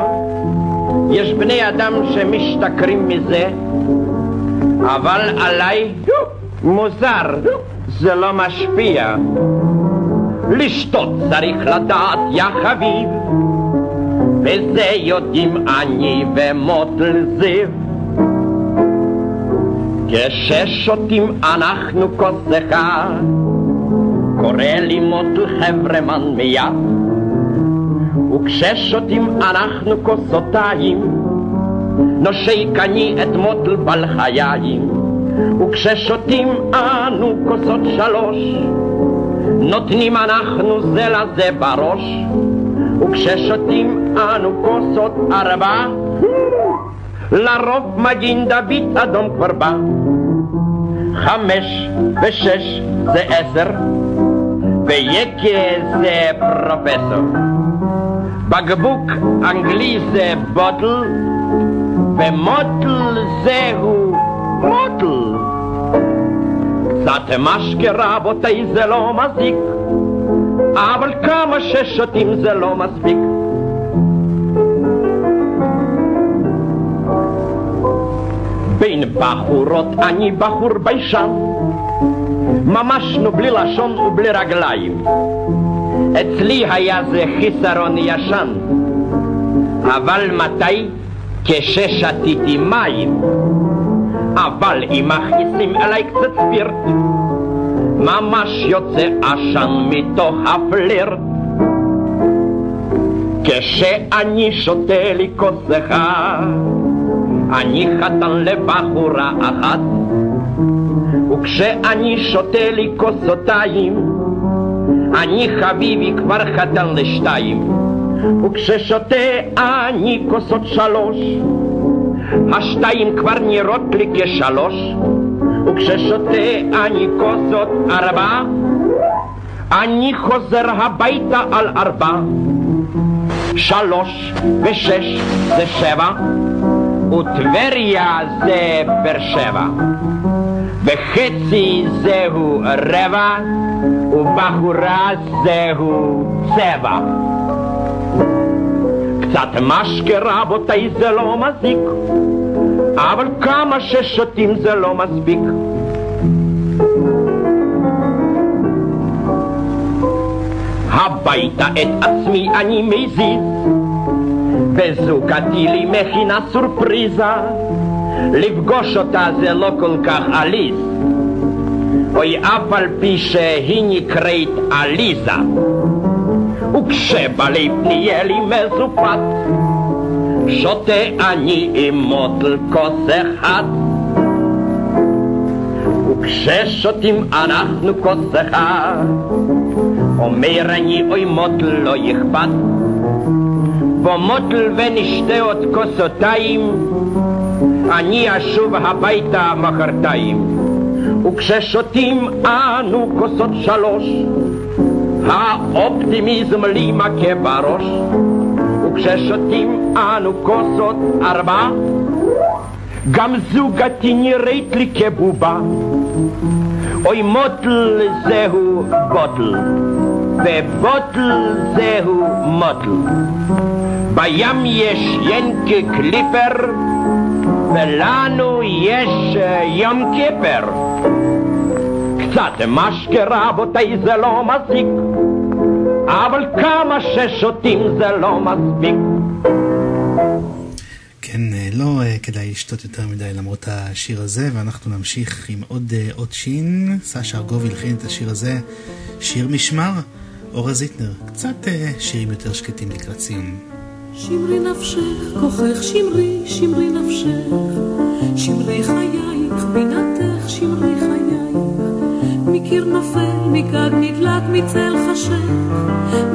יש בני אדם שמשתכרים מזה אבל עליי מוזר זה לא משפיע לשתות צריך לדעת יא חביב וזה יודעים אני ומוטל זיו. כששותים אנחנו כוס אחד, קורא לי מוטל חברמן מיד. וכששותים אנחנו כוסותיים, נושק אני את מוטל בלחיים. וכששותים אנו כוסות שלוש, נותנים אנחנו זה לזה בראש. וכששותים אנו כוסות ארבע, לרוב מגין דוד אדום כבר בא. חמש ושש זה עשר, ויקה זה פרופסור. בקבוק אנגלי זה בוטל, ומוטל זהו מוטל. קצת משקה רבותיי זה לא מזיק, אבל כמה ששותים זה לא מספיק. בין בחורות אני בחור ביישן, ממש נו בלי לשון ובלי רגליים. אצלי היה זה חיסרון ישן, אבל מתי? כששתיתי מים. אבל אם מכניסים אליי קצת ספירט, ממש יוצא עשן מתוך הפלירט. כשאני שותה לי כוס אחד, אני חתן לבחורה אחת, וכשאני שותה לי כוסותיים, אני חביבי כבר חתן לשתיים, וכששותה אני כוסות שלוש, השתיים כבר נראות לי כשלוש, וכששותה אני כוסות ארבע, אני חוזר הביתה על ארבע. שלוש ושש זה שבע, וטבריה זה באר שבע. וחצי זהו רבע, ובחורה זהו צבע. קצת משקה רבותיי זה לא מזיק, אבל כמה ששותים זה לא מספיק. הביתה את עצמי אני מזיז, וזוגתי לי מכינה סורפריזה, לפגוש אותה זה לא כל כך עליז, אוי אף על פי שהיא נקראת עליזה, וכשבלב נהיה לי מזופת, שותה אני עם מוטל כוס אחד. וכששותים אנחנו כוס אחד, אומר אני אוי מוטל לא אכפת, בוא מוטל ונשתה עוד כוסותיים, אני אשוב הביתה מחרתיים. וכששותים אנו כוסות שלוש, האופטימיזם לי מכה בראש, וכששותים אנו כוסות ארבע, גם זוגתי נראית לי כבובה. אוי מוטל זהו בוטל, ובוטל זהו מוטל. בים יש ינקי קליפר, ולנו יש יום כיפר. קצת משקה רבותיי זה לא מזיק, אבל כמה ששותים זה לא מספיק. כן, לא כדאי לשתות יותר מדי למרות השיר הזה, ואנחנו נמשיך עם עוד עוד שין. סשה ארגוב הלחין את השיר הזה, שיר משמר, אורה זיטנר. קצת שירים יותר שקטים לקראת סיום. שמרי נפשך, כוחך שמרי, שמרי נפשך, שמרי חייך, בינתך, שמרי חייך. מקיר נופל, מגג נדלק, מצל חשך,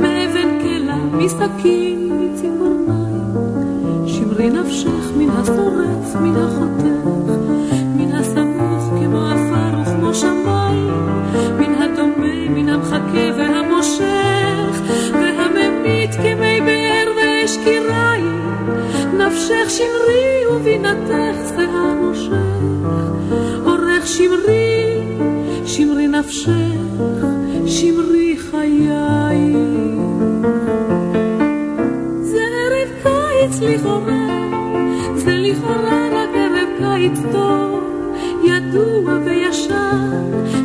מאבן קלע, מסכין, מציפורניים. שמרי נפשך מן השורף, מן החותך, מן הסמוך כמו עפר וכמו שמיים, מן הדומה, מן המחכה והמושך, והממית כמי באר ואש קיריים. נפשך שמרי ובינתך שיער מושך, אורך שמרי, שמרי נפשך, שמרי חיי. זה ערב קיץ לכאורה, זה לכאורה רק ערב קיץ טוב, ידוע וישר,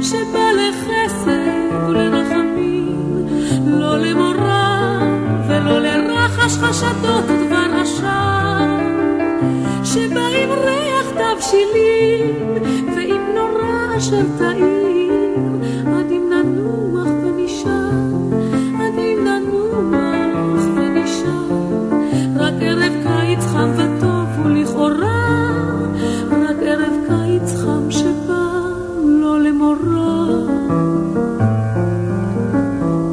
שבא לחסד ולרחמים, לא למורא ולא לרחש חשדות ודבר עשן, שבא עם ריח תבשילים, אשר תאיר, עד אם ננוח ונשאר, עד אם ננוח ונשאר, רק ערב קיץ חם וטוב ולכאורה, רק ערב קיץ חם שבא לא למורא.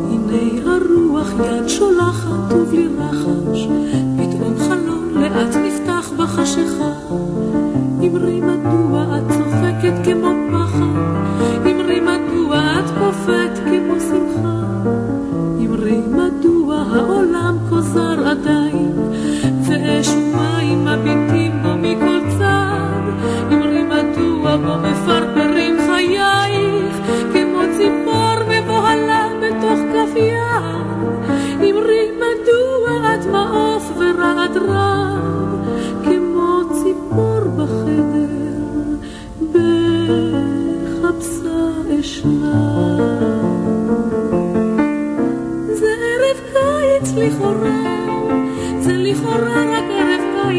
הנה הרוח יד שולחת ובלי רחש, פתאום חלון לאט נפתח בחשיכה. אמרי מדוע את צוחקת כמו מדוע את קופאת כמו שמחה, אמרי מדוע העולם כה זר עדיין, ואש ומים מביטים בו מכל צד, אמרי מדוע בו מפרפרים חייך, כמו ציפור מבוהלה בתוך כף יד, אמרי מדוע את מעוף ורעד רב,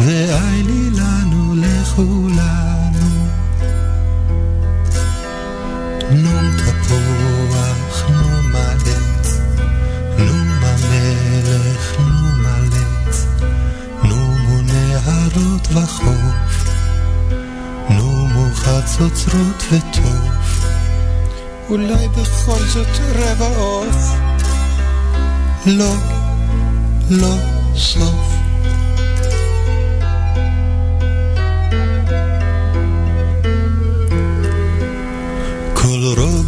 ואי לי לנו לכולנו. נום תפוח, נום עץ, נום המלך, נום עלץ, נומו נהרות וחוף, נומו חצוצרות וטוף. אולי בכל זאת רבע עוף? לא, לא סוף.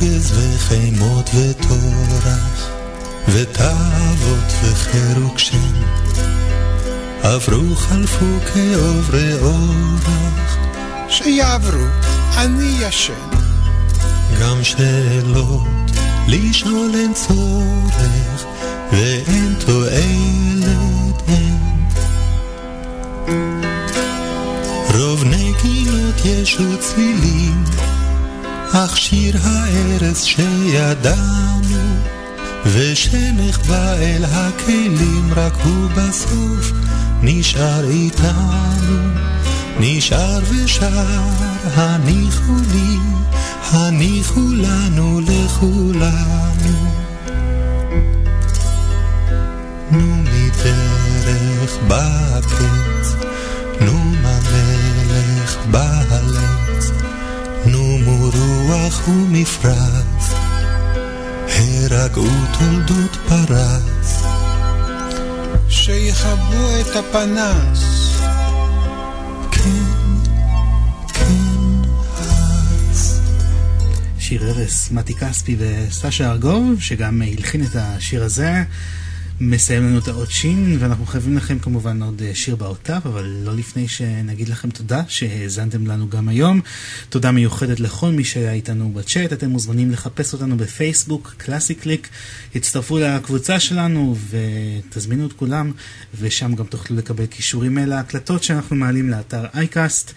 רוגז וחימות וטורח, ותאוות וחירוק שם, עברו חלפו כעוברי אורח, שיעברו, אני ישן. גם שאלות לשאול אין צורך, ואין תועלת אין. רוב נגינות יש וצלילים, אך שיר הארץ שידענו, ושנחבא אל הכלים, רק הוא בסוף נשאר איתנו. נשאר ושר, הניחו לי, הניחו לנו לכולנו. נו מדרך בקץ, נו המלך בהלץ, מורוח ומפרץ, יגעו תולדות פרס. שיכבו את הפנס. שיר ארס, מתי כספי וסשה ארגוב, שגם הלחין את השיר הזה. מסיים לנו את האות שין, ואנחנו חייבים לכם כמובן עוד אה, שיר באותיו, אבל לא לפני שנגיד לכם תודה שהאזנתם לנו גם היום. תודה מיוחדת לכל מי שהיה איתנו בצ'אט, אתם מוזמנים לחפש אותנו בפייסבוק, קלאסי קליק, הצטרפו לקבוצה שלנו ותזמינו את כולם, ושם גם תוכלו לקבל קישורים אל ההקלטות שאנחנו מעלים לאתר אייקאסט.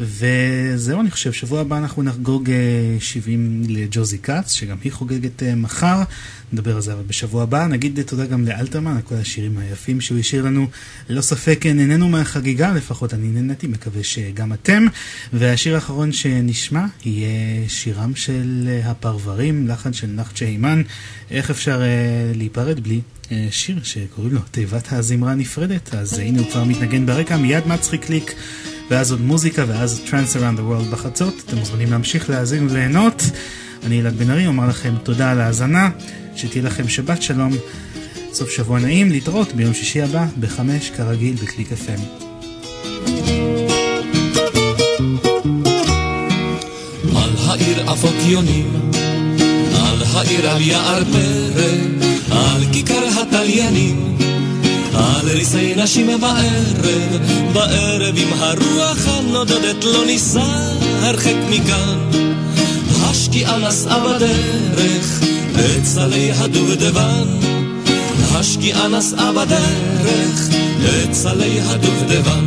וזהו, אני חושב, שבוע הבא אנחנו נחגוג 70 אה, לג'וזי כץ, שגם היא חוגגת אה, מחר. נדבר על זה אבל בשבוע הבא. נגיד תודה גם לאלתרמן על כל השירים היפים שהוא השאיר לנו. ללא ספק נהנינו מהחגיגה, לפחות אני נהניתי, מקווה שגם אתם. והשיר האחרון שנשמע יהיה שירם של אה, הפרברים, לחן של נחצ'ה הימן. איך אפשר uh, להיפרד בלי uh, שיר שקוראים לו תיבת הזמרה הנפרדת? אז הנה הוא כבר מתנגן ברקע, מיד מצחיק ליק. ואז עוד מוזיקה, ואז Trans Around World בחצות. אתם מוזמנים להמשיך להאזין וליהנות. אני אלעד בן ארי, אומר לכם תודה על ההאזנה, שתהיה לכם שבת שלום, סוף שבוע נעים, להתראות ביום שישי הבא, בחמש, כרגיל, בקליק FM. על ריסי נשים בערב, בערב עם הרוח הנודדת לא ניסע הרחק מכאן. השקיעה נסעה בדרך סלי הדובדבן. השקיעה נסעה בדרך סלי הדובדבן.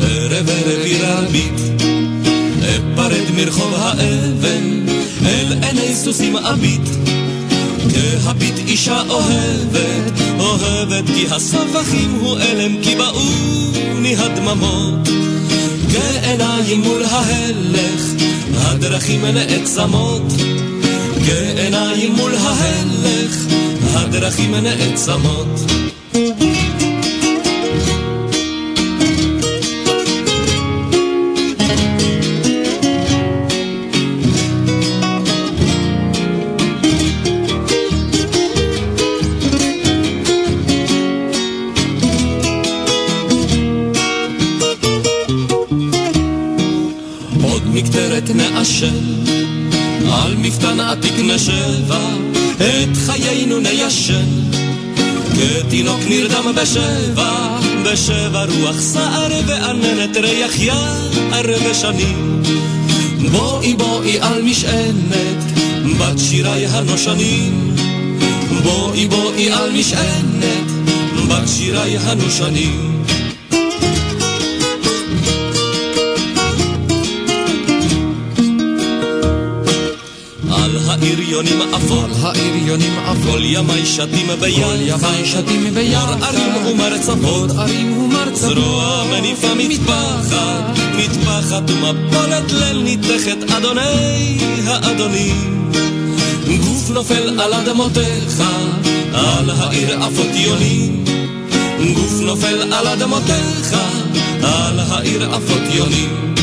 ערב ערב עיר הביט אפרד מרחוב האבן, אל עיני סוסים אביט. כהביט אישה אוהבת, אוהבת כי הסבכים הוא אלם, כי באוני הדממות. כעיניים מול ההלך, הדרכים נעצמות. כעיניים מול ההלך, הדרכים נעצמות. נעשן, על מפתן עתיק נשבע, את חיינו ניישן. כתינוק נרדם בשבע, בשבע רוח סער ועננת ריח יער ושנים. בואי בואי על משענת, בת שירי הנושנים. בואי בואי על משענת, בת שירי הנושנים. העריונים עפות, העריונים עפות, כל ימי שתים ביחד, כל ימי שתים ביחד, ערים ומרצפות, ערים ומרצפות, זרוע מניפה מטפחת, מטפחת ומפולת ליל ניתכת, אדוני האדונים. גוף נופל על אדמותיך, על העיר עפות יונים. גוף נופל על אדמותיך, על העיר עפות יונים.